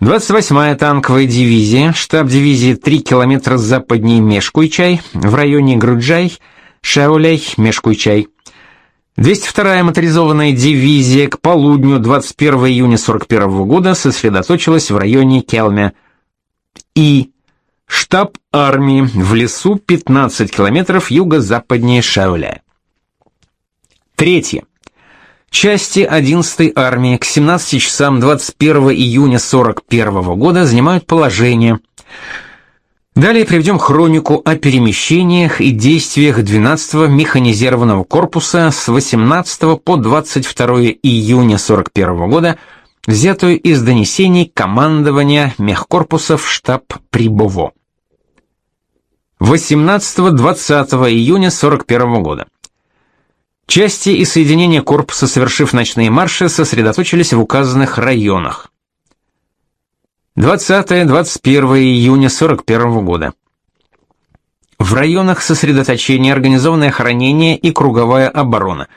28-я танковая дивизия, штаб дивизии 3 километра западнее Мешкуйчай, в районе Груджай, Шаулей, Мешкуйчай. 202-я моторизованная дивизия к полудню 21 июня 41 года сосредоточилась в районе Келме. И штаб армии в лесу 15 километров юго-западнее Шауля. Третье. Части 11-й армии к 17 часам 21 июня 41 года занимают положение. Далее приведем хронику о перемещениях и действиях 12-го механизированного корпуса с 18 по 22 июня 41 года, взятую из донесений командования мехкорпусов штаб Прибово. 18-20 июня 41 года. Части и соединения корпуса, совершив ночные марши, сосредоточились в указанных районах. 20-21 июня 41 года. В районах сосредоточения организованное хранение и круговая оборона.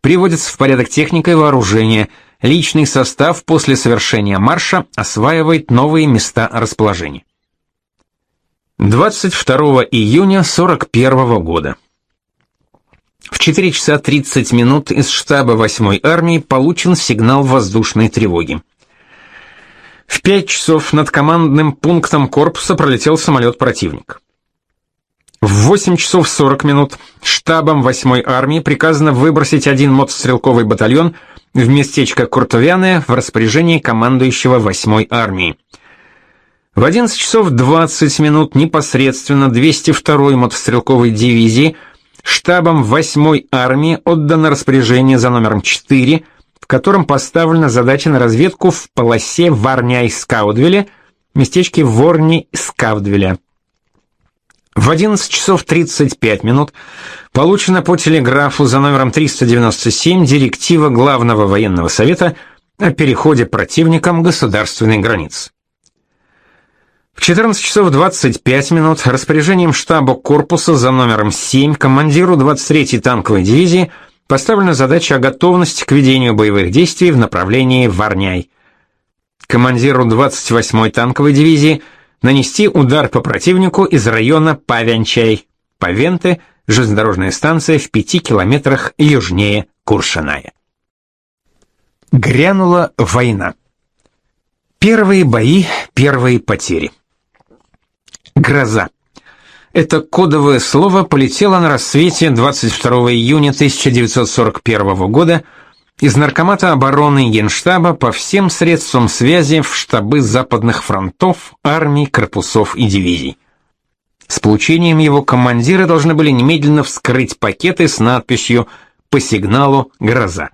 Приводится в порядок техника и вооружение. Личный состав после совершения марша осваивает новые места расположения. 22 июня 41 года. В 4 часа 30 минут из штаба 8-й армии получен сигнал воздушной тревоги. В 5 часов над командным пунктом корпуса пролетел самолет противник. В 8 часов 40 минут штабом 8-й армии приказано выбросить один мотострелковый батальон в местечко Куртовяное в распоряжении командующего 8-й армии. В 11 часов 20 минут непосредственно 202-й мотострелковой дивизии штабом 8-й армии отдано распоряжение за номером 4 в котором поставлена задача на разведку в полосе Варняй-Скаудвеля, местечке Ворни-Скаудвеля. В 11 часов 35 минут получена по телеграфу за номером 397 директива Главного военного совета о переходе противником государственной границы. В 14 часов 25 минут распоряжением штаба корпуса за номером 7 командиру 23-й танковой дивизии – поставлена задача о готовности к ведению боевых действий в направлении Варняй. Командиру 28-й танковой дивизии нанести удар по противнику из района Павянчай, Павенты, железнодорожная станция в пяти километрах южнее Куршиная. Грянула война. Первые бои, первые потери. Гроза. Это кодовое слово полетело на рассвете 22 июня 1941 года из Наркомата обороны Генштаба по всем средствам связи в штабы западных фронтов, армий, корпусов и дивизий. С получением его командиры должны были немедленно вскрыть пакеты с надписью «По сигналу гроза».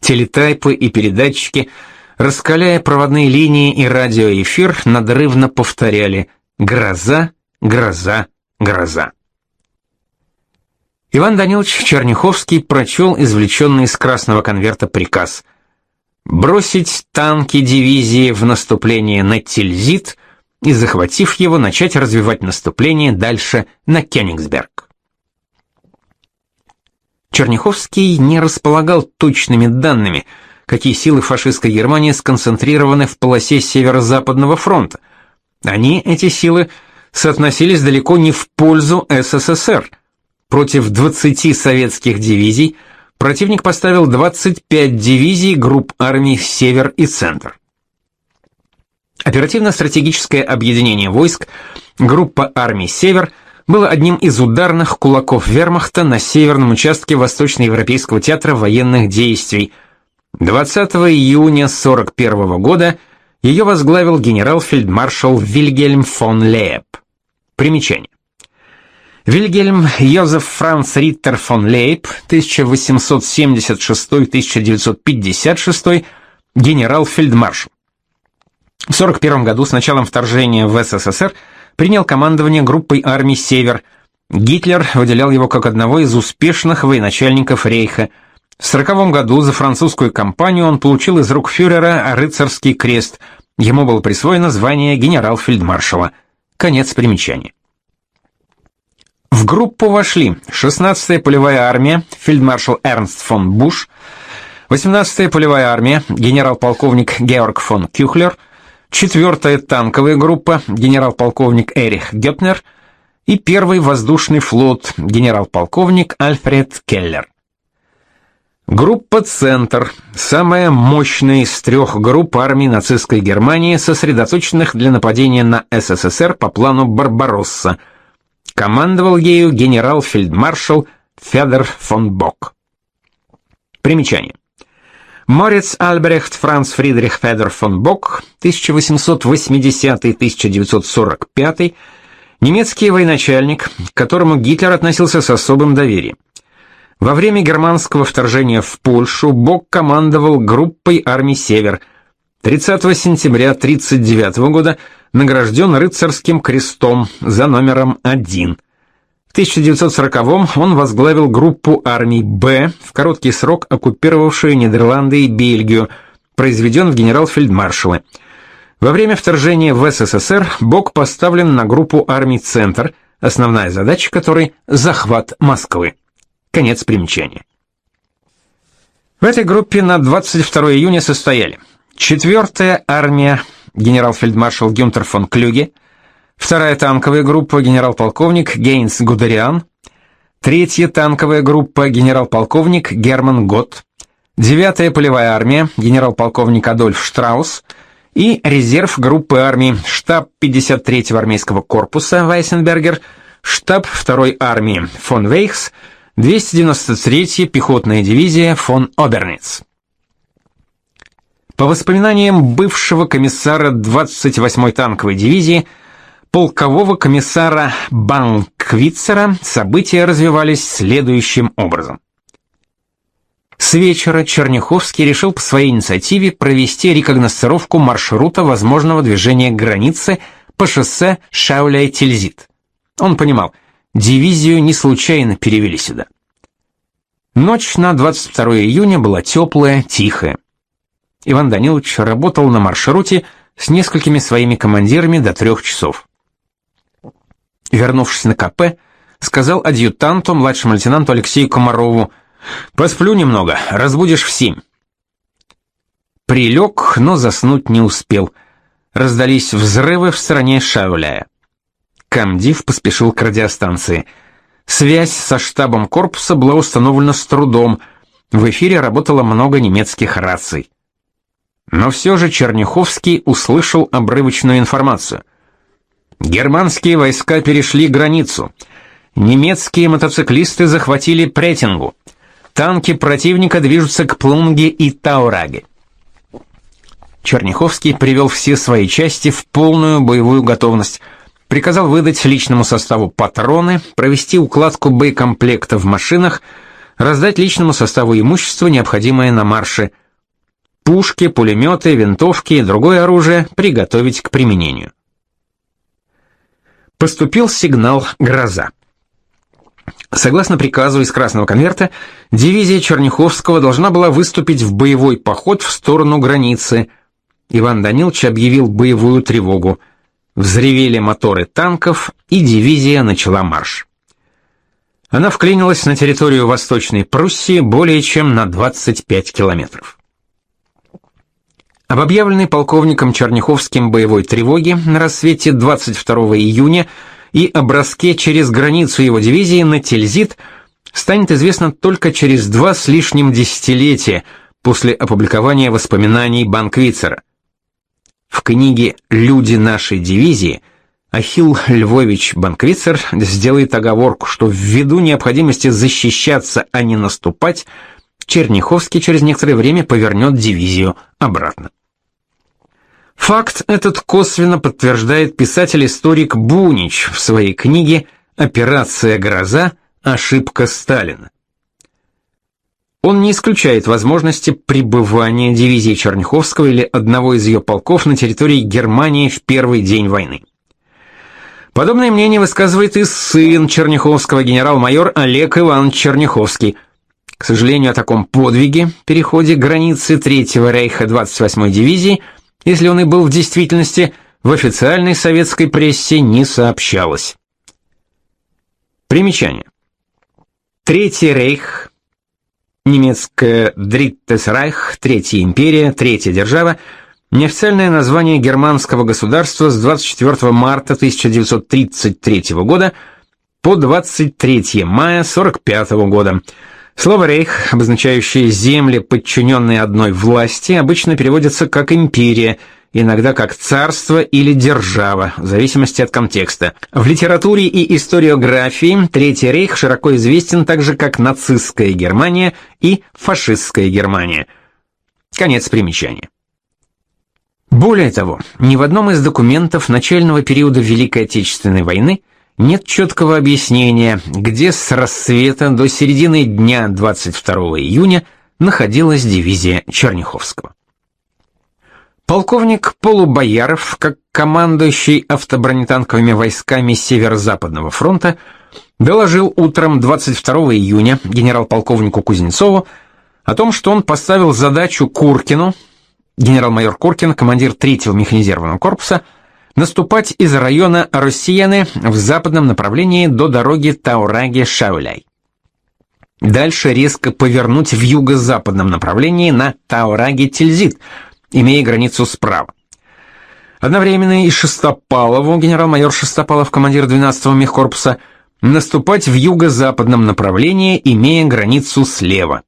Телетайпы и передатчики, раскаляя проводные линии и радиоэфир, надрывно повторяли «Гроза, Гроза, гроза. Иван Данилович Черняховский прочел извлеченный из красного конверта приказ бросить танки дивизии в наступление на Тильзит и, захватив его, начать развивать наступление дальше на Кёнигсберг. Черняховский не располагал точными данными, какие силы фашистской Германии сконцентрированы в полосе Северо-Западного фронта. Они, эти силы, соотносились далеко не в пользу СССР. Против 20 советских дивизий противник поставил 25 дивизий групп армий «Север» и «Центр». Оперативно-стратегическое объединение войск, группа армий «Север» было одним из ударных кулаков вермахта на северном участке Восточноевропейского театра военных действий. 20 июня 1941 года ее возглавил генерал-фельдмаршал Вильгельм фон Лейб. Примечание. Вильгельм Йозеф Франц Риттер фон Лейб, 1876-1956, генерал-фельдмаршал. В 1941 году с началом вторжения в СССР принял командование группой армий «Север». Гитлер выделял его как одного из успешных военачальников Рейха. В 1940 году за французскую кампанию он получил из рук фюрера рыцарский крест. Ему было присвоено звание генерал-фельдмаршала – Конец примечания. В группу вошли 16-я полевая армия, фельдмаршал Эрнст фон Буш, 18-я полевая армия, генерал-полковник Георг фон Кюхлер, 4-я танковая группа, генерал-полковник Эрих Гёпнер и 1-й воздушный флот, генерал-полковник Альфред Келлер. Группа «Центр» — самая мощная из трех групп армий нацистской Германии, сосредоточенных для нападения на СССР по плану «Барбаросса». Командовал ею генерал-фельдмаршал Федор фон Бок. Примечание. Морец Альбрехт Франц Фридрих Федор фон Бок, 1880-1945, немецкий военачальник, к которому Гитлер относился с особым доверием. Во время германского вторжения в Польшу Бок командовал группой армий «Север». 30 сентября 1939 года награжден рыцарским крестом за номером 1. В 1940-м он возглавил группу армий «Б», в короткий срок оккупировавшую Нидерланды и Бельгию, произведен в генерал-фельдмаршалы. Во время вторжения в СССР Бок поставлен на группу армий «Центр», основная задача которой – захват Москвы. Конец примечания. В этой группе на 22 июня состояли 4-я армия генерал-фельдмаршал Гюнтер фон Клюге, 2-я танковая группа генерал-полковник Гейнс Гудериан, 3-я танковая группа генерал-полковник Герман Гот, 9-я полевая армия генерал-полковник Адольф Штраус и резерв группы армий штаб 53-го армейского корпуса Вайсенбергер, штаб 2-й армии фон Вейхс, 293-я пехотная дивизия фон Оберниц. По воспоминаниям бывшего комиссара 28-й танковой дивизии, полкового комиссара Банквицера, события развивались следующим образом. С вечера Черняховский решил по своей инициативе провести рекогносцировку маршрута возможного движения границы по шоссе Шауляй-Тильзит. Он понимал – Дивизию не случайно перевели сюда. Ночь на 22 июня была теплая, тихая. Иван Данилович работал на маршруте с несколькими своими командирами до трех часов. Вернувшись на КП, сказал адъютанту, младшему лейтенанту Алексею Комарову, «Посплю немного, разбудишь в семь». Прилег, но заснуть не успел. Раздались взрывы в стороне Шауляя. Камдив поспешил к радиостанции. Связь со штабом корпуса была установлена с трудом. В эфире работало много немецких раций. Но все же Черняховский услышал обрывочную информацию. Германские войска перешли границу. Немецкие мотоциклисты захватили Претингу. Танки противника движутся к Плунге и Таураге. Черняховский привел все свои части в полную боевую готовность – приказал выдать личному составу патроны, провести укладку боекомплекта в машинах, раздать личному составу имущество, необходимое на марше, пушки, пулеметы, винтовки и другое оружие приготовить к применению. Поступил сигнал «Гроза». Согласно приказу из Красного конверта, дивизия Черняховского должна была выступить в боевой поход в сторону границы. Иван Данилович объявил боевую тревогу – Взревели моторы танков, и дивизия начала марш. Она вклинилась на территорию Восточной Пруссии более чем на 25 километров. Об объявленной полковником Черняховским боевой тревоге на рассвете 22 июня и о броске через границу его дивизии на Тильзит станет известно только через два с лишним десятилетия после опубликования воспоминаний Банквицера – в книге «Люди нашей дивизии» Ахилл Львович Банквицер сделает оговорку, что ввиду необходимости защищаться, а не наступать, Черняховский через некоторое время повернет дивизию обратно. Факт этот косвенно подтверждает писатель-историк Бунич в своей книге «Операция Гроза. Ошибка Сталина». Он не исключает возможности пребывания дивизии Черняховского или одного из ее полков на территории Германии в первый день войны. Подобное мнение высказывает и сын Черняховского генерал-майор Олег Иванович Черняховский. К сожалению, о таком подвиге, переходе границы Третьего рейха 28-й дивизии, если он и был в действительности, в официальной советской прессе не сообщалось. Примечание. Третий рейх Drittes Reich, Третья империя, Третья держава неофициальное название германского государства с 24 марта 1933 года по 23 мая 45 года. Слово «рейх», обозначающее земли, подчиненные одной власти, обычно переводится как «империя», иногда как царство или держава, в зависимости от контекста. В литературе и историографии Третий рейх широко известен также как нацистская Германия и фашистская Германия. Конец примечания. Более того, ни в одном из документов начального периода Великой Отечественной войны нет четкого объяснения, где с рассвета до середины дня 22 июня находилась дивизия Черняховского. Полковник Полубояров, как командующий автобронетанковыми войсками Северо-Западного фронта, доложил утром 22 июня генерал-полковнику Кузнецову о том, что он поставил задачу Куркину, генерал-майор Куркин, командир 3-го механизированного корпуса, наступать из района Россияны в западном направлении до дороги Таураги-Шауляй. Дальше резко повернуть в юго-западном направлении на Таураги-Тильзит – имея границу справа. Одновременно и Шестопалову, генерал-майор Шестопалов, командир 12-го мехкорпуса, наступать в юго-западном направлении, имея границу слева.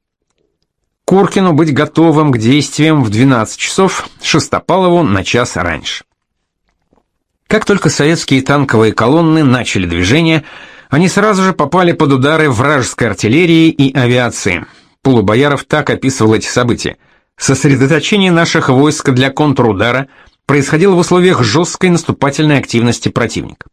Куркину быть готовым к действиям в 12 часов, Шестопалову на час раньше. Как только советские танковые колонны начали движение, они сразу же попали под удары вражеской артиллерии и авиации. Полубояров так описывал эти события. Сосредоточение наших войск для контрудара происходило в условиях жесткой наступательной активности противника.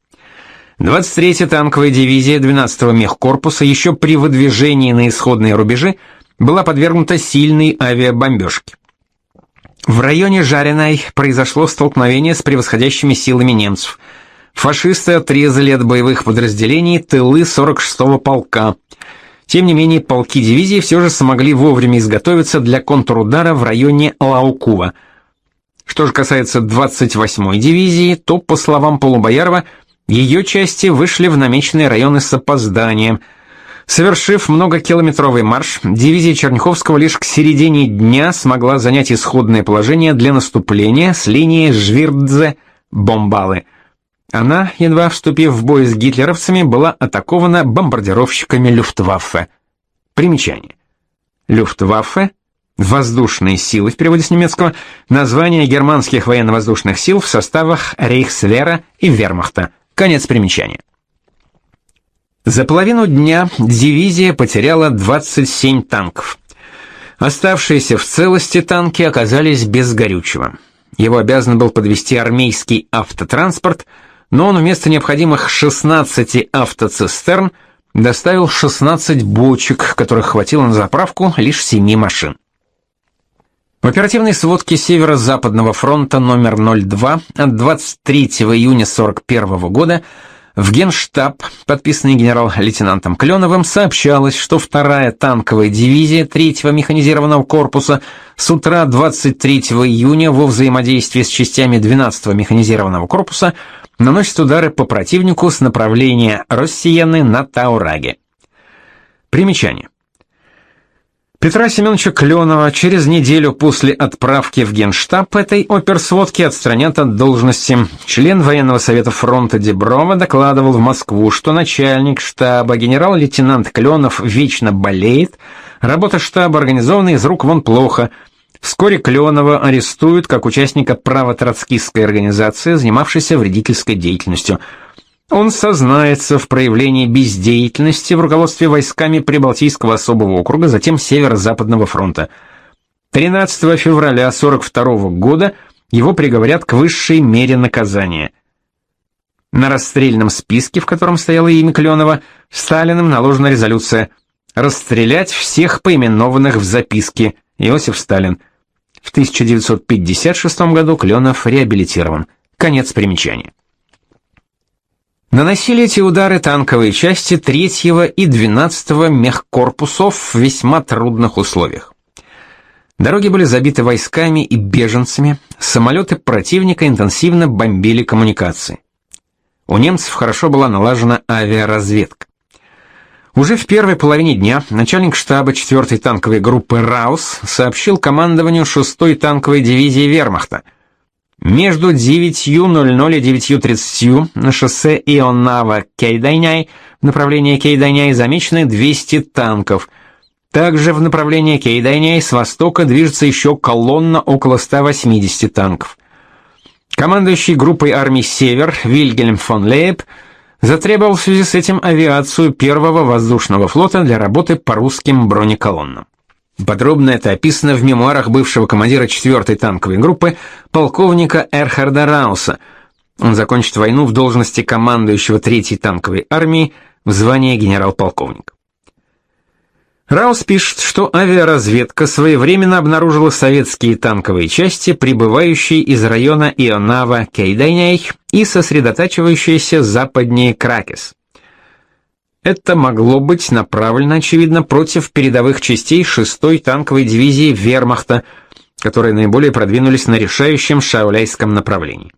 23-я танковая дивизия 12-го мехкорпуса еще при выдвижении на исходные рубежи была подвергнута сильной авиабомбежке. В районе Жареной произошло столкновение с превосходящими силами немцев. Фашисты отрезали от боевых подразделений тылы 46-го полка – тем не менее, полки дивизии все же смогли вовремя изготовиться для контрудара в районе Лаукува. Что же касается 28-й дивизии, то, по словам Полубоярова, ее части вышли в намеченные районы с опозданием. Совершив многокилометровый марш, дивизия Черняховского лишь к середине дня смогла занять исходное положение для наступления с линии Жвирдзе-Бомбалы – она, едва вступив в бой с гитлеровцами, была атакована бомбардировщиками Люфтваффе. Примечание. Люфтваффе воздушные силы в переводе с немецкого название германских военно-воздушных сил в составах Рейхсвера и Вермахта. Конец примечания. За половину дня дивизия потеряла 27 танков. Оставшиеся в целости танки оказались без горючего. Его обязан был подвести армейский автотранспорт – но он вместо необходимых 16 автоцистерн доставил 16 бочек, которых хватило на заправку лишь 7 машин. В оперативной сводке Северо-Западного фронта номер 02 от 23 июня 41 года в Генштаб, подписанный генерал-лейтенантом Кленовым, сообщалось, что вторая танковая дивизия 3-го механизированного корпуса с утра 23 июня во взаимодействии с частями 12-го механизированного корпуса – наносит удары по противнику с направления Россияны на Таураге. Примечание. Петра Семеновича Кленова через неделю после отправки в Генштаб этой оперсводки отстранят от должности. Член военного совета фронта Деброва докладывал в Москву, что начальник штаба генерал-лейтенант Кленов вечно болеет, работа штаба организована из рук вон плохо – Вскоре Кленова арестуют как участника правотроцкистской организации, занимавшейся вредительской деятельностью. Он сознается в проявлении бездеятельности в руководстве войсками Прибалтийского особого округа, затем Северо-Западного фронта. 13 февраля 42 года его приговорят к высшей мере наказания. На расстрельном списке, в котором стояло имя Кленова, Сталиным наложена резолюция «Расстрелять всех поименованных в записке. Иосиф Сталин». В 1956 году Кленов реабилитирован. Конец примечания. Наносили эти удары танковые части 3 и 12 мехкорпусов в весьма трудных условиях. Дороги были забиты войсками и беженцами, самолеты противника интенсивно бомбили коммуникации. У немцев хорошо была налажена авиаразведка. Уже в первой половине дня начальник штаба 4-й танковой группы Раус сообщил командованию 6-й танковой дивизии Вермахта. Между 9.00 и 9.30 на шоссе Ионава-Кейдайняй в направлении Кейдайняй замечены 200 танков. Также в направлении Кейдайняй с востока движется еще колонна около 180 танков. Командующий группой армий «Север» Вильгельм фон Лейб затребовал в связи с этим авиацию первого воздушного флота для работы по русским бронеколоннам. Подробно это описано в мемуарах бывшего командира 4-й танковой группы полковника Эрхарда Рауса. Он закончит войну в должности командующего 3-й танковой армии в звании генерал-полковник. Раус пишет, что авиаразведка своевременно обнаружила советские танковые части, прибывающие из района Ионава-Кейдайняй и сосредотачивающиеся западнее Кракес. Это могло быть направлено, очевидно, против передовых частей 6-й танковой дивизии Вермахта, которые наиболее продвинулись на решающем шауляйском направлении.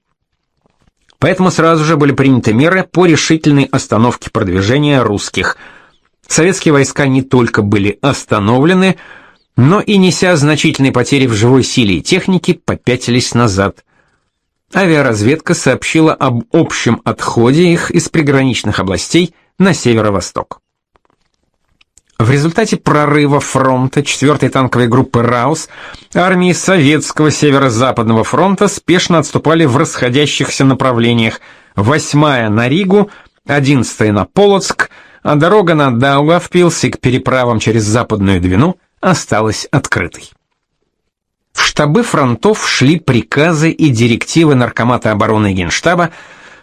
Поэтому сразу же были приняты меры по решительной остановке продвижения русских – Советские войска не только были остановлены, но и, неся значительные потери в живой силе и технике, попятились назад. Авиаразведка сообщила об общем отходе их из приграничных областей на северо-восток. В результате прорыва фронта 4-й танковой группы «Раус» армии Советского Северо-Западного фронта спешно отступали в расходящихся направлениях 8-я на Ригу, 11-я на Полоцк, а дорога на Даугавпилс и к переправам через Западную Двину осталась открытой. В штабы фронтов шли приказы и директивы Наркомата обороны и Генштаба,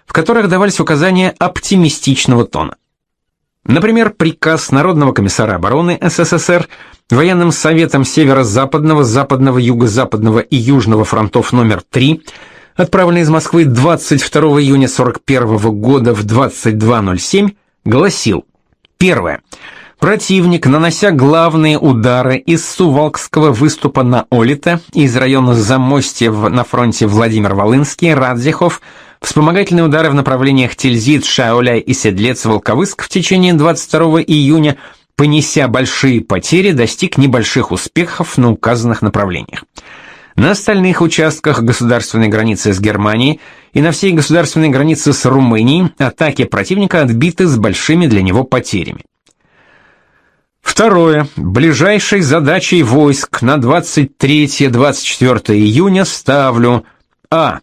в которых давались указания оптимистичного тона. Например, приказ Народного комиссара обороны СССР военным советом Северо-Западного, Западного, Юго-Западного и Южного фронтов номер 3, отправленный из Москвы 22 июня 41 года в 22:07, гласил: Первое. Противник, нанося главные удары из Сувалкского выступа на Олита, из района Замостья на фронте Владимир-Волынский, Радзихов, вспомогательные удары в направлениях Тильзит, Шаоляй и Седлец-Волковыск в течение 22 июня, понеся большие потери, достиг небольших успехов на указанных направлениях. На остальных участках государственной границы с Германией и на всей государственной границе с Румынией атаки противника отбиты с большими для него потерями. Второе. Ближайшей задачей войск на 23-24 июня ставлю А.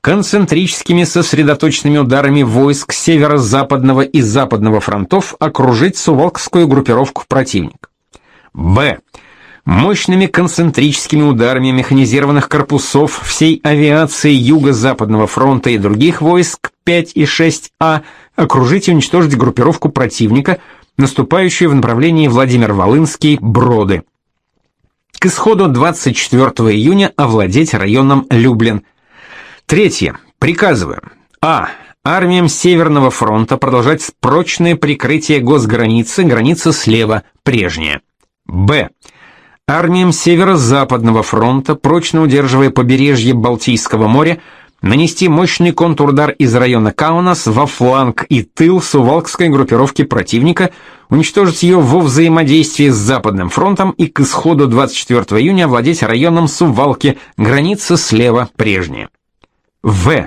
Концентрическими сосредоточенными ударами войск северо-западного и западного фронтов окружить Сувалкскую группировку противника. Б мощными концентрическими ударами механизированных корпусов всей авиации Юго-Западного фронта и других войск 5 и 6А окружить и уничтожить группировку противника, наступающую в направлении Владимир-Волынский, Броды. К исходу 24 июня овладеть районом Люблин. Третье. Приказываю. А. Армиям Северного фронта продолжать прочное прикрытие госграницы, граница слева, прежняя. Б армиям Северо-Западного фронта, прочно удерживая побережье Балтийского моря, нанести мощный контрудар из района Каунас во фланг и тыл Сувалкской группировки противника, уничтожить ее во взаимодействии с Западным фронтом и к исходу 24 июня овладеть районом Сувалки, граница слева прежняя. В.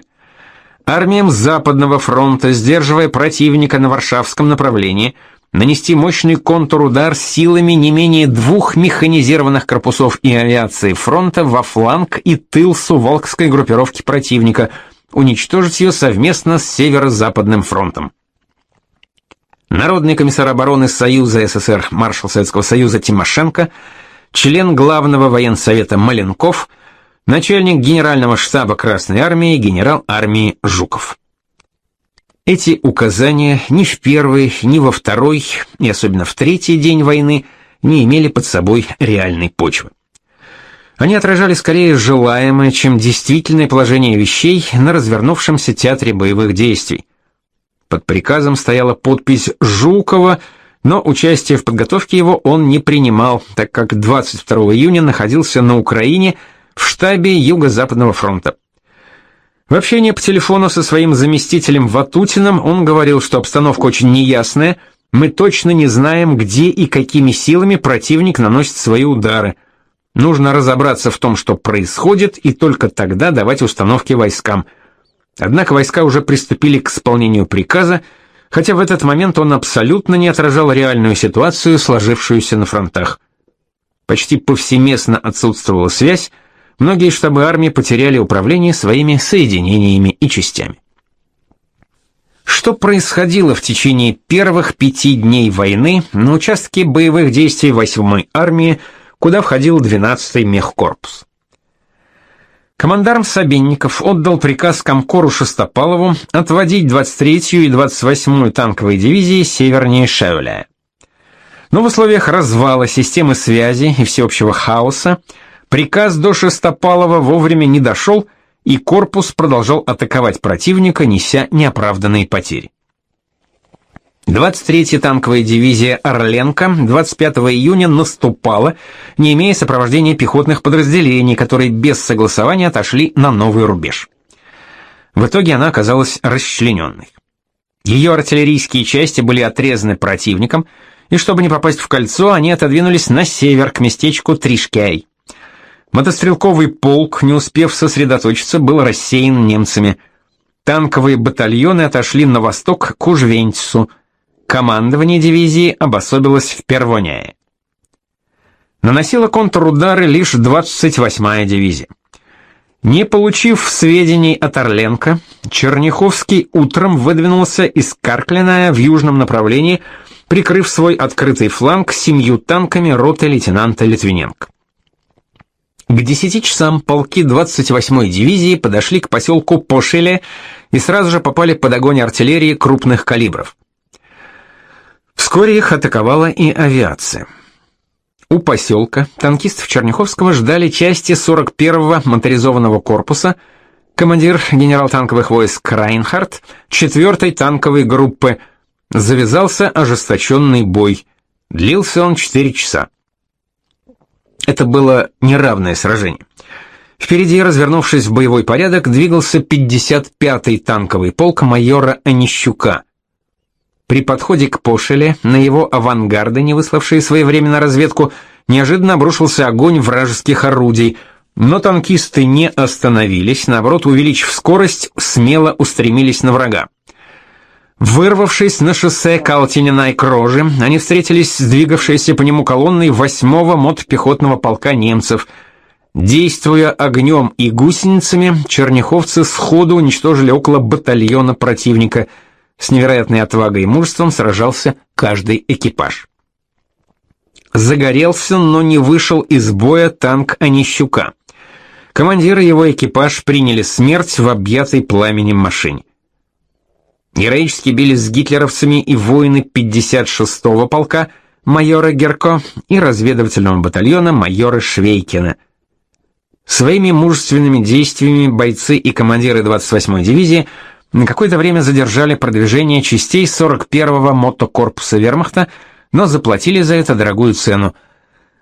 Армиям Западного фронта, сдерживая противника на Варшавском направлении, нанести мощный контрудар силами не менее двух механизированных корпусов и авиации фронта во фланг и тыл Сувалкской группировки противника, уничтожить ее совместно с Северо-Западным фронтом. Народный комиссар обороны Союза СССР, маршал Советского Союза Тимошенко, член Главного военсовета Маленков, начальник Генерального штаба Красной армии генерал армии Жуков. Эти указания ни в первый, ни во второй, и особенно в третий день войны не имели под собой реальной почвы. Они отражали скорее желаемое, чем действительное положение вещей на развернувшемся театре боевых действий. Под приказом стояла подпись Жукова, но участие в подготовке его он не принимал, так как 22 июня находился на Украине в штабе Юго-Западного фронта. В общении по телефону со своим заместителем Ватутиным он говорил, что обстановка очень неясная, Мы точно не знаем, где и какими силами противник наносит свои удары. Нужно разобраться в том, что происходит, и только тогда давать установки войскам. Однако войска уже приступили к исполнению приказа, хотя в этот момент он абсолютно не отражал реальную ситуацию, сложившуюся на фронтах. Почти повсеместно отсутствовала связь, многие штабы армии потеряли управление своими соединениями и частями. Что происходило в течение первых пяти дней войны на участке боевых действий 8-й армии, куда входил 12-й мехкорпус? Командарм Собенников отдал приказ Комкору Шестопалову отводить 23-ю и 28-ю танковые дивизии севернее Шевеля. Но в условиях развала системы связи и всеобщего хаоса приказ до Шестопалова вовремя не дошел, и корпус продолжал атаковать противника, неся неоправданные потери. 23-я танковая дивизия «Орленко» 25 июня наступала, не имея сопровождения пехотных подразделений, которые без согласования отошли на новый рубеж. В итоге она оказалась расчлененной. Ее артиллерийские части были отрезаны противником, и чтобы не попасть в кольцо, они отодвинулись на север к местечку Тришкяй. Мотострелковый полк, не успев сосредоточиться, был рассеян немцами. Танковые батальоны отошли на восток к Ужвентису, Командование дивизии обособилось в Первоняе. Наносила контрудары лишь 28-я дивизия. Не получив сведений от Орленко, Черняховский утром выдвинулся из Карклина в южном направлении, прикрыв свой открытый фланг семью танками роты лейтенанта Литвиненко. К 10 часам полки 28-й дивизии подошли к поселку Пошеле и сразу же попали под огонь артиллерии крупных калибров. Вскоре их атаковала и авиация. У поселка танкистов Черняховского ждали части 41-го моторизованного корпуса, командир генерал танковых войск Райнхард, 4-й танковой группы. Завязался ожесточенный бой. Длился он 4 часа. Это было неравное сражение. Впереди, развернувшись в боевой порядок, двигался 55-й танковый полк майора Онищука – при подходе к Пошеле на его авангарды, не выславшие своевременно разведку, неожиданно обрушился огонь вражеских орудий, но танкисты не остановились, наоборот, увеличив скорость, смело устремились на врага. Вырвавшись на шоссе Калтинина-Крожи, они встретились с двигавшейся по нему колонной 8-го мотопехотного полка немцев. Действуя огнем и гусеницами, черняховцы сходу уничтожили около батальона противника – с невероятной отвагой и мужеством сражался каждый экипаж. Загорелся, но не вышел из боя танк Онищука. Командир и его экипаж приняли смерть в объятой пламенем машине. Героически бились с гитлеровцами и воины 56-го полка майора Герко и разведывательного батальона майора Швейкина. Своими мужественными действиями бойцы и командиры 28-й дивизии – на какое-то время задержали продвижение частей 41-го мотокорпуса Вермахта, но заплатили за это дорогую цену.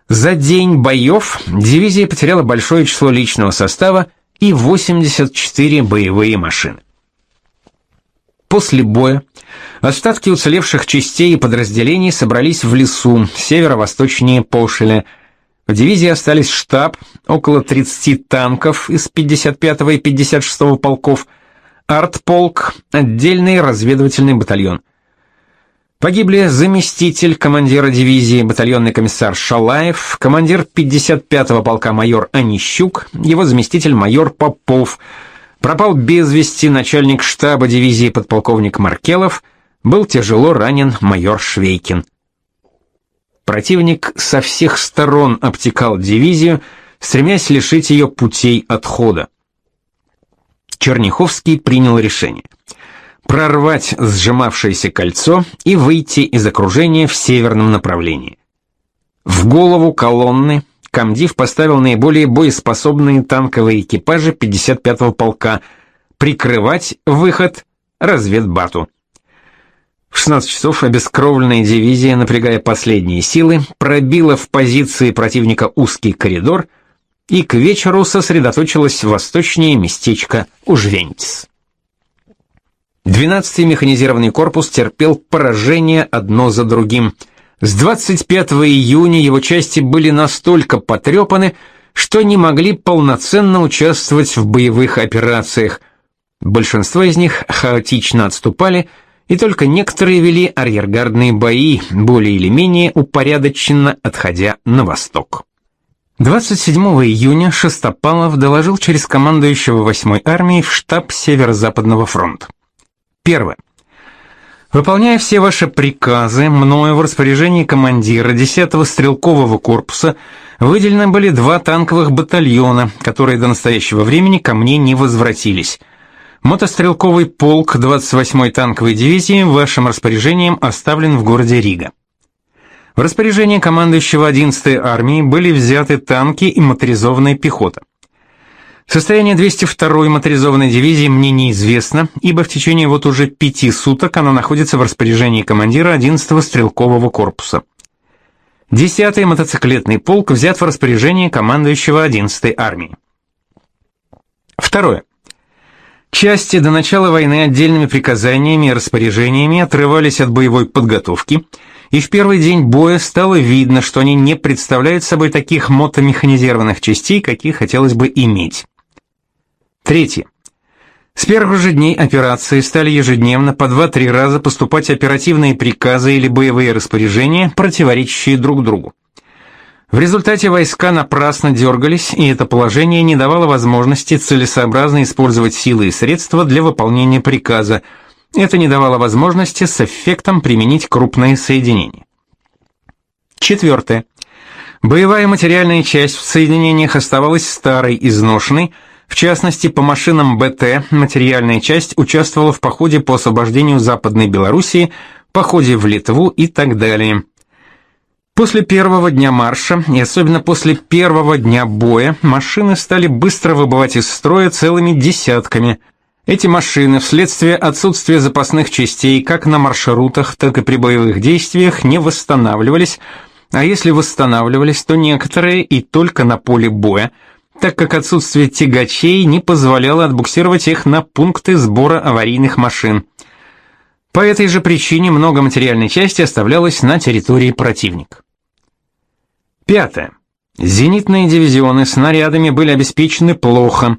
За день боев дивизия потеряла большое число личного состава и 84 боевые машины. После боя остатки уцелевших частей и подразделений собрались в лесу северо-восточнее Пошеля. В дивизии остались штаб, около 30 танков из 55-го и 56-го полков – артполк, отдельный разведывательный батальон. Погибли заместитель командира дивизии, батальонный комиссар Шалаев, командир 55-го полка майор Онищук, его заместитель майор Попов. Пропал без вести начальник штаба дивизии подполковник Маркелов, был тяжело ранен майор Швейкин. Противник со всех сторон обтекал дивизию, стремясь лишить ее путей отхода. Черняховский принял решение прорвать сжимавшееся кольцо и выйти из окружения в северном направлении. В голову колонны комдив поставил наиболее боеспособные танковые экипажи 55-го полка прикрывать выход разведбату. В 16 часов обескровленная дивизия, напрягая последние силы, пробила в позиции противника узкий коридор – и к вечеру сосредоточилась восточнее местечко Ужвентис. 12-й механизированный корпус терпел поражение одно за другим. С 25 июня его части были настолько потрепаны, что не могли полноценно участвовать в боевых операциях. Большинство из них хаотично отступали, и только некоторые вели арьергардные бои, более или менее упорядоченно отходя на восток. 27 июня Шестопалов доложил через командующего 8-й армией в штаб Северо-Западного фронта. Первое. Выполняя все ваши приказы, мною в распоряжении командира 10-го стрелкового корпуса выделены были два танковых батальона, которые до настоящего времени ко мне не возвратились. Мотострелковый полк 28-й танковой дивизии вашим распоряжением оставлен в городе Рига. В распоряжение командующего 11-й армии были взяты танки и моторизованная пехота. Состояние 202-й моторизованной дивизии мне неизвестно, ибо в течение вот уже пяти суток она находится в распоряжении командира 11-го стрелкового корпуса. 10-й мотоциклетный полк взят в распоряжение командующего 11-й армии. Второе. Части до начала войны отдельными приказаниями и распоряжениями отрывались от боевой подготовки, и в первый день боя стало видно, что они не представляют собой таких мотомеханизированных частей, какие хотелось бы иметь. Третье. С первых же дней операции стали ежедневно по 2-3 раза поступать оперативные приказы или боевые распоряжения, противоречащие друг другу. В результате войска напрасно дергались, и это положение не давало возможности целесообразно использовать силы и средства для выполнения приказа. Это не давало возможности с эффектом применить крупные соединения. Четвертое. Боевая материальная часть в соединениях оставалась старой, изношенной, в частности, по машинам БТ материальная часть участвовала в походе по освобождению Западной Белоруссии, походе в Литву и так далее. После первого дня марша, и особенно после первого дня боя, машины стали быстро выбывать из строя целыми десятками. Эти машины вследствие отсутствия запасных частей как на маршрутах, так и при боевых действиях не восстанавливались, а если восстанавливались, то некоторые и только на поле боя – так как отсутствие тягачей не позволяло отбуксировать их на пункты сбора аварийных машин. По этой же причине много материальной части оставлялось на территории противника. Пятое. Зенитные дивизионы снарядами были обеспечены плохо.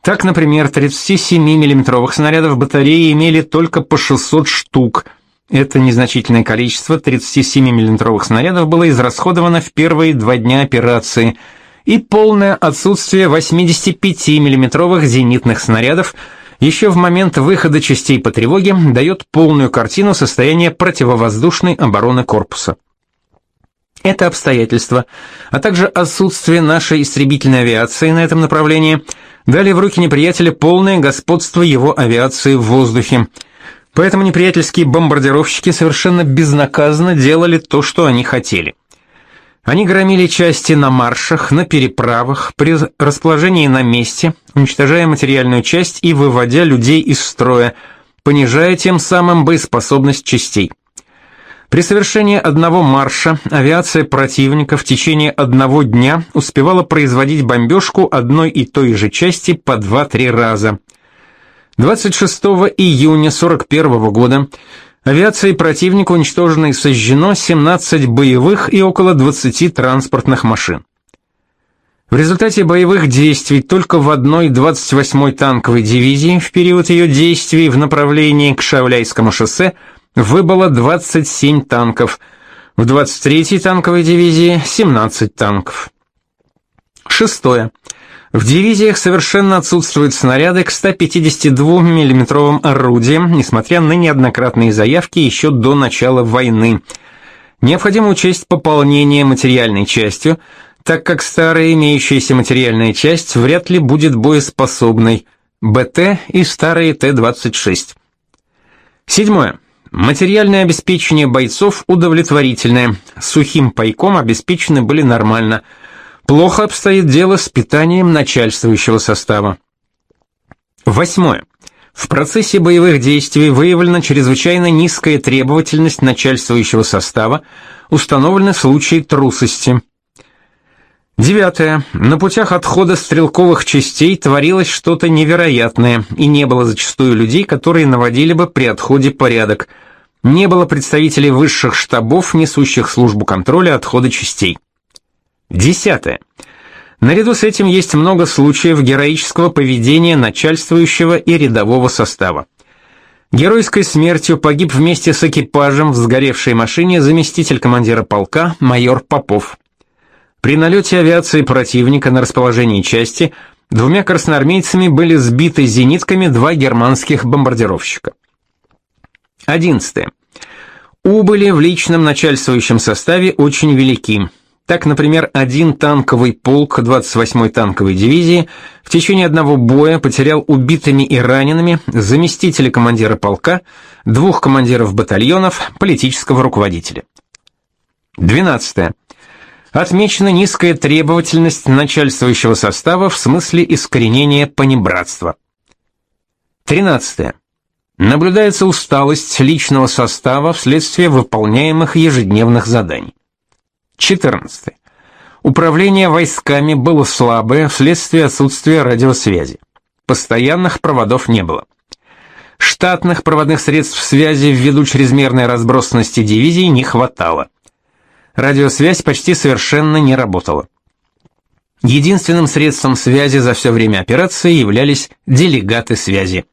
Так, например, 37 миллиметровых снарядов батареи имели только по 600 штук. Это незначительное количество 37 миллиметровых снарядов было израсходовано в первые два дня операции – и полное отсутствие 85 миллиметровых зенитных снарядов еще в момент выхода частей по тревоге дает полную картину состояния противовоздушной обороны корпуса. Это обстоятельство, а также отсутствие нашей истребительной авиации на этом направлении дали в руки неприятеля полное господство его авиации в воздухе. Поэтому неприятельские бомбардировщики совершенно безнаказанно делали то, что они хотели. Они громили части на маршах, на переправах, при расположении на месте, уничтожая материальную часть и выводя людей из строя, понижая тем самым боеспособность частей. При совершении одного марша авиация противника в течение одного дня успевала производить бомбежку одной и той же части по 2-3 раза. 26 июня 41 года Авиацией противника уничтожено и сожжено 17 боевых и около 20 транспортных машин. В результате боевых действий только в одной 28-й танковой дивизии в период ее действий в направлении к Шавляйскому шоссе выбыло 27 танков, в 23-й танковой дивизии 17 танков. Шестое. В дивизиях совершенно отсутствуют снаряды к 152 миллиметровым орудиям, несмотря на неоднократные заявки еще до начала войны. Необходимо учесть пополнение материальной частью, так как старая имеющаяся материальная часть вряд ли будет боеспособной, БТ и старые Т-26. Седьмое. Материальное обеспечение бойцов удовлетворительное, сухим пайком обеспечены были нормально – Плохо обстоит дело с питанием начальствующего состава. Восьмое. В процессе боевых действий выявлена чрезвычайно низкая требовательность начальствующего состава, установлены случаи трусости. Девятое. На путях отхода стрелковых частей творилось что-то невероятное, и не было зачастую людей, которые наводили бы при отходе порядок. Не было представителей высших штабов, несущих службу контроля отхода частей. Десятое. Наряду с этим есть много случаев героического поведения начальствующего и рядового состава. Геройской смертью погиб вместе с экипажем в сгоревшей машине заместитель командира полка майор Попов. При налете авиации противника на расположении части двумя красноармейцами были сбиты зенитками два германских бомбардировщика. 11. Убыли в личном начальствующем составе очень велики. Так, например, один танковый полк 28-й танковой дивизии в течение одного боя потерял убитыми и ранеными заместителя командира полка, двух командиров батальонов, политического руководителя. 12. Отмечена низкая требовательность начальствующего состава в смысле искоренения понебратства. 13. Наблюдается усталость личного состава вследствие выполняемых ежедневных заданий. 14. Управление войсками было слабое вследствие отсутствия радиосвязи. Постоянных проводов не было. Штатных проводных средств связи ввиду чрезмерной разбросанности дивизий не хватало радиосвязь почти совершенно не работала. Единственным средством связи за все время операции являлись делегаты связи.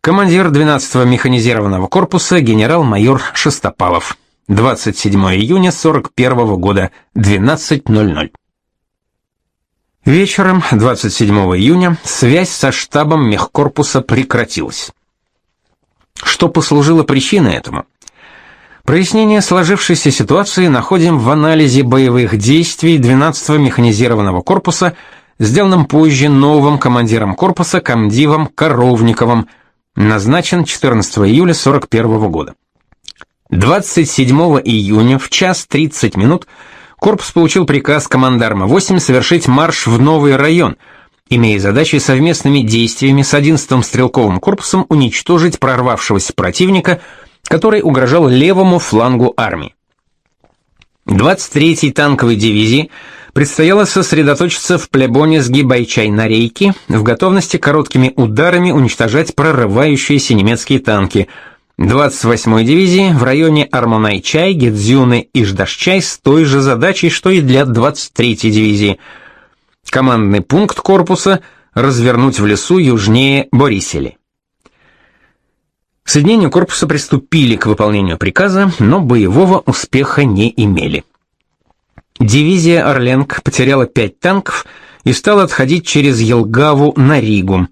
Командир 12-го механизированного корпуса генерал-майор Шестопалов. 27 июня 41 -го года, 12.00. Вечером 27 июня связь со штабом мехкорпуса прекратилась. Что послужило причиной этому? Прояснение сложившейся ситуации находим в анализе боевых действий 12-го механизированного корпуса, сделанном позже новым командиром корпуса комдивом Коровниковым, назначен 14 июля 41 года. 27 июня в час 30 минут корпус получил приказ командарма 8 совершить марш в новый район, имея задачей совместными действиями с 11-м стрелковым корпусом уничтожить прорвавшегося противника – который угрожал левому флангу армии. 23-й танковой дивизии предстояло сосредоточиться в плебоне с Гибайчай на рейке, в готовности короткими ударами уничтожать прорывающиеся немецкие танки. 28-й дивизии в районе Армонайчай, Гедзюны и Ждашчай с той же задачей, что и для 23-й дивизии. Командный пункт корпуса развернуть в лесу южнее Борисели. Соединения корпуса приступили к выполнению приказа, но боевого успеха не имели. Дивизия Орленк потеряла пять танков и стала отходить через Елгаву на Ригу.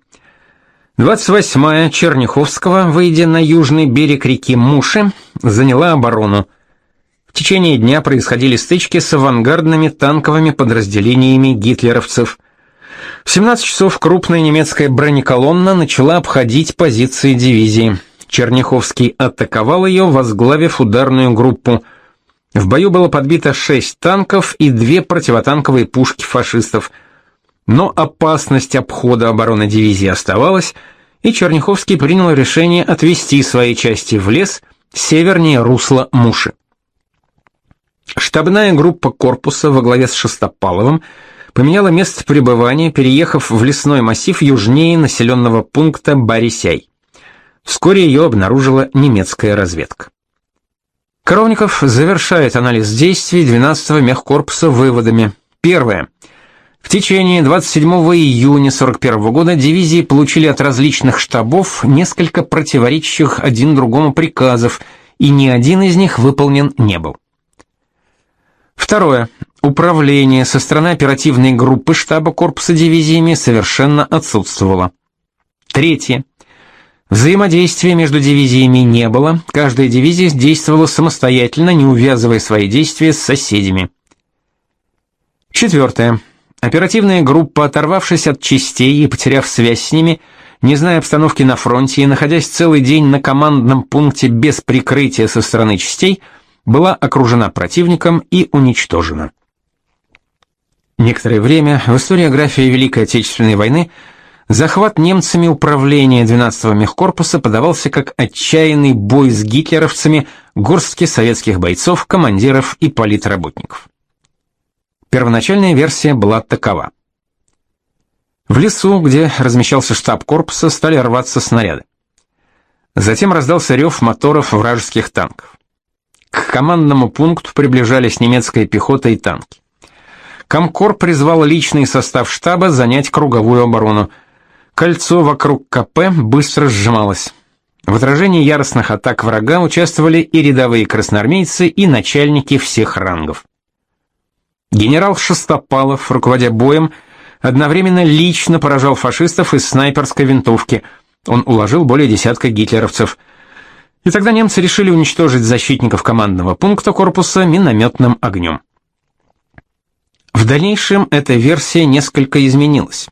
28-я Черняховского, выйдя на южный берег реки Муши, заняла оборону. В течение дня происходили стычки с авангардными танковыми подразделениями гитлеровцев. В 17 часов крупная немецкая бронеколонна начала обходить позиции дивизии. Черняховский атаковал ее, возглавив ударную группу. В бою было подбито шесть танков и две противотанковые пушки фашистов. Но опасность обхода обороны дивизии оставалась, и Черняховский принял решение отвести свои части в лес севернее русла Муши. Штабная группа корпуса во главе с Шестопаловым поменяла место пребывания, переехав в лесной массив южнее населенного пункта Борисяй. Вскоре ее обнаружила немецкая разведка. Коровников завершает анализ действий 12-го мехкорпуса выводами. Первое. В течение 27 июня 41 года дивизии получили от различных штабов несколько противоречащих один другому приказов, и ни один из них выполнен не был. Второе. Управление со стороны оперативной группы штаба корпуса дивизиями совершенно отсутствовало. Третье. Взаимодействия между дивизиями не было, каждая дивизия действовала самостоятельно, не увязывая свои действия с соседями. Четвертое. Оперативная группа, оторвавшись от частей и потеряв связь с ними, не зная обстановки на фронте и находясь целый день на командном пункте без прикрытия со стороны частей, была окружена противником и уничтожена. Некоторое время в историографии Великой Отечественной войны – Захват немцами управления 12-го мехкорпуса подавался как отчаянный бой с гитлеровцами горстки советских бойцов, командиров и политработников. Первоначальная версия была такова. В лесу, где размещался штаб корпуса, стали рваться снаряды. Затем раздался рев моторов вражеских танков. К командному пункту приближались немецкая пехота и танки. Комкор призвал личный состав штаба занять круговую оборону. Кольцо вокруг КП быстро сжималось. В отражении яростных атак врага участвовали и рядовые красноармейцы, и начальники всех рангов. Генерал Шестопалов, руководя боем, одновременно лично поражал фашистов из снайперской винтовки. Он уложил более десятка гитлеровцев. И тогда немцы решили уничтожить защитников командного пункта корпуса минометным огнем. В дальнейшем эта версия несколько изменилась.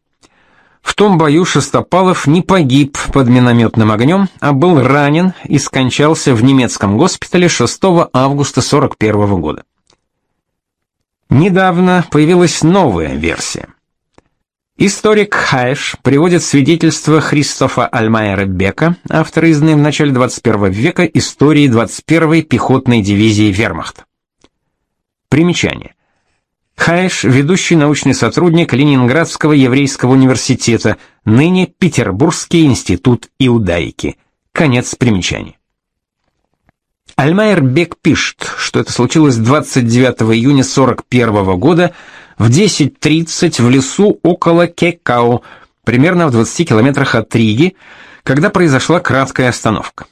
В том бою Шестопалов не погиб под минометным огнем, а был ранен и скончался в немецком госпитале 6 августа 41 года. Недавно появилась новая версия. Историк Хайш приводит свидетельство Христофа Альмайера Бека, автора изданной в начале 21 века истории 21-й пехотной дивизии Вермахта. Примечание. Хайш – ведущий научный сотрудник Ленинградского еврейского университета, ныне Петербургский институт иудаики. Конец примечания. Альмайер Бек пишет, что это случилось 29 июня 41 года в 10.30 в лесу около Кекао, примерно в 20 километрах от Риги, когда произошла краткая остановка.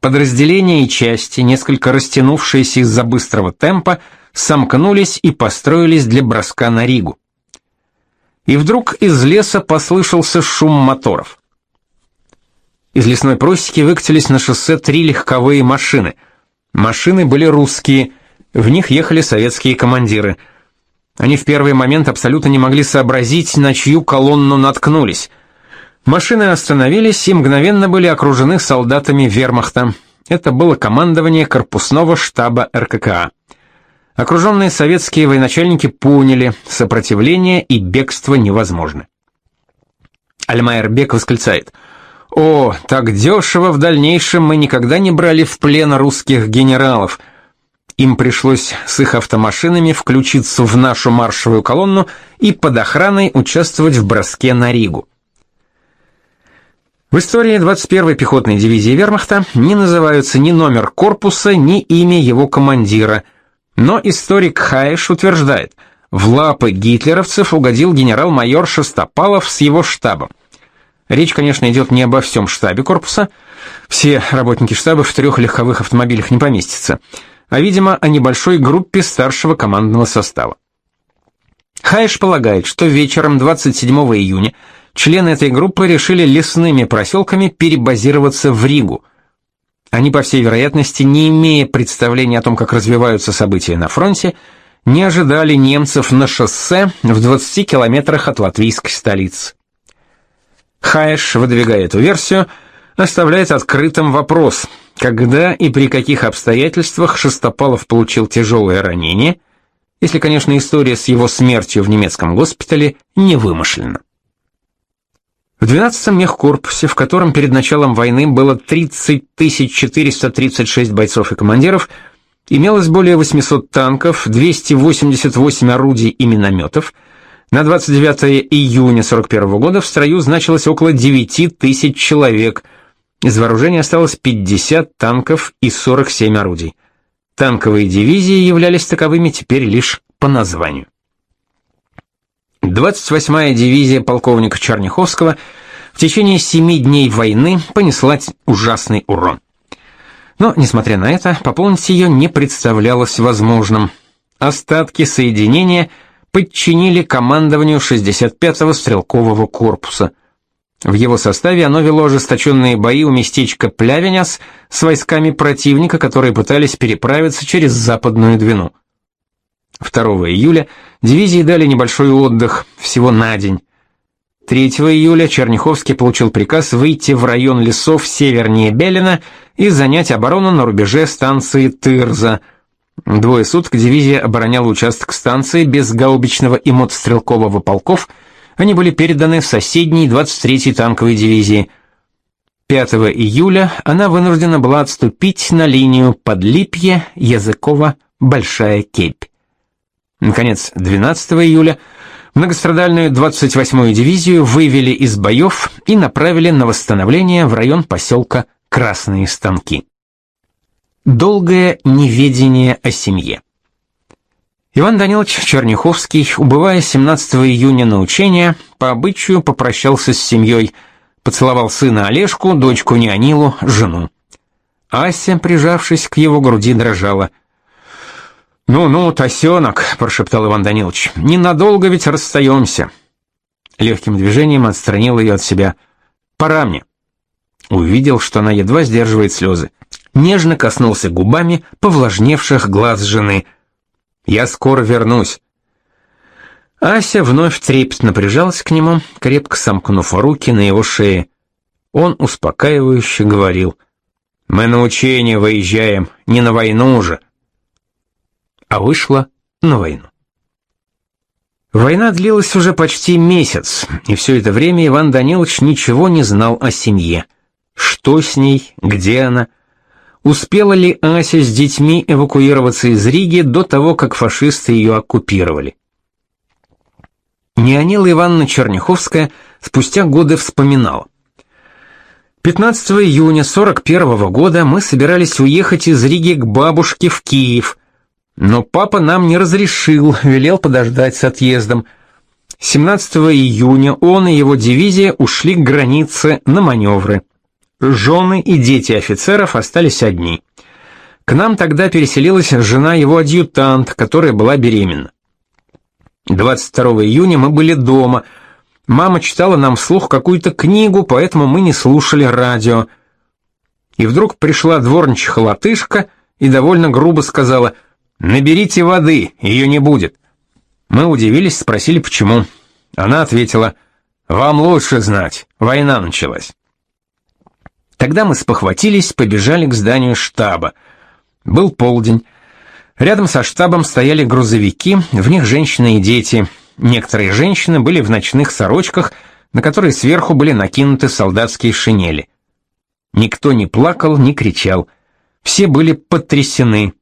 Подразделения и части, несколько растянувшиеся из-за быстрого темпа, сомкнулись и построились для броска на Ригу. И вдруг из леса послышался шум моторов. Из лесной просеки выкатились на шоссе три легковые машины. Машины были русские, в них ехали советские командиры. Они в первый момент абсолютно не могли сообразить, на чью колонну наткнулись. Машины остановились и мгновенно были окружены солдатами вермахта. Это было командование корпусного штаба РККА. Окруженные советские военачальники поняли, сопротивление и бегство невозможны. Альмайер Бек восклицает: "О, так дешево в дальнейшем мы никогда не брали в плен русских генералов. Им пришлось с их автомашинами включиться в нашу маршевую колонну и под охраной участвовать в броске на Ригу". В истории 21-й пехотной дивизии Вермахта не называются ни номер корпуса, ни имя его командира – но историк Хайш утверждает, в лапы гитлеровцев угодил генерал-майор Шестопалов с его штабом. Речь, конечно, идет не обо всем штабе корпуса, все работники штаба в трех легковых автомобилях не поместятся, а, видимо, о небольшой группе старшего командного состава. Хайш полагает, что вечером 27 июня члены этой группы решили лесными проселками перебазироваться в Ригу – они, по всей вероятности, не имея представления о том, как развиваются события на фронте, не ожидали немцев на шоссе в 20 километрах от латвийской столицы. Хайш, выдвигая эту версию, оставляет открытым вопрос, когда и при каких обстоятельствах Шестопалов получил тяжелое ранение, если, конечно, история с его смертью в немецком госпитале не вымышлена. В 12-м мехкорпусе, в котором перед началом войны было 30 436 бойцов и командиров, имелось более 800 танков, 288 орудий и минометов. На 29 июня 41 года в строю значилось около 9 тысяч человек. Из вооружения осталось 50 танков и 47 орудий. Танковые дивизии являлись таковыми теперь лишь по названию. 28-я дивизия полковника Черняховского в течение семи дней войны понесла ужасный урон. Но, несмотря на это, пополнить ее не представлялось возможным. Остатки соединения подчинили командованию 65-го стрелкового корпуса. В его составе оно вело ожесточенные бои у местечка Плявеняс с войсками противника, которые пытались переправиться через Западную Двину. 2 июля дивизии дали небольшой отдых, всего на день. 3 июля Черняховский получил приказ выйти в район лесов севернее Белина и занять оборону на рубеже станции Тырза. Двое суток дивизия обороняла участок станции без гаубичного и мотострелкового полков, они были переданы соседней 23-й танковой дивизии. 5 июля она вынуждена была отступить на линию Подлипье, Языкова, Большая Кепь. Наконец, 12 июля многострадальную 28-ю дивизию вывели из боев и направили на восстановление в район поселка Красные Станки. Долгое неведение о семье. Иван Данилович Черняховский, убывая 17 июня на учение, по обычаю попрощался с семьей, поцеловал сына Олежку, дочку Неонилу, жену. Ася, прижавшись к его груди, дрожала. «Ну-ну, Тасенок», — прошептал Иван Данилович, — «ненадолго ведь расстаемся». Легким движением отстранил ее от себя. «Пора мне». Увидел, что она едва сдерживает слезы. Нежно коснулся губами повлажневших глаз жены — я скоро вернусь. Ася вновь трепетно прижалась к нему, крепко сомкнув руки на его шее. Он успокаивающе говорил: "Мы на учение выезжаем, не на войну уже". А вышла на войну. Война длилась уже почти месяц, и все это время Иван Данилович ничего не знал о семье. Что с ней, где она? Успела ли Ася с детьми эвакуироваться из Риги до того, как фашисты ее оккупировали? Неонила Ивановна Черняховская спустя годы вспоминала. 15 июня 41 -го года мы собирались уехать из Риги к бабушке в Киев, но папа нам не разрешил, велел подождать с отъездом. 17 июня он и его дивизия ушли к границе на маневры. Жены и дети офицеров остались одни. К нам тогда переселилась жена его адъютант, которая была беременна. 22 июня мы были дома. Мама читала нам вслух какую-то книгу, поэтому мы не слушали радио. И вдруг пришла дворничиха-латышка и довольно грубо сказала «Наберите воды, ее не будет». Мы удивились, спросили, почему. Она ответила «Вам лучше знать, война началась». Тогда мы спохватились, побежали к зданию штаба. Был полдень. Рядом со штабом стояли грузовики, в них женщины и дети. Некоторые женщины были в ночных сорочках, на которые сверху были накинуты солдатские шинели. Никто не плакал, не кричал. Все были потрясены.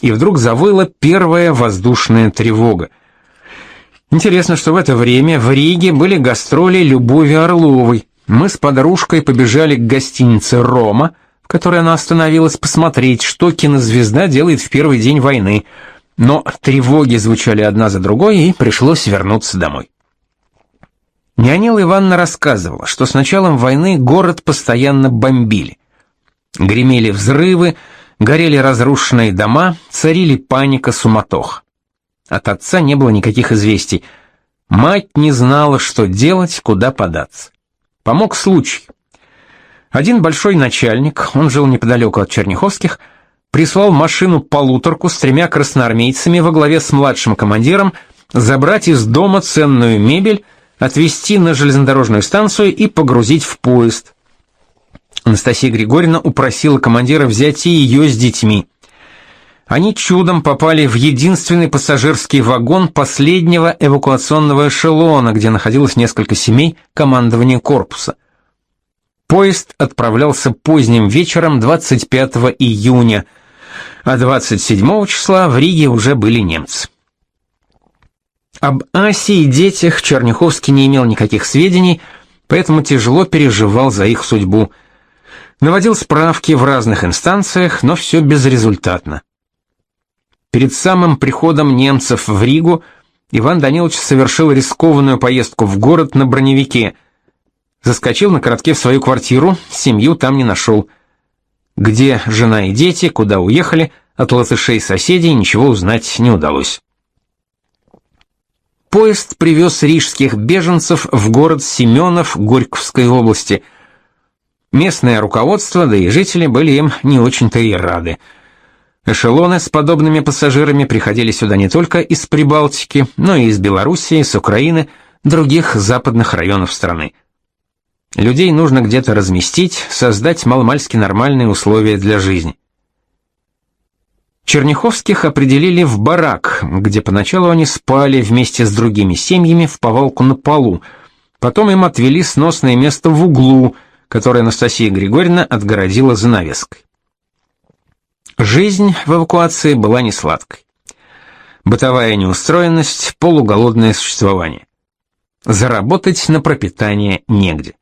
И вдруг завыла первая воздушная тревога. Интересно, что в это время в Риге были гастроли Любови Орловой, мы с подружкой побежали к гостинице «Рома», в которой она остановилась посмотреть, что кинозвезда делает в первый день войны. Но тревоги звучали одна за другой, и пришлось вернуться домой. Неонила Ивановна рассказывала, что с началом войны город постоянно бомбили. Гремели взрывы, горели разрушенные дома, царили паника, суматоха. От отца не было никаких известий. Мать не знала, что делать, куда податься. Помог случай. Один большой начальник, он жил неподалеку от Черняховских, прислал машину-полуторку с тремя красноармейцами во главе с младшим командиром забрать из дома ценную мебель, отвезти на железнодорожную станцию и погрузить в поезд. Анастасия Григорьевна упросила командира взять ее с детьми. Они чудом попали в единственный пассажирский вагон последнего эвакуационного эшелона, где находилось несколько семей командования корпуса. Поезд отправлялся поздним вечером 25 июня, а 27 числа в Риге уже были немцы. Об Асе и детях Черняховский не имел никаких сведений, поэтому тяжело переживал за их судьбу. Наводил справки в разных инстанциях, но все безрезультатно. Перед самым приходом немцев в Ригу Иван Данилович совершил рискованную поездку в город на броневике. Заскочил на коротке в свою квартиру, семью там не нашел. Где жена и дети, куда уехали, от латышей соседей ничего узнать не удалось. Поезд привез рижских беженцев в город Семенов Горьковской области. Местное руководство, да и жители были им не очень-то и рады. Эшелоны с подобными пассажирами приходили сюда не только из Прибалтики, но и из Белоруссии, с Украины, других западных районов страны. Людей нужно где-то разместить, создать маломальски нормальные условия для жизни. Черняховских определили в барак, где поначалу они спали вместе с другими семьями в повалку на полу. Потом им отвели сносное место в углу, которое Анастасия Григорьевна отгородила занавеской. Жизнь в эвакуации была не сладкой. Бытовая неустроенность, полуголодное существование. Заработать на пропитание негде.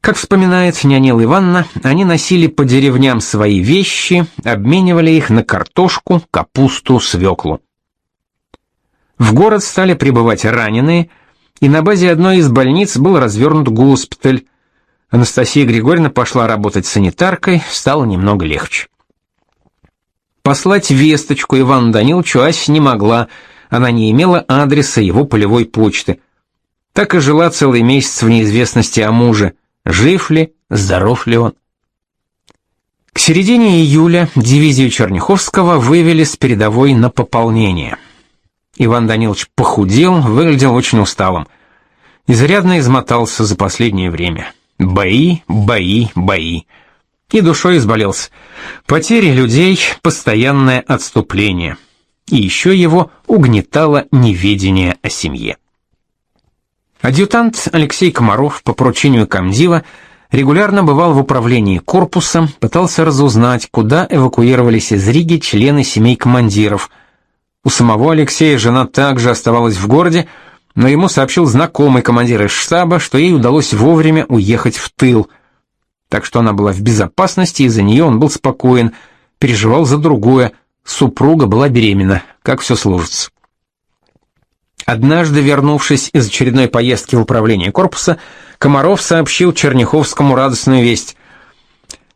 Как вспоминает Нянила Ивановна, они носили по деревням свои вещи, обменивали их на картошку, капусту, свеклу. В город стали прибывать раненые, и на базе одной из больниц был развернут госпиталь. Анастасия Григорьевна пошла работать санитаркой, стало немного легче. Послать весточку Ивану Даниловичу Ася не могла, она не имела адреса его полевой почты. Так и жила целый месяц в неизвестности о муже, жив ли, здоров ли он. К середине июля дивизию Черняховского вывели с передовой на пополнение. Иван Данилович похудел, выглядел очень усталым. Изрядно измотался за последнее время. Бои, бои, бои и душой изболелся. Потери людей, постоянное отступление. И еще его угнетало неведение о семье. Адъютант Алексей Комаров по поручению комдива регулярно бывал в управлении корпусом, пытался разузнать, куда эвакуировались из Риги члены семей командиров. У самого Алексея жена также оставалась в городе, но ему сообщил знакомый командир из штаба, что ей удалось вовремя уехать в тыл – так что она была в безопасности, и за нее он был спокоен, переживал за другое, супруга была беременна, как все сложится. Однажды, вернувшись из очередной поездки в управление корпуса, Комаров сообщил Черняховскому радостную весть.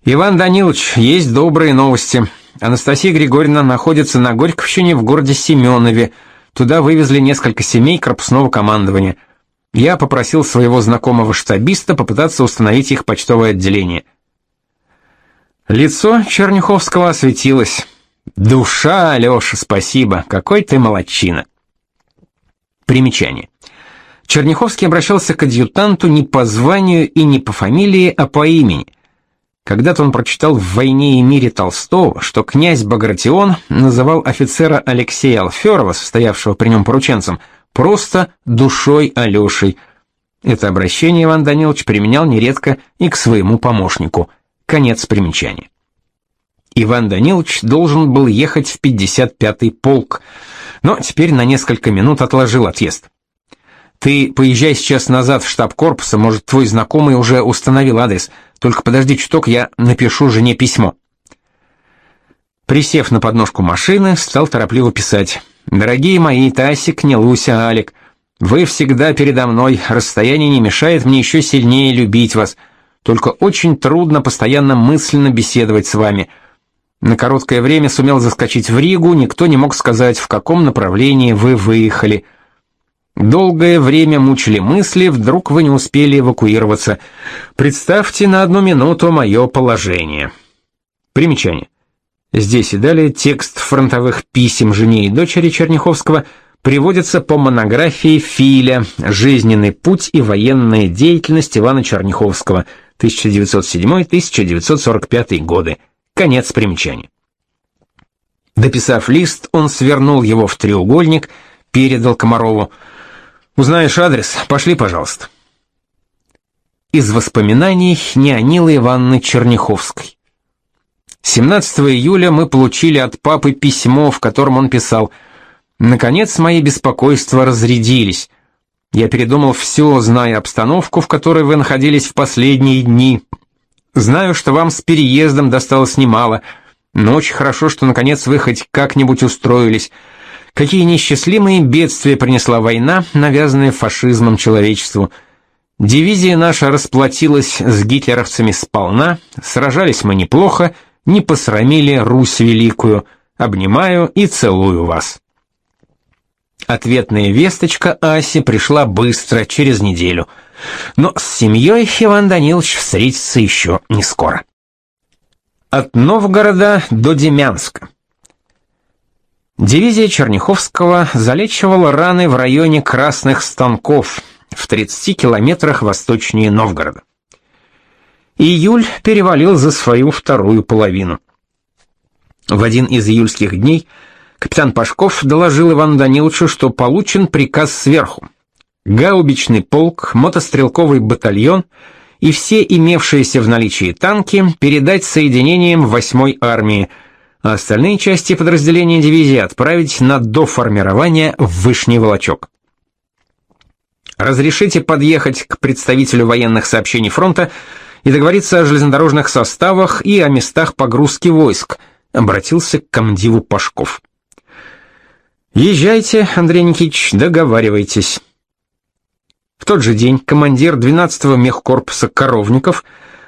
«Иван Данилович, есть добрые новости. Анастасия Григорьевна находится на Горьковщине в городе Семенове. Туда вывезли несколько семей корпусного командования я попросил своего знакомого штабиста попытаться установить их почтовое отделение. Лицо Черняховского осветилось. «Душа, Алеша, спасибо, какой ты молодчина!» Примечание. Черняховский обращался к адъютанту не по званию и не по фамилии, а по имени. Когда-то он прочитал в «Войне и мире» Толстого, что князь Багратион называл офицера Алексея Алферова, состоявшего при нем порученцем, просто душой Алешей. Это обращение Иван Данилович применял нередко и к своему помощнику. Конец примечания. Иван Данилович должен был ехать в 55-й полк, но теперь на несколько минут отложил отъезд. Ты поезжай сейчас назад в штаб корпуса, может, твой знакомый уже установил адрес. Только подожди чуток, я напишу жене письмо. Присев на подножку машины, стал торопливо писать. Дорогие мои Тасик, не Луся, Алик, вы всегда передо мной, расстояние не мешает мне еще сильнее любить вас. Только очень трудно постоянно мысленно беседовать с вами. На короткое время сумел заскочить в Ригу, никто не мог сказать, в каком направлении вы выехали. Долгое время мучили мысли, вдруг вы не успели эвакуироваться. Представьте на одну минуту мое положение. Примечание. Здесь и далее текст фронтовых писем жене и дочери Черняховского приводится по монографии Филя «Жизненный путь и военная деятельность Ивана Черняховского, 1907-1945 годы». Конец примечания. Дописав лист, он свернул его в треугольник, передал Комарову. «Узнаешь адрес? Пошли, пожалуйста». Из воспоминаний Неонилы Ивановны Черняховской. 17 июля мы получили от папы письмо, в котором он писал «Наконец мои беспокойства разрядились. Я передумал все, зная обстановку, в которой вы находились в последние дни. Знаю, что вам с переездом досталось немало, но очень хорошо, что наконец вы хоть как-нибудь устроились. Какие несчастливые бедствия принесла война, навязанная фашизмом человечеству». Дивизия наша расплатилась с гитлеровцами сполна, сражались мы неплохо, не посрамили Русь великую. Обнимаю и целую вас. Ответная весточка Аси пришла быстро, через неделю. Но с семьей Иван Данилович встретится еще не скоро. От Новгорода до Демянска. Дивизия Черняховского залечивала раны в районе Красных Станков, в 30 километрах восточнее Новгорода. Июль перевалил за свою вторую половину. В один из июльских дней капитан Пашков доложил Ивану Даниловичу, что получен приказ сверху. Гаубичный полк, мотострелковый батальон и все имевшиеся в наличии танки передать соединениям 8-й армии, а остальные части подразделения дивизии отправить на доформирование в Вышний Волочок. Разрешите подъехать к представителю военных сообщений фронта и договориться о железнодорожных составах и о местах погрузки войск, обратился к комдиву Пашков. Езжайте, Андрей Никитич, договаривайтесь. В тот же день командир 12-го мехкорпуса Коровников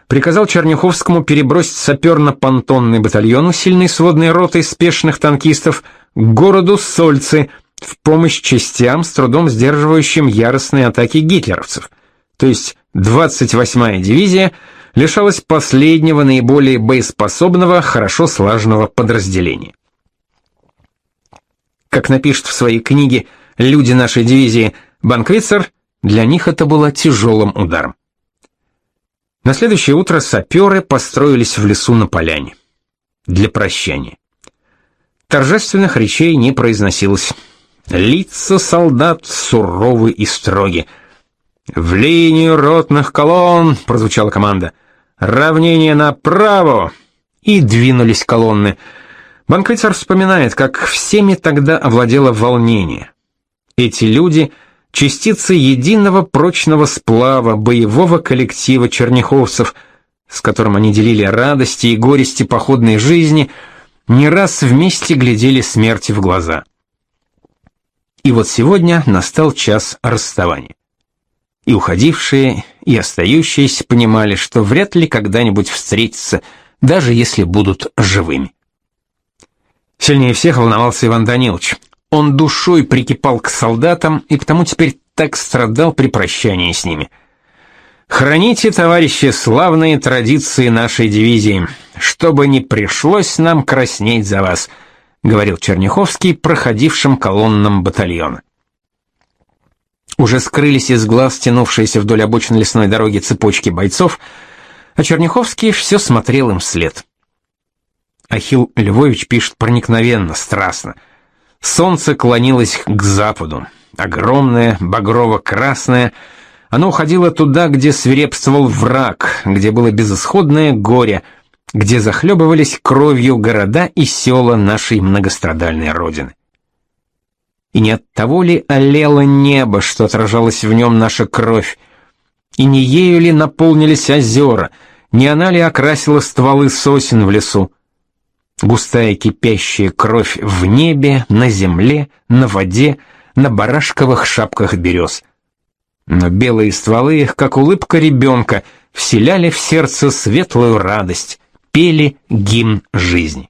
приказал Черняховскому перебросить саперно-понтонный батальон сильной сводной ротой спешных танкистов к городу Сольцы в помощь частям, с трудом сдерживающим яростные атаки гитлеровцев. То есть 28-я дивизия лишалась последнего наиболее боеспособного, хорошо слаженного подразделения. Как напишет в своей книге «Люди нашей дивизии» Банквицер, для них это было тяжелым ударом. На следующее утро саперы построились в лесу на поляне. Для прощания. Торжественных речей не произносилось. Лица солдат суровы и строги. «В линию ротных колонн!» — прозвучала команда. «Равнение направо!» И двинулись колонны. Банквитер вспоминает, как всеми тогда овладело волнение. Эти люди — частицы единого прочного сплава боевого коллектива черняховцев, с которым они делили радости и горести походной жизни, не раз вместе глядели смерти в глаза. И вот сегодня настал час расставания. И уходившие, и остающиеся понимали, что вряд ли когда-нибудь встретятся, даже если будут живыми. Сильнее всех волновался Иван Данилович. Он душой прикипал к солдатам и потому теперь так страдал при прощании с ними. Храните, товарищи, славные традиции нашей дивизии, чтобы не пришлось нам краснеть за вас, говорил Черняховский проходившим колоннам батальона. Уже скрылись из глаз тянувшиеся вдоль обочин лесной дороги цепочки бойцов, а Черняховский все смотрел им вслед. Ахилл Львович пишет проникновенно, страстно — Солнце клонилось к западу. Огромное, багрово-красное, оно уходило туда, где свирепствовал враг, где было безысходное горе, где захлебывались кровью города и села нашей многострадальной родины. И не от того ли олело небо, что отражалась в нем наша кровь, и не ею ли наполнились озера, не она ли окрасила стволы сосен в лесу? Густая кипящая кровь в небе, на земле, на воде, на барашковых шапках берез. Но белые стволы их, как улыбка ребенка, вселяли в сердце светлую радость, пели гимн жизни.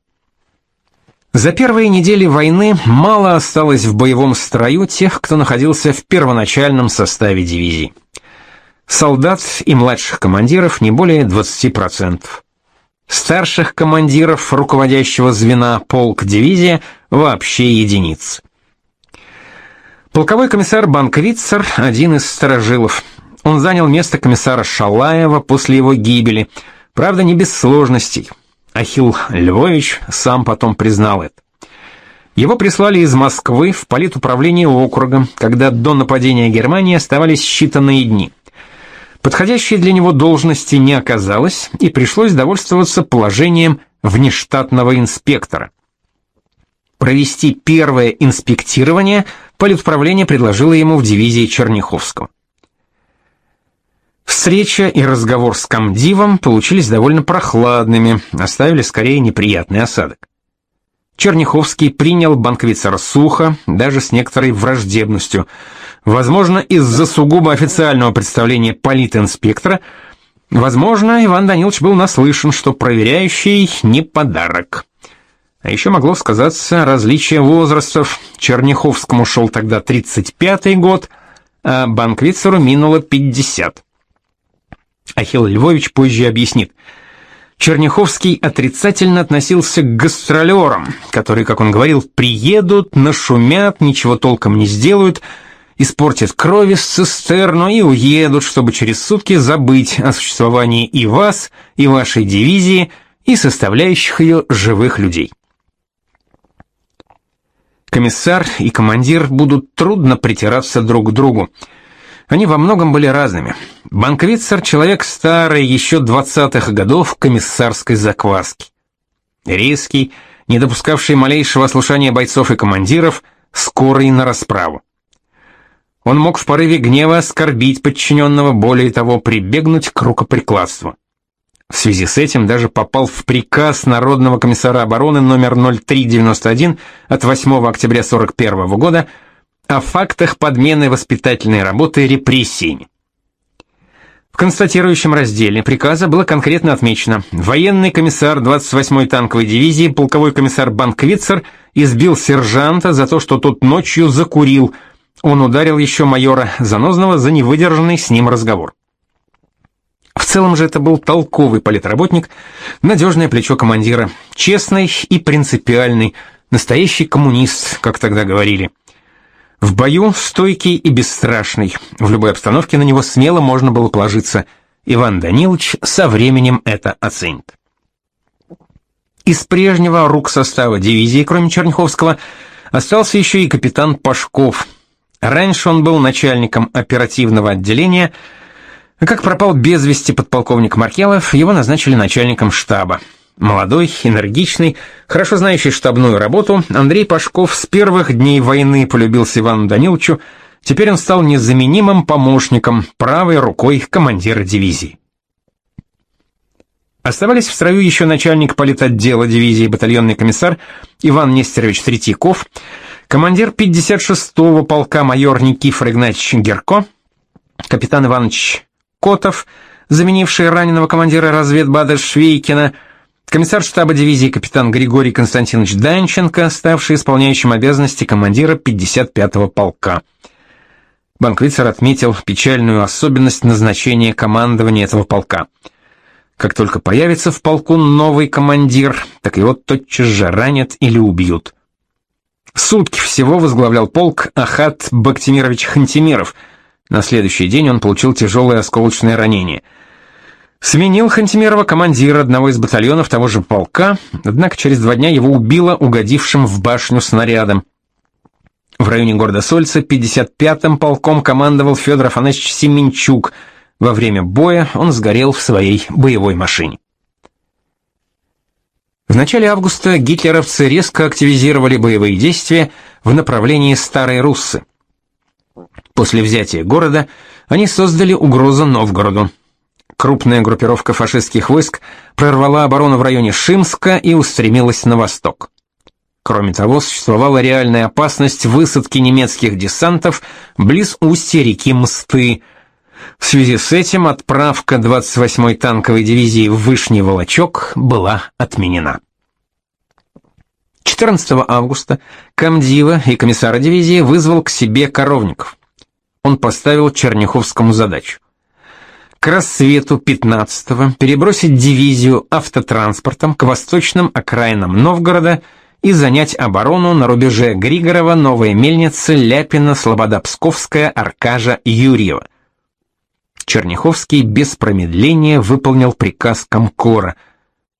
За первые недели войны мало осталось в боевом строю тех, кто находился в первоначальном составе дивизии. Солдат и младших командиров не более 20% старших командиров руководящего звена полк дивизия вообще единиц. Полковой комиссар Банквицер один из сторожилов. Он занял место комиссара Шалаева после его гибели, правда, не без сложностей. Ахилл Львович сам потом признал это. Его прислали из Москвы в политуправление округа, когда до нападения Германии оставались считанные дни. Подходящей для него должности не оказалось, и пришлось довольствоваться положением внештатного инспектора. Провести первое инспектирование политуправление предложило ему в дивизии Черняховского. Встреча и разговор с комдивом получились довольно прохладными, оставили скорее неприятный осадок. Черняховский принял банквицера сухо, даже с некоторой враждебностью – Возможно, из-за сугубо официального представления политинспектора, возможно, Иван Данилович был наслышан, что проверяющий не подарок. А еще могло сказаться различие возрастов. Черняховскому шел тогда 35-й год, а Банквицеру минуло 50. Ахилл Львович позже объяснит. Черняховский отрицательно относился к гастролерам, которые, как он говорил, приедут, нашумят, ничего толком не сделают, испортят крови с цистерну и уедут, чтобы через сутки забыть о существовании и вас, и вашей дивизии, и составляющих ее живых людей. Комиссар и командир будут трудно притираться друг к другу. Они во многом были разными. Банквицер — человек старый, еще двадцатых годов комиссарской закваски. Резкий, не допускавший малейшего ослушания бойцов и командиров, скорый на расправу. Он мог в порыве гнева оскорбить подчиненного, более того, прибегнуть к рукоприкладству. В связи с этим даже попал в приказ Народного комиссара обороны номер 0391 от 8 октября 41 года о фактах подмены воспитательной работы репрессиями. В констатирующем разделе приказа было конкретно отмечено: военный комиссар 28-й танковой дивизии, полковой комиссар Банквицер избил сержанта за то, что тот ночью закурил. Он ударил еще майора Занозного за невыдержанный с ним разговор. В целом же это был толковый политработник, надежное плечо командира, честный и принципиальный, настоящий коммунист, как тогда говорили. В бою стойкий и бесстрашный, в любой обстановке на него смело можно было положиться. Иван Данилович со временем это оценит. Из прежнего рук состава дивизии, кроме Черняховского, остался еще и капитан Пашков. Раньше он был начальником оперативного отделения – как пропал без вести подполковник Маркелов, его назначили начальником штаба. Молодой, энергичный, хорошо знающий штабную работу, Андрей Пашков с первых дней войны полюбился Ивану Даниловичу, теперь он стал незаменимым помощником, правой рукой командира дивизии. Оставались в строю еще начальник политотдела дивизии батальонный комиссар Иван Нестерович Третьяков, командир 56-го полка майор Никифор Игнатьевич Герко, капитан Иванович Котов, заменивший раненого командира разведбада Швейкина, комиссар штаба дивизии капитан Григорий Константинович Данченко, ставший исполняющим обязанности командира 55-го полка. Банквицер отметил печальную особенность назначения командования этого полка. Как только появится в полку новый командир, так его тотчас же ранят или убьют. Сутки всего возглавлял полк Ахат Бактимирович Хантимиров – на следующий день он получил тяжелое осколочное ранение. Сменил Хантимирова командира одного из батальонов того же полка, однако через два дня его убило угодившим в башню снарядом. В районе города Сольца 55-м полком командовал Федор Афанасьевич Семенчук. Во время боя он сгорел в своей боевой машине. В начале августа гитлеровцы резко активизировали боевые действия в направлении Старой Руссы. После взятия города они создали угрозу Новгороду. Крупная группировка фашистских войск прорвала оборону в районе Шимска и устремилась на восток. Кроме того, существовала реальная опасность высадки немецких десантов близ устья реки Мсты. В связи с этим отправка 28-й танковой дивизии в Вышний Волочок была отменена. 14 августа комдива и комиссара дивизии вызвал к себе Коровников он поставил Черняховскому задачу. К рассвету 15-го перебросить дивизию автотранспортом к восточным окраинам Новгорода и занять оборону на рубеже Григорова, Новая Мельница, Ляпина, Слобода Псковская, Аркажа, Юрьева. Черняховский без промедления выполнил приказ Комкора.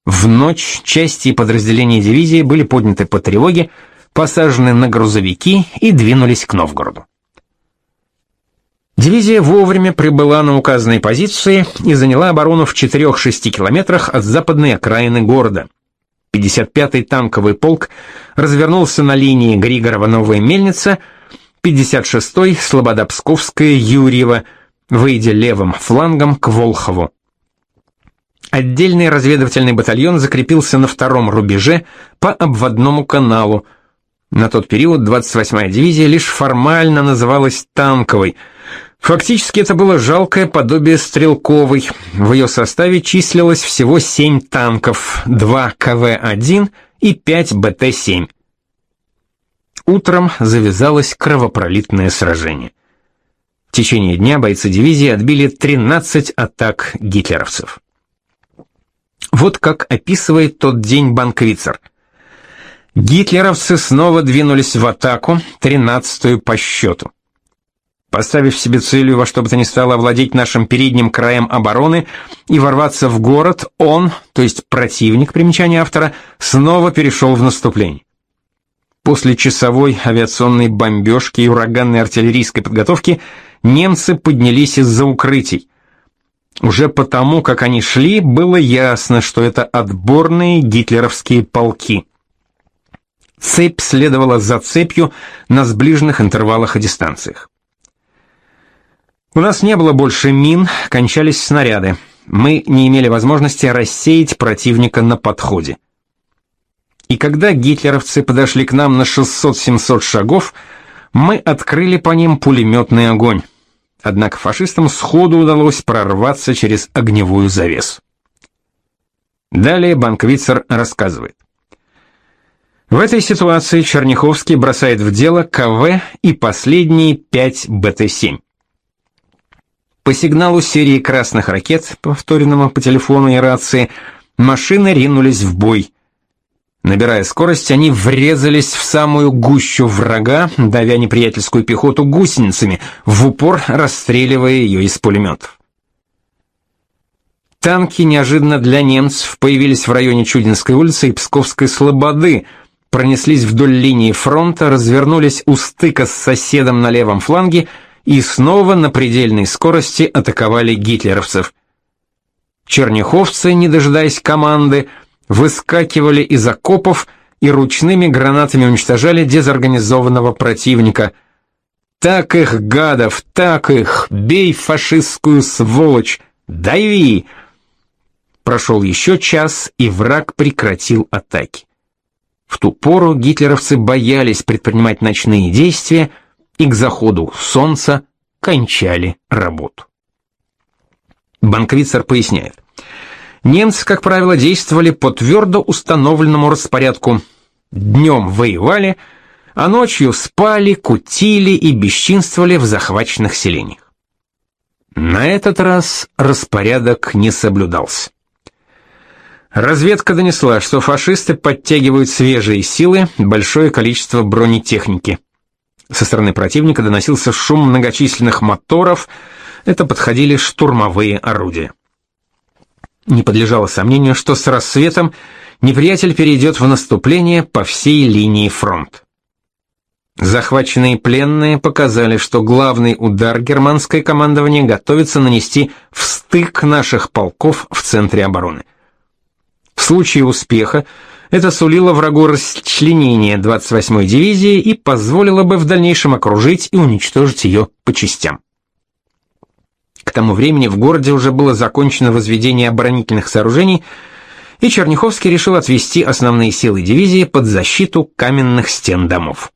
В ночь части и подразделения дивизии были подняты по тревоге, посажены на грузовики и двинулись к Новгороду. Дивизия вовремя прибыла на указанные позиции и заняла оборону в 4-6 километрах от западной окраины города. 55-й танковый полк развернулся на линии Григорова-Новая Мельница, 56-й Слобода-Псковская Юрьева, выйдя левым флангом к Волхову. Отдельный разведывательный батальон закрепился на втором рубеже по обводному каналу. На тот период 28-я дивизия лишь формально называлась танковой – Фактически это было жалкое подобие стрелковой. В ее составе числилось всего 7 танков, 2 КВ-1 и 5 БТ-7. Утром завязалось кровопролитное сражение. В течение дня бойцы дивизии отбили 13 атак гитлеровцев. Вот как описывает тот день Банквицер. Гитлеровцы снова двинулись в атаку, 13-ю по счету. Поставив себе целью во что бы то ни стало овладеть нашим передним краем обороны и ворваться в город, он, то есть противник, примечания автора, снова перешел в наступление. После часовой авиационной бомбежки и ураганной артиллерийской подготовки немцы поднялись из-за укрытий. Уже потому, как они шли, было ясно, что это отборные гитлеровские полки. Цепь следовала за цепью на сближенных интервалах и дистанциях. У нас не было больше мин, кончались снаряды. Мы не имели возможности рассеять противника на подходе. И когда гитлеровцы подошли к нам на 600-700 шагов, мы открыли по ним пулеметный огонь. Однако фашистам сходу удалось прорваться через огневую завесу. Далее Банквицер рассказывает. В этой ситуации Черняховский бросает в дело КВ и последние 5 БТ-7. По сигналу серии красных ракет, повторенному по телефону и рации, машины ринулись в бой. Набирая скорость, они врезались в самую гущу врага, давя неприятельскую пехоту гусеницами, в упор расстреливая ее из пулеметов. Танки неожиданно для немцев появились в районе Чудинской улицы и Псковской Слободы, пронеслись вдоль линии фронта, развернулись у стыка с соседом на левом фланге и снова на предельной скорости атаковали гитлеровцев. Черняховцы, не дожидаясь команды, выскакивали из окопов и ручными гранатами уничтожали дезорганизованного противника. Так их, гадов, так их, бей фашистскую сволочь, дави! Прошел еще час, и враг прекратил атаки. В ту пору гитлеровцы боялись предпринимать ночные действия и к заходу солнца кончали работу. Банквицер поясняет. Немцы, как правило, действовали по твердо установленному распорядку. Днем воевали, а ночью спали, кутили и бесчинствовали в захваченных селениях. На этот раз распорядок не соблюдался. Разведка донесла, что фашисты подтягивают свежие силы, большое количество бронетехники. Со стороны противника доносился шум многочисленных моторов, это подходили штурмовые орудия. Не подлежало сомнению, что с рассветом неприятель перейдет в наступление по всей линии фронта. Захваченные пленные показали, что главный удар германское командование готовится нанести в стык наших полков в центре обороны. В случае успеха это сулило врагу расчленение 28-й дивизии и позволило бы в дальнейшем окружить и уничтожить ее по частям. К тому времени в городе уже было закончено возведение оборонительных сооружений, и Черняховский решил отвести основные силы дивизии под защиту каменных стен домов.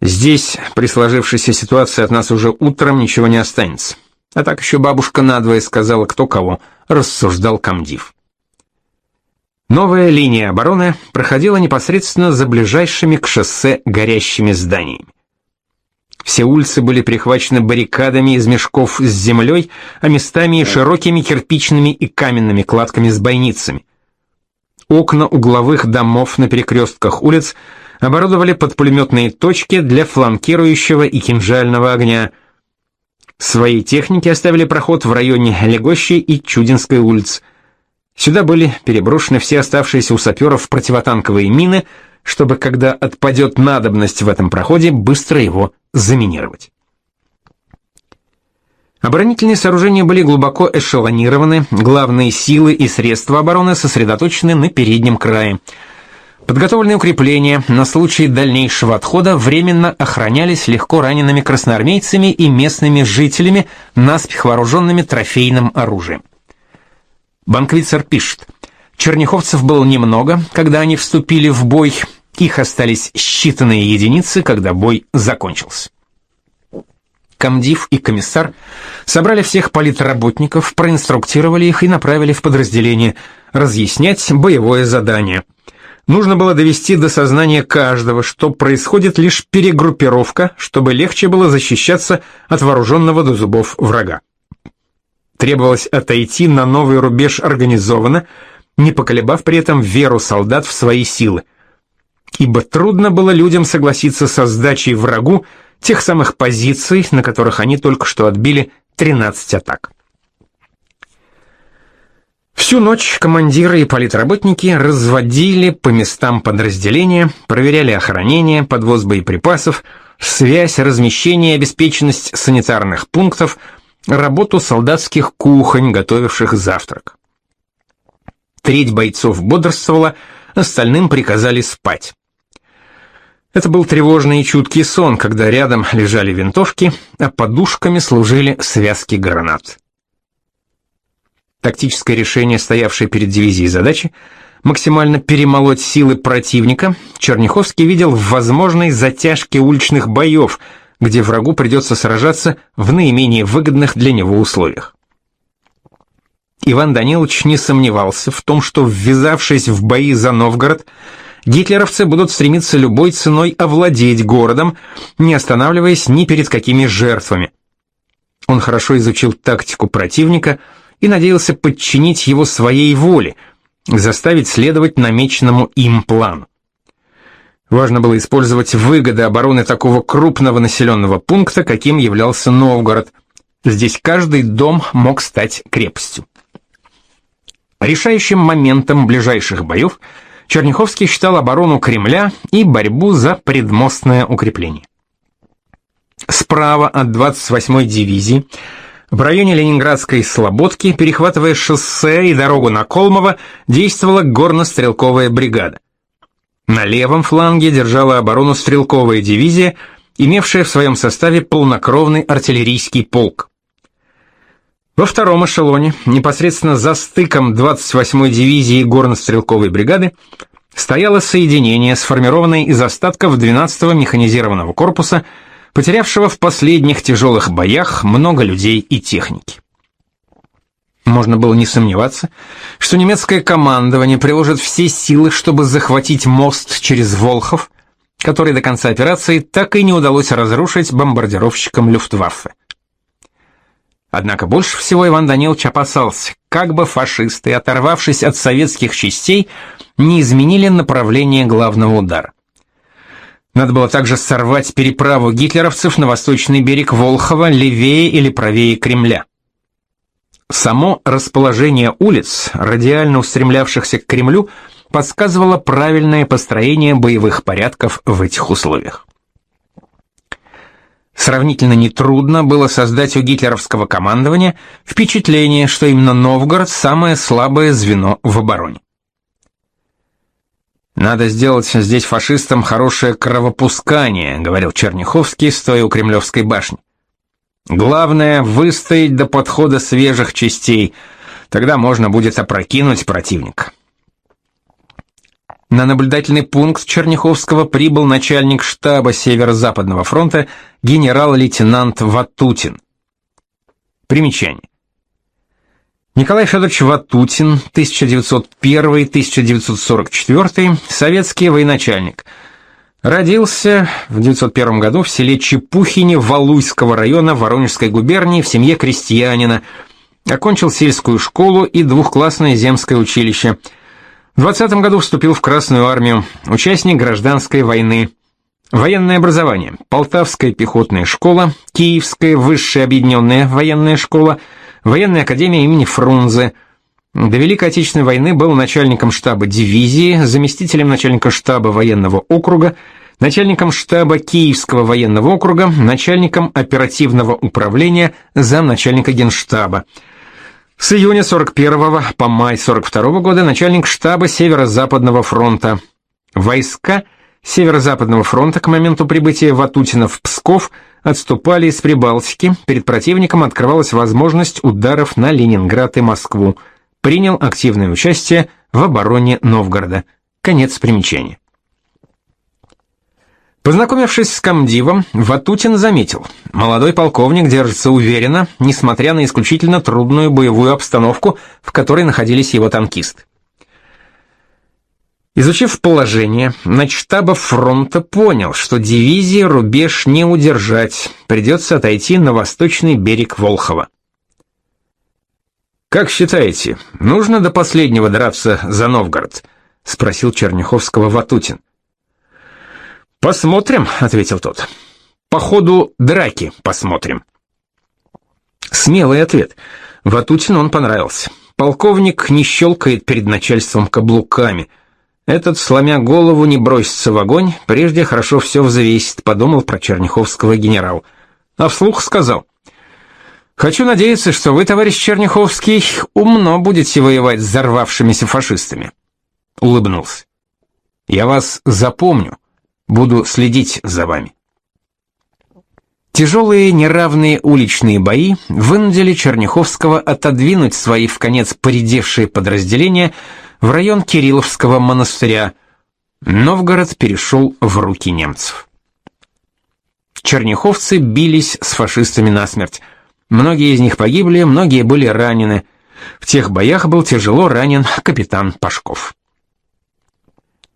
Здесь, при сложившейся ситуации, от нас уже утром ничего не останется. А так еще бабушка надвое сказала, кто кого, рассуждал комдив. Новая линия обороны проходила непосредственно за ближайшими к шоссе горящими зданиями. Все улицы были прихвачены баррикадами из мешков с землей, а местами широкими кирпичными и каменными кладками с бойницами. Окна угловых домов на перекрестках улиц оборудовали под пулеметные точки для фланкирующего и кинжального огня. Свои техники оставили проход в районе Легощей и Чудинской улиц – Сюда были переброшены все оставшиеся у саперов противотанковые мины, чтобы, когда отпадет надобность в этом проходе, быстро его заминировать. Оборонительные сооружения были глубоко эшелонированы, главные силы и средства обороны сосредоточены на переднем крае. Подготовленные укрепления на случай дальнейшего отхода временно охранялись легко ранеными красноармейцами и местными жителями, наспех вооруженными трофейным оружием. Банквицер пишет, черняховцев было немного, когда они вступили в бой, их остались считанные единицы, когда бой закончился. Комдив и комиссар собрали всех политработников, проинструктировали их и направили в подразделение разъяснять боевое задание. Нужно было довести до сознания каждого, что происходит лишь перегруппировка, чтобы легче было защищаться от вооруженного до зубов врага. Требовалось отойти на новый рубеж организованно, не поколебав при этом веру солдат в свои силы. Ибо трудно было людям согласиться со сдачей врагу тех самых позиций, на которых они только что отбили 13 атак. Всю ночь командиры и политработники разводили по местам подразделения, проверяли охранение, подвоз боеприпасов, связь, размещение, обеспеченность санитарных пунктов – работу солдатских кухонь, готовивших завтрак. Треть бойцов бодрствовала, остальным приказали спать. Это был тревожный и чуткий сон, когда рядом лежали винтовки, а подушками служили связки гранат. Тактическое решение, стоявшее перед дивизией задачи, максимально перемолоть силы противника, Черняховский видел в возможной затяжке уличных боев, где врагу придется сражаться в наименее выгодных для него условиях. Иван Данилович не сомневался в том, что, ввязавшись в бои за Новгород, гитлеровцы будут стремиться любой ценой овладеть городом, не останавливаясь ни перед какими жертвами. Он хорошо изучил тактику противника и надеялся подчинить его своей воле, заставить следовать намеченному им плану. Важно было использовать выгоды обороны такого крупного населенного пункта, каким являлся Новгород. Здесь каждый дом мог стать крепостью. Решающим моментом ближайших боев – Черняховский считал оборону Кремля и борьбу за предмостное укрепление. Справа от 28-й дивизии, в районе Ленинградской Слободки, перехватывая шоссе и дорогу на Колмово, действовала горно-стрелковая бригада. На левом фланге держала оборону стрелковая дивизия, имевшая в своем составе полнокровный артиллерийский полк. Во втором эшелоне, непосредственно за стыком 28-й дивизии горно-стрелковой бригады, стояло соединение, сформированное из остатков 12-го механизированного корпуса, потерявшего в последних тяжелых боях много людей и техники. Можно было не сомневаться, что немецкое командование приложит все силы, чтобы захватить мост через Волхов, который до конца операции так и не удалось разрушить бомбардировщикам Люфтваффе. Однако больше всего Иван Данилович опасался, как бы фашисты, оторвавшись от советских частей, не изменили направление главного удара. Надо было также сорвать переправу гитлеровцев на восточный берег Волхова, левее или правее Кремля. Само расположение улиц, радиально устремлявшихся к Кремлю, подсказывало правильное построение боевых порядков в этих условиях. Сравнительно нетрудно было создать у гитлеровского командования впечатление, что именно Новгород – самое слабое звено в обороне. «Надо сделать здесь фашистам хорошее кровопускание», — говорил Черняховский, стоя у Кремлевской башни. «Главное — выстоять до подхода свежих частей, тогда можно будет опрокинуть противника». На наблюдательный пункт Черняховского прибыл начальник штаба Северо-Западного фронта генерал-лейтенант Ватутин. Примечание. Николай Федорович Ватутин, 1901-1944, советский военачальник. Родился в 1901 году в селе Чепухине Валуйского района Воронежской губернии в семье крестьянина. Окончил сельскую школу и двухклассное земское училище – в 20 году вступил в Красную армию, участник гражданской войны. Военное образование. Полтавская пехотная школа, Киевская высшая объединенная военная школа, военная академия имени Фрунзе. До Великой Отечественной войны был начальником штаба дивизии, заместителем начальника штаба военного округа, начальником штаба Киевского военного округа, начальником оперативного управления, замначальника генштаба. С июня 41 по май 42 года начальник штаба Северо-Западного фронта. Войска Северо-Западного фронта к моменту прибытия Ватутина в Псков отступали из Прибалтики. Перед противником открывалась возможность ударов на Ленинград и Москву. Принял активное участие в обороне Новгорода. Конец примечания. Познакомившись с комдивом, Ватутин заметил, молодой полковник держится уверенно, несмотря на исключительно трудную боевую обстановку, в которой находились его танкисты. Изучив положение, начштаба фронта понял, что дивизии рубеж не удержать, придется отойти на восточный берег Волхова. «Как считаете, нужно до последнего драться за Новгород?» — спросил Черняховского Ватутин. «Посмотрим», — ответил тот. «По ходу драки посмотрим». Смелый ответ. Ватутину он понравился. Полковник не щелкает перед начальством каблуками. Этот, сломя голову, не бросится в огонь, прежде хорошо все взвесит, подумал про Черняховского генерал. А вслух сказал. «Хочу надеяться, что вы, товарищ Черняховский, умно будете воевать с взорвавшимися фашистами». Улыбнулся. «Я вас запомню. Буду следить за вами. Тяжелые неравные уличные бои вынудили Черняховского отодвинуть свои в конец поредевшие подразделения в район Кирилловского монастыря. Новгород перешел в руки немцев. Черняховцы бились с фашистами насмерть. Многие из них погибли, многие были ранены. В тех боях был тяжело ранен капитан Пашков.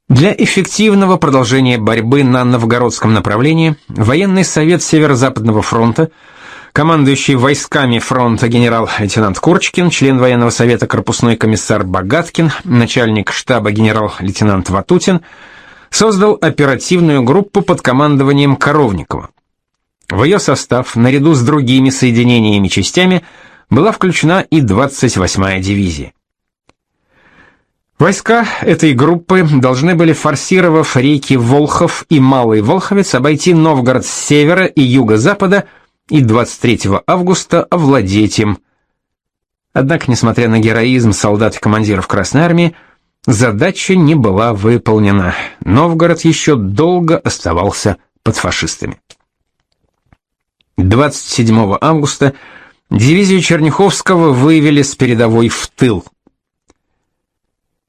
Для эффективного продолжения борьбы на Новгородском направлении военный совет Северо-Западного фронта, командующий войсками фронта генерал-лейтенант Курчкин, член военного совета корпусной комиссар Богаткин, начальник штаба генерал-лейтенант Ватутин, создал оперативную группу под командованием Коровникова. В ее состав, наряду с другими соединениями частями, была включена и 28-я дивизия. Войска этой группы должны были, форсировав реки Волхов и Малый Волховец, обойти Новгород с севера и юго-запада и 23 августа овладеть им. Однако, несмотря на героизм солдат и командиров Красной Армии, задача не была выполнена. Новгород еще долго оставался под фашистами. 27 августа дивизию Черняховского вывели с передовой в тыл –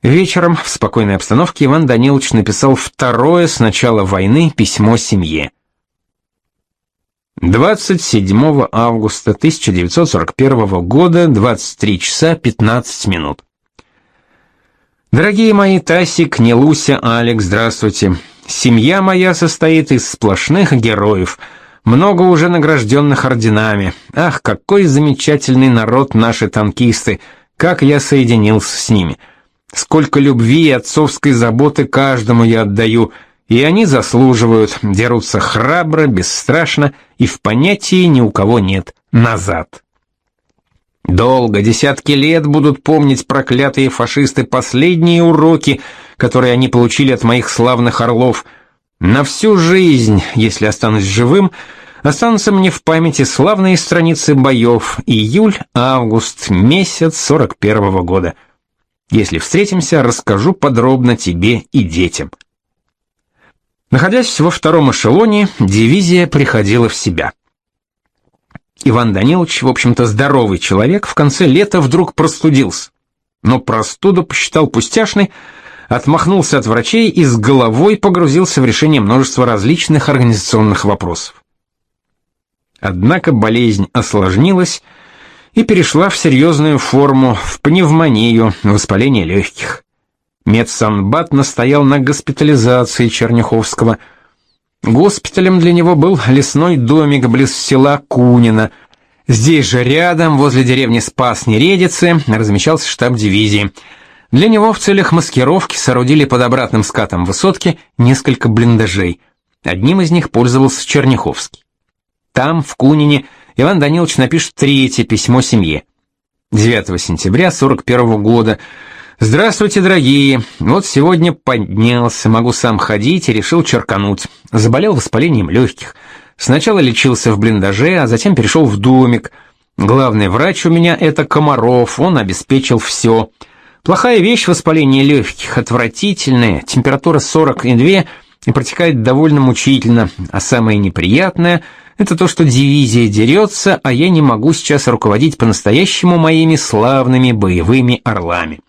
Вечером в спокойной обстановке Иван Данилович написал второе с начала войны письмо семье. 27 августа 1941 года, 23 часа 15 минут. Дорогие мои Тасик, Нелуся, Алекс, здравствуйте. Семья моя состоит из сплошных героев, много уже награжденных орденами. Ах, какой замечательный народ наши танкисты, как я соединился с ними. Сколько любви и отцовской заботы каждому я отдаю, и они заслуживают, дерутся храбро, бесстрашно, и в понятии ни у кого нет назад. Долго, десятки лет будут помнить проклятые фашисты последние уроки, которые они получили от моих славных орлов. На всю жизнь, если останусь живым, останутся мне в памяти славные страницы боев июль-август, месяц сорок первого года. Если встретимся, расскажу подробно тебе и детям. Находясь во втором эшелоне, дивизия приходила в себя. Иван Данилович, в общем-то здоровый человек, в конце лета вдруг простудился. Но простуду посчитал пустяшной, отмахнулся от врачей и с головой погрузился в решение множества различных организационных вопросов. Однако болезнь осложнилась, и перешла в серьезную форму, в пневмонию, воспаление легких. Медсанбат настоял на госпитализации Черняховского. Госпиталем для него был лесной домик близ села Кунина. Здесь же рядом, возле деревни Спас-Нередицы, размещался штаб дивизии. Для него в целях маскировки соорудили под обратным скатом высотки несколько блиндажей. Одним из них пользовался Черняховский. Там, в Кунине, Иван Данилович напишет третье письмо семье. 9 сентября 41 года. Здравствуйте, дорогие. Вот сегодня поднялся, могу сам ходить и решил черкануть. Заболел воспалением легких. Сначала лечился в блиндаже, а затем перешел в домик. Главный врач у меня это Комаров, он обеспечил все. Плохая вещь воспаление легких, отвратительная, температура 42 и протекает довольно мучительно, а самое неприятное — это то, что дивизия дерется, а я не могу сейчас руководить по-настоящему моими славными боевыми орлами.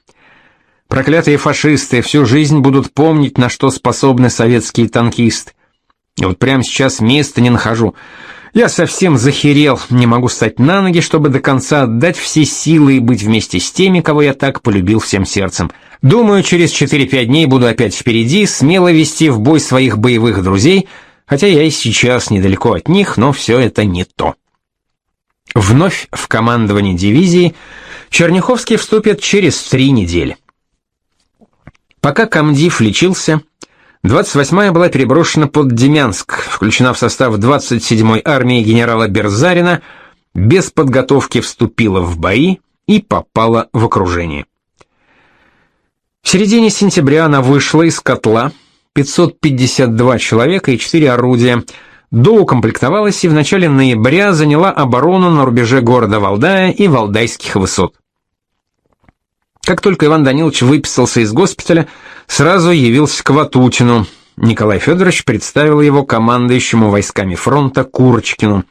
Проклятые фашисты всю жизнь будут помнить, на что способны советские танкисты. И вот прямо сейчас места не нахожу. Я совсем захерел, не могу стать на ноги, чтобы до конца отдать все силы и быть вместе с теми, кого я так полюбил всем сердцем. Думаю, через 4-5 дней буду опять впереди, смело вести в бой своих боевых друзей — хотя я и сейчас недалеко от них, но все это не то. Вновь в командование дивизии Черняховский вступит через три недели. Пока комдив лечился, 28-я была переброшена под Демянск, включена в состав 27-й армии генерала Берзарина, без подготовки вступила в бои и попала в окружение. В середине сентября она вышла из котла, 552 человека и 4 орудия. Доукомплектовалась и в начале ноября заняла оборону на рубеже города Валдая и Валдайских высот. Как только Иван Данилович выписался из госпиталя, сразу явился к Ватутину. Николай Федорович представил его командующему войсками фронта Курочкину.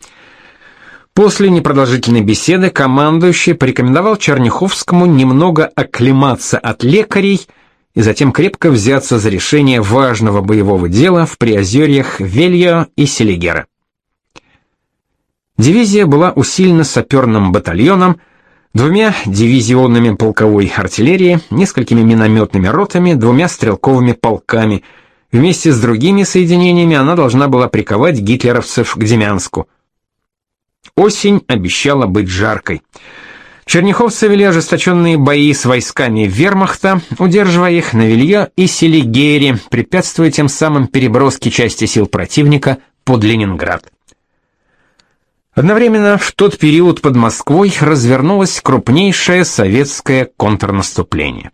После непродолжительной беседы командующий порекомендовал Черняховскому немного оклематься от лекарей и затем крепко взяться за решение важного боевого дела в приозерьях Вельо и Селигера. Дивизия была усилена саперным батальоном, двумя дивизионами полковой артиллерии, несколькими минометными ротами, двумя стрелковыми полками. Вместе с другими соединениями она должна была приковать гитлеровцев к Демянску. Осень обещала быть жаркой. Черняховцы вели ожесточенные бои с войсками вермахта, удерживая их на Вилье и Селигере, препятствуя тем самым переброске части сил противника под Ленинград. Одновременно в тот период под Москвой развернулось крупнейшее советское контрнаступление.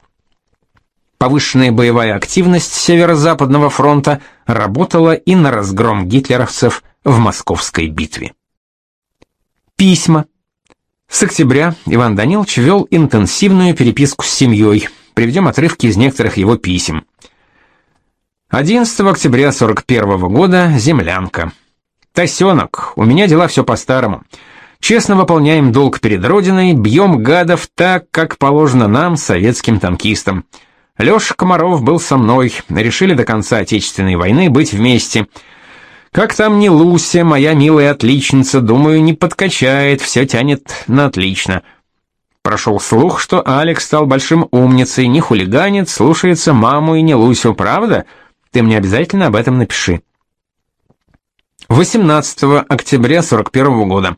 Повышенная боевая активность Северо-Западного фронта работала и на разгром гитлеровцев в Московской битве. Письма. С октября Иван Данилович вел интенсивную переписку с семьей. Приведем отрывки из некоторых его писем. 11 октября 41 года. Землянка. Тосенок, у меня дела все по-старому. Честно выполняем долг перед Родиной, бьем гадов так, как положено нам, советским танкистам. Леша Комаров был со мной, решили до конца Отечественной войны быть вместе. Как там не Луся, моя милая отличница, думаю, не подкачает, все тянет на отлично. Прошел слух, что Алекс стал большим умницей, не хулиганит, слушается маму и не Лусю, правда? Ты мне обязательно об этом напиши. 18 октября 41 года.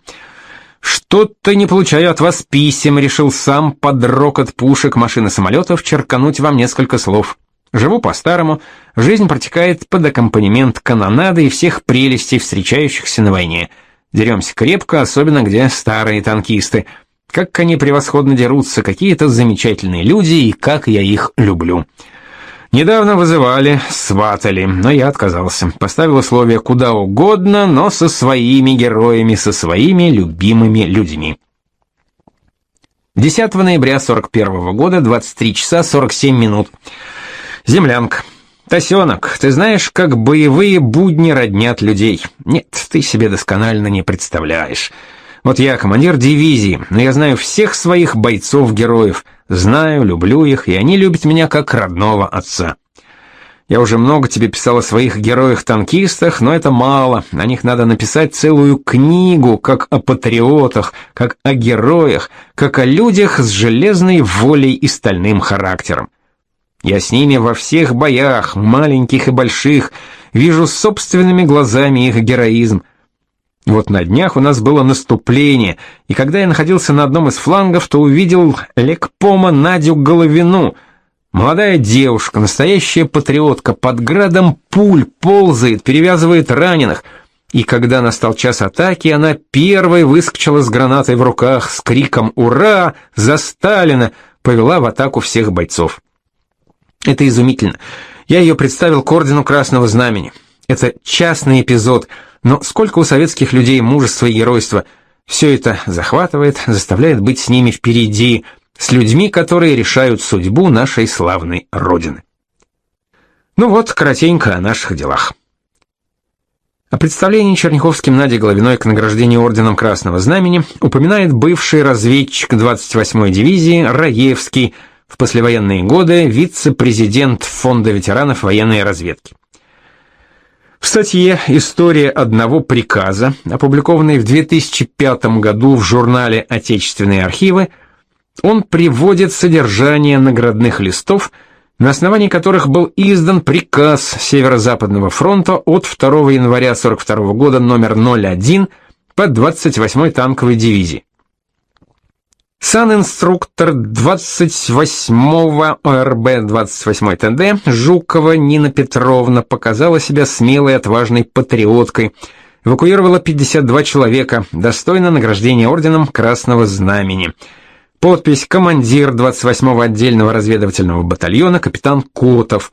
Что-то не получаю от вас писем, решил сам под рокот пушек машины самолетов черкануть вам несколько слов. Живу по-старому, жизнь протекает под аккомпанемент канонады и всех прелестей, встречающихся на войне. Деремся крепко, особенно где старые танкисты. Как они превосходно дерутся, какие-то замечательные люди, и как я их люблю. Недавно вызывали, сватали, но я отказался. Поставил условия куда угодно, но со своими героями, со своими любимыми людьми. 10 ноября 41 года, 23 часа 47 минут. Землянка. Тосенок, ты знаешь, как боевые будни роднят людей. Нет, ты себе досконально не представляешь. Вот я командир дивизии, но я знаю всех своих бойцов-героев. Знаю, люблю их, и они любят меня как родного отца. Я уже много тебе писал о своих героях-танкистах, но это мало. О них надо написать целую книгу, как о патриотах, как о героях, как о людях с железной волей и стальным характером. Я с ними во всех боях, маленьких и больших, вижу собственными глазами их героизм. Вот на днях у нас было наступление, и когда я находился на одном из флангов, то увидел лекпома Надю Головину. Молодая девушка, настоящая патриотка, под градом пуль ползает, перевязывает раненых. И когда настал час атаки, она первой выскочила с гранатой в руках, с криком «Ура! За Сталина!» повела в атаку всех бойцов. Это изумительно. Я ее представил к ордену Красного Знамени. Это частный эпизод — но сколько у советских людей мужества и геройства. Все это захватывает, заставляет быть с ними впереди, с людьми, которые решают судьбу нашей славной Родины. Ну вот, коротенько о наших делах. О представлении Черняховским Нади Головиной к награждению орденом Красного Знамени упоминает бывший разведчик 28-й дивизии Раевский, в послевоенные годы вице-президент Фонда ветеранов военной разведки. В статье «История одного приказа», опубликованной в 2005 году в журнале «Отечественные архивы», он приводит содержание наградных листов, на основании которых был издан приказ Северо-Западного фронта от 2 января 1942 года номер 01 по 28-й танковой дивизии. Сан-инструктор 28-го ОРБ 28-й ТД Жукова Нина Петровна показала себя смелой отважной патриоткой. Эвакуировала 52 человека, достойно награждения орденом Красного Знамени. Подпись командир 28-го отдельного разведывательного батальона капитан Котов.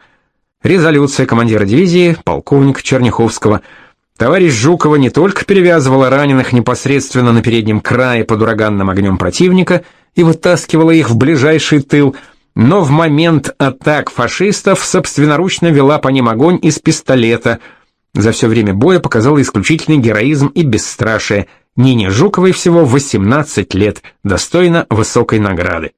Резолюция командира дивизии полковник Черняховского – Товарищ Жукова не только перевязывала раненых непосредственно на переднем крае под ураганным огнем противника и вытаскивала их в ближайший тыл, но в момент атак фашистов собственноручно вела по ним огонь из пистолета. За все время боя показала исключительный героизм и бесстрашие. Нине Жуковой всего 18 лет, достойна высокой награды.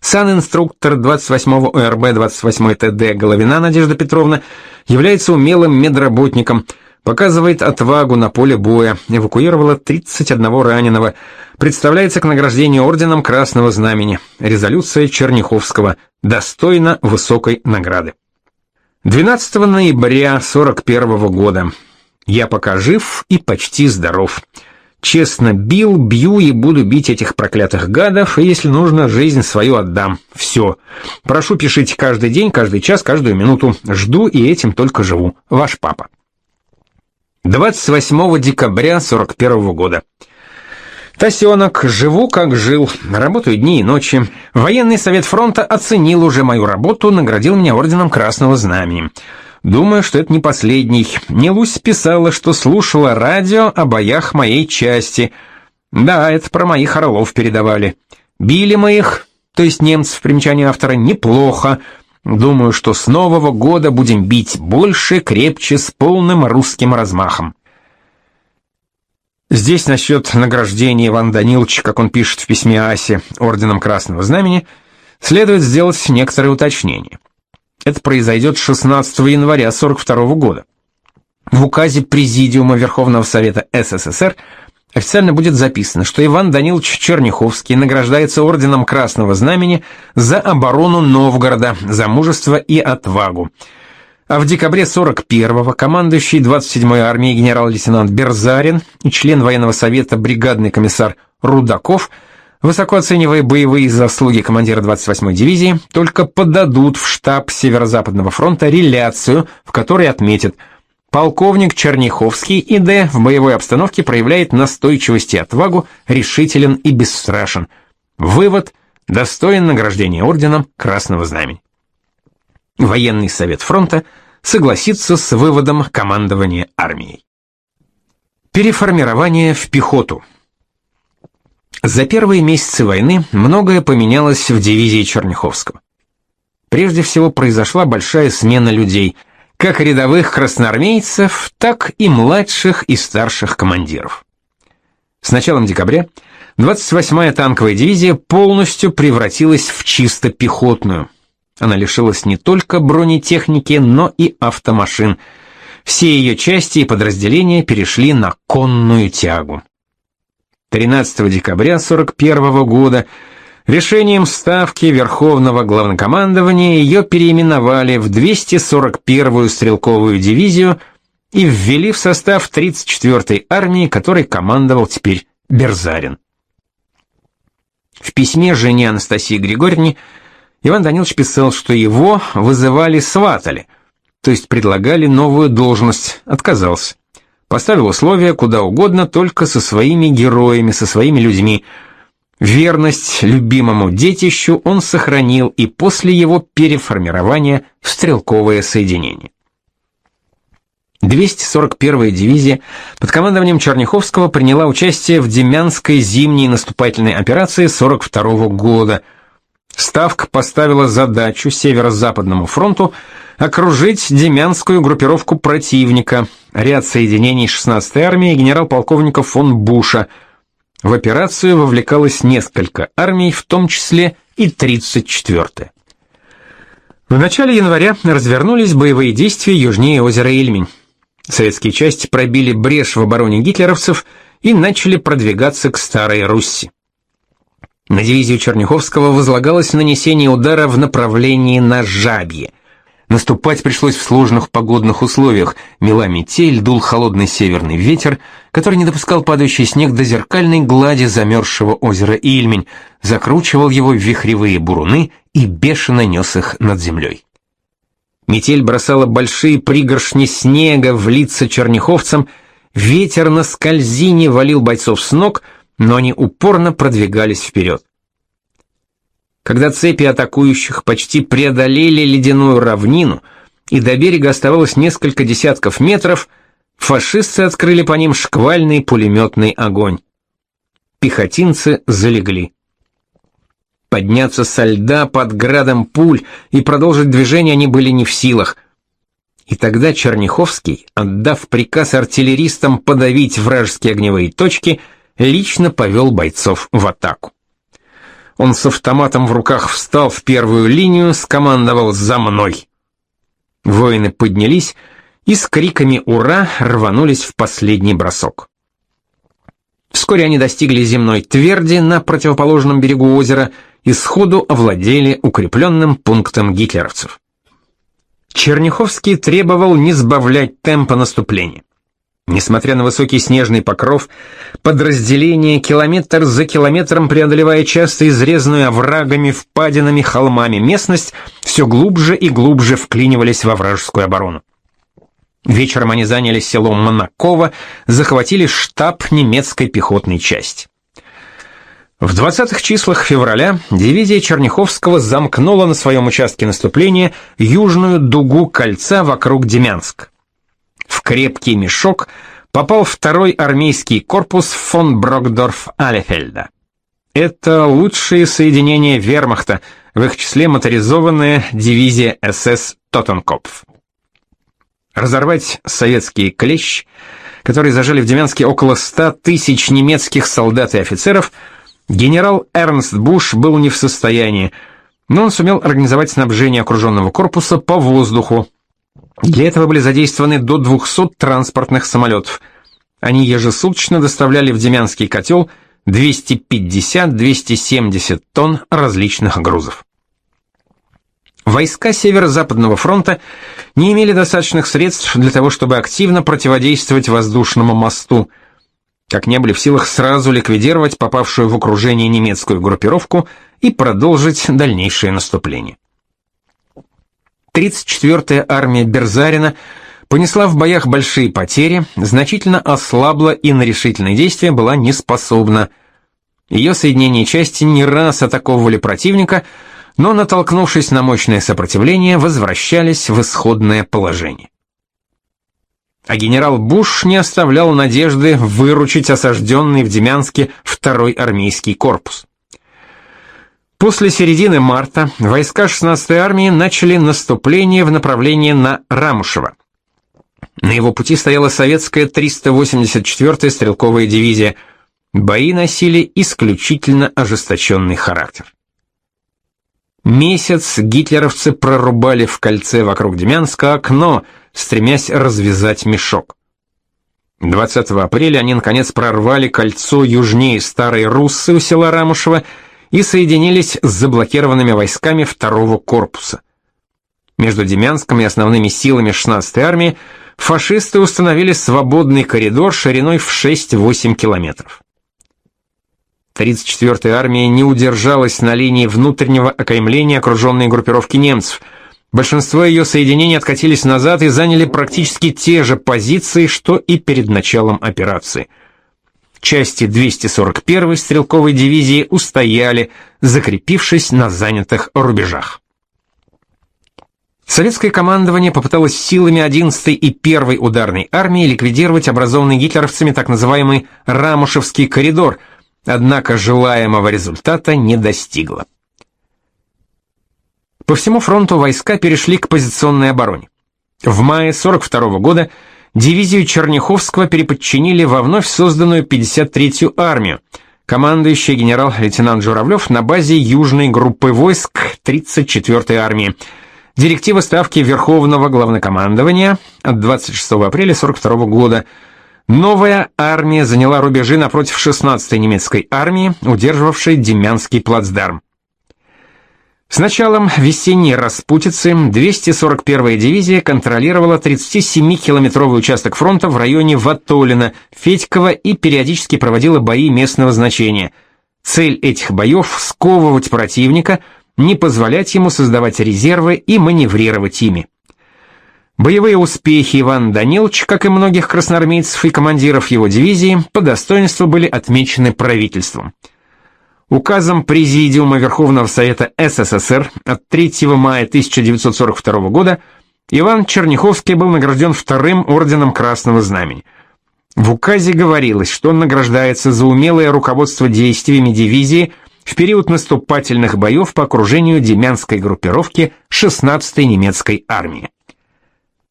Сан-инструктор 28-го ОРБ 28-й ТД Головина Надежда Петровна является умелым медработником, показывает отвагу на поле боя, эвакуировала 31 раненого, представляется к награждению орденом Красного Знамени, резолюция Черняховского, достойна высокой награды. 12 ноября 41 года. Я пока жив и почти здоров. Честно бил, бью и буду бить этих проклятых гадов, и если нужно, жизнь свою отдам. Все. Прошу, пишите каждый день, каждый час, каждую минуту. Жду и этим только живу. Ваш папа. 28 декабря 41 года. Тасенок, живу как жил, работаю дни и ночи. Военный совет фронта оценил уже мою работу, наградил меня орденом Красного Знамени. Думаю, что это не последний. Нелусь писала, что слушала радио о боях моей части. Да, это про моих орлов передавали. Били мы их, то есть немцев, примечание автора, неплохо. Думаю, что с нового года будем бить больше, крепче, с полным русским размахом. Здесь насчет награждения Ивана Даниловича, как он пишет в письме Асе, орденом Красного Знамени, следует сделать некоторые уточнения. Это произойдет 16 января 42 года. В указе Президиума Верховного Совета СССР официально будет записано, что Иван Данилович Черняховский награждается орденом Красного Знамени за оборону Новгорода, за мужество и отвагу. А в декабре 41-го командующий 27-й армией генерал-лейтенант Берзарин и член военного совета бригадный комиссар Рудаков – Высоко оценивая боевые заслуги командира 28-й дивизии, только подадут в штаб Северо-Западного фронта реляцию, в которой отметят Полковник Черняховский ИД в боевой обстановке проявляет настойчивость и отвагу, решителен и бесстрашен. Вывод – достоин награждения орденом Красного Знамени. Военный совет фронта согласится с выводом командования армией. Переформирование в пехоту – за первые месяцы войны многое поменялось в дивизии Черняховского. Прежде всего произошла большая смена людей, как рядовых красноармейцев, так и младших и старших командиров. С началом декабря 28-я танковая дивизия полностью превратилась в чисто пехотную. Она лишилась не только бронетехники, но и автомашин. Все ее части и подразделения перешли на конную тягу. 13 декабря 41 года решением Ставки Верховного Главнокомандования ее переименовали в 241-ю стрелковую дивизию и ввели в состав 34-й армии, которой командовал теперь Берзарин. В письме жене Анастасии Григорьевне Иван Данилович писал, что его вызывали-сватали, то есть предлагали новую должность, отказался. Поставил условия куда угодно, только со своими героями, со своими людьми. Верность любимому детищу он сохранил и после его переформирования в стрелковое соединение. 241-я дивизия под командованием Черняховского приняла участие в Демянской зимней наступательной операции 42 -го года. Ставка поставила задачу Северо-Западному фронту окружить Демянскую группировку противника, ряд соединений 16-й армии генерал-полковника фон Буша. В операцию вовлекалось несколько армий, в том числе и 34-я. В начале января развернулись боевые действия южнее озера Ильмень. Советские части пробили брешь в обороне гитлеровцев и начали продвигаться к Старой Русси. На дивизию Черняховского возлагалось нанесение удара в направлении на Жабье – Наступать пришлось в сложных погодных условиях. Мела метель, дул холодный северный ветер, который не допускал падающий снег до зеркальной глади замерзшего озера Ильмень, закручивал его в вихревые буруны и бешено нес их над землей. Метель бросала большие пригоршни снега в лица черняховцам, ветер на скользине валил бойцов с ног, но они упорно продвигались вперед. Когда цепи атакующих почти преодолели ледяную равнину, и до берега оставалось несколько десятков метров, фашисты открыли по ним шквальный пулеметный огонь. Пехотинцы залегли. Подняться со льда под градом пуль и продолжить движение они были не в силах. И тогда Черняховский, отдав приказ артиллеристам подавить вражеские огневые точки, лично повел бойцов в атаку. Он с автоматом в руках встал в первую линию, скомандовал «За мной!». Воины поднялись и с криками «Ура!» рванулись в последний бросок. Вскоре они достигли земной тверди на противоположном берегу озера и сходу овладели укрепленным пунктом гитлеровцев. Черняховский требовал не сбавлять темпа наступления. Несмотря на высокий снежный покров, подразделение километр за километром преодолевая часто изрезанную оврагами, впадинами, холмами местность, все глубже и глубже вклинивались во вражескую оборону. Вечером они заняли село Монаково, захватили штаб немецкой пехотной части. В 20-х числах февраля дивизия Черняховского замкнула на своем участке наступления южную дугу кольца вокруг Демянска. В крепкий мешок попал второй армейский корпус фон Брокдорф-Алефельда. Это лучшие соединения вермахта, в их числе моторизованная дивизия СС Тоттенкопф. Разорвать советский клещ, который зажали в Демянске около 100 тысяч немецких солдат и офицеров, генерал Эрнст Буш был не в состоянии, но он сумел организовать снабжение окруженного корпуса по воздуху, для этого были задействованы до 200 транспортных самолетов. Они ежесуточно доставляли в Демянский котел 250-270 тонн различных грузов. Войска Северо-Западного фронта не имели достаточных средств для того, чтобы активно противодействовать воздушному мосту, как не были в силах сразу ликвидировать попавшую в окружение немецкую группировку и продолжить дальнейшее наступление. 34-я армия Берзарина понесла в боях большие потери, значительно ослабла и на решительные действия была не способна. Ее соединения части не раз атаковывали противника, но, натолкнувшись на мощное сопротивление, возвращались в исходное положение. А генерал Буш не оставлял надежды выручить осажденный в Демянске второй армейский корпус. После середины марта войска 16-й армии начали наступление в направлении на Рамушево. На его пути стояла советская 384-я стрелковая дивизия. Бои носили исключительно ожесточенный характер. Месяц гитлеровцы прорубали в кольце вокруг Демянска окно, стремясь развязать мешок. 20 апреля они наконец прорвали кольцо южнее Старой Руссы у села Рамушево и соединились с заблокированными войсками второго корпуса. Между Демянском и основными силами 16-й армии фашисты установили свободный коридор шириной в 6-8 километров. 34-я армия не удержалась на линии внутреннего окаймления окруженной группировки немцев. Большинство ее соединений откатились назад и заняли практически те же позиции, что и перед началом операции – части 241-й стрелковой дивизии устояли, закрепившись на занятых рубежах. Советское командование попыталось силами 11-й и 1-й ударной армии ликвидировать образованный гитлеровцами так называемый Рамушевский коридор, однако желаемого результата не достигло. По всему фронту войска перешли к позиционной обороне. В мае 42 -го года дивизию Черняховского переподчинили во вновь созданную 53-ю армию. Командующий генерал-лейтенант Журавлев на базе южной группы войск 34-й армии. Директива ставки Верховного главнокомандования от 26 апреля 42 года. Новая армия заняла рубежи напротив 16-й немецкой армии, удерживавшей Демянский плацдарм. С началом весенней распутицы 241-я дивизия контролировала 37-километровый участок фронта в районе Ватолина, Федькова и периодически проводила бои местного значения. Цель этих боев – сковывать противника, не позволять ему создавать резервы и маневрировать ими. Боевые успехи Ивана Даниловича, как и многих красноармейцев и командиров его дивизии, по достоинству были отмечены правительством – Указом Президиума Верховного Совета СССР от 3 мая 1942 года Иван Черняховский был награжден вторым орденом Красного Знамени. В указе говорилось, что он награждается за умелое руководство действиями дивизии в период наступательных боев по окружению демянской группировки 16-й немецкой армии.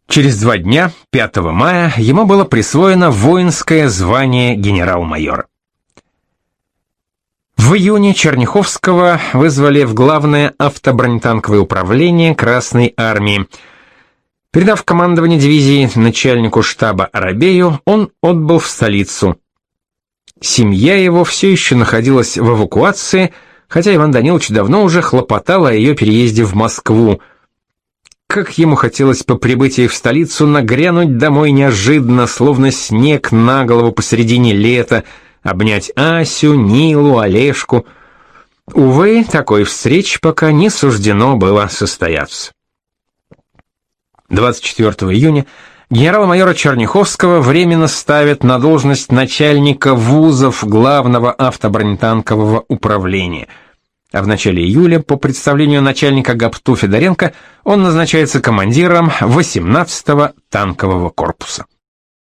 Через два дня, 5 мая, ему было присвоено воинское звание генерал-майора. В июне Черняховского вызвали в главное автобронетанковое управление Красной армии. Передав командование дивизии начальнику штаба Арабею, он отбыл в столицу. Семья его все еще находилась в эвакуации, хотя Иван Данилович давно уже хлопотал о ее переезде в Москву. Как ему хотелось по прибытии в столицу нагрянуть домой неожиданно, словно снег на голову посередине лета, обнять Асю, Нилу, Олежку. Увы, такой встречи пока не суждено было состояться. 24 июня генерала-майора Черняховского временно ставят на должность начальника вузов главного автобронетанкового управления. А в начале июля, по представлению начальника ГАПТУ Федоренко, он назначается командиром 18-го танкового корпуса.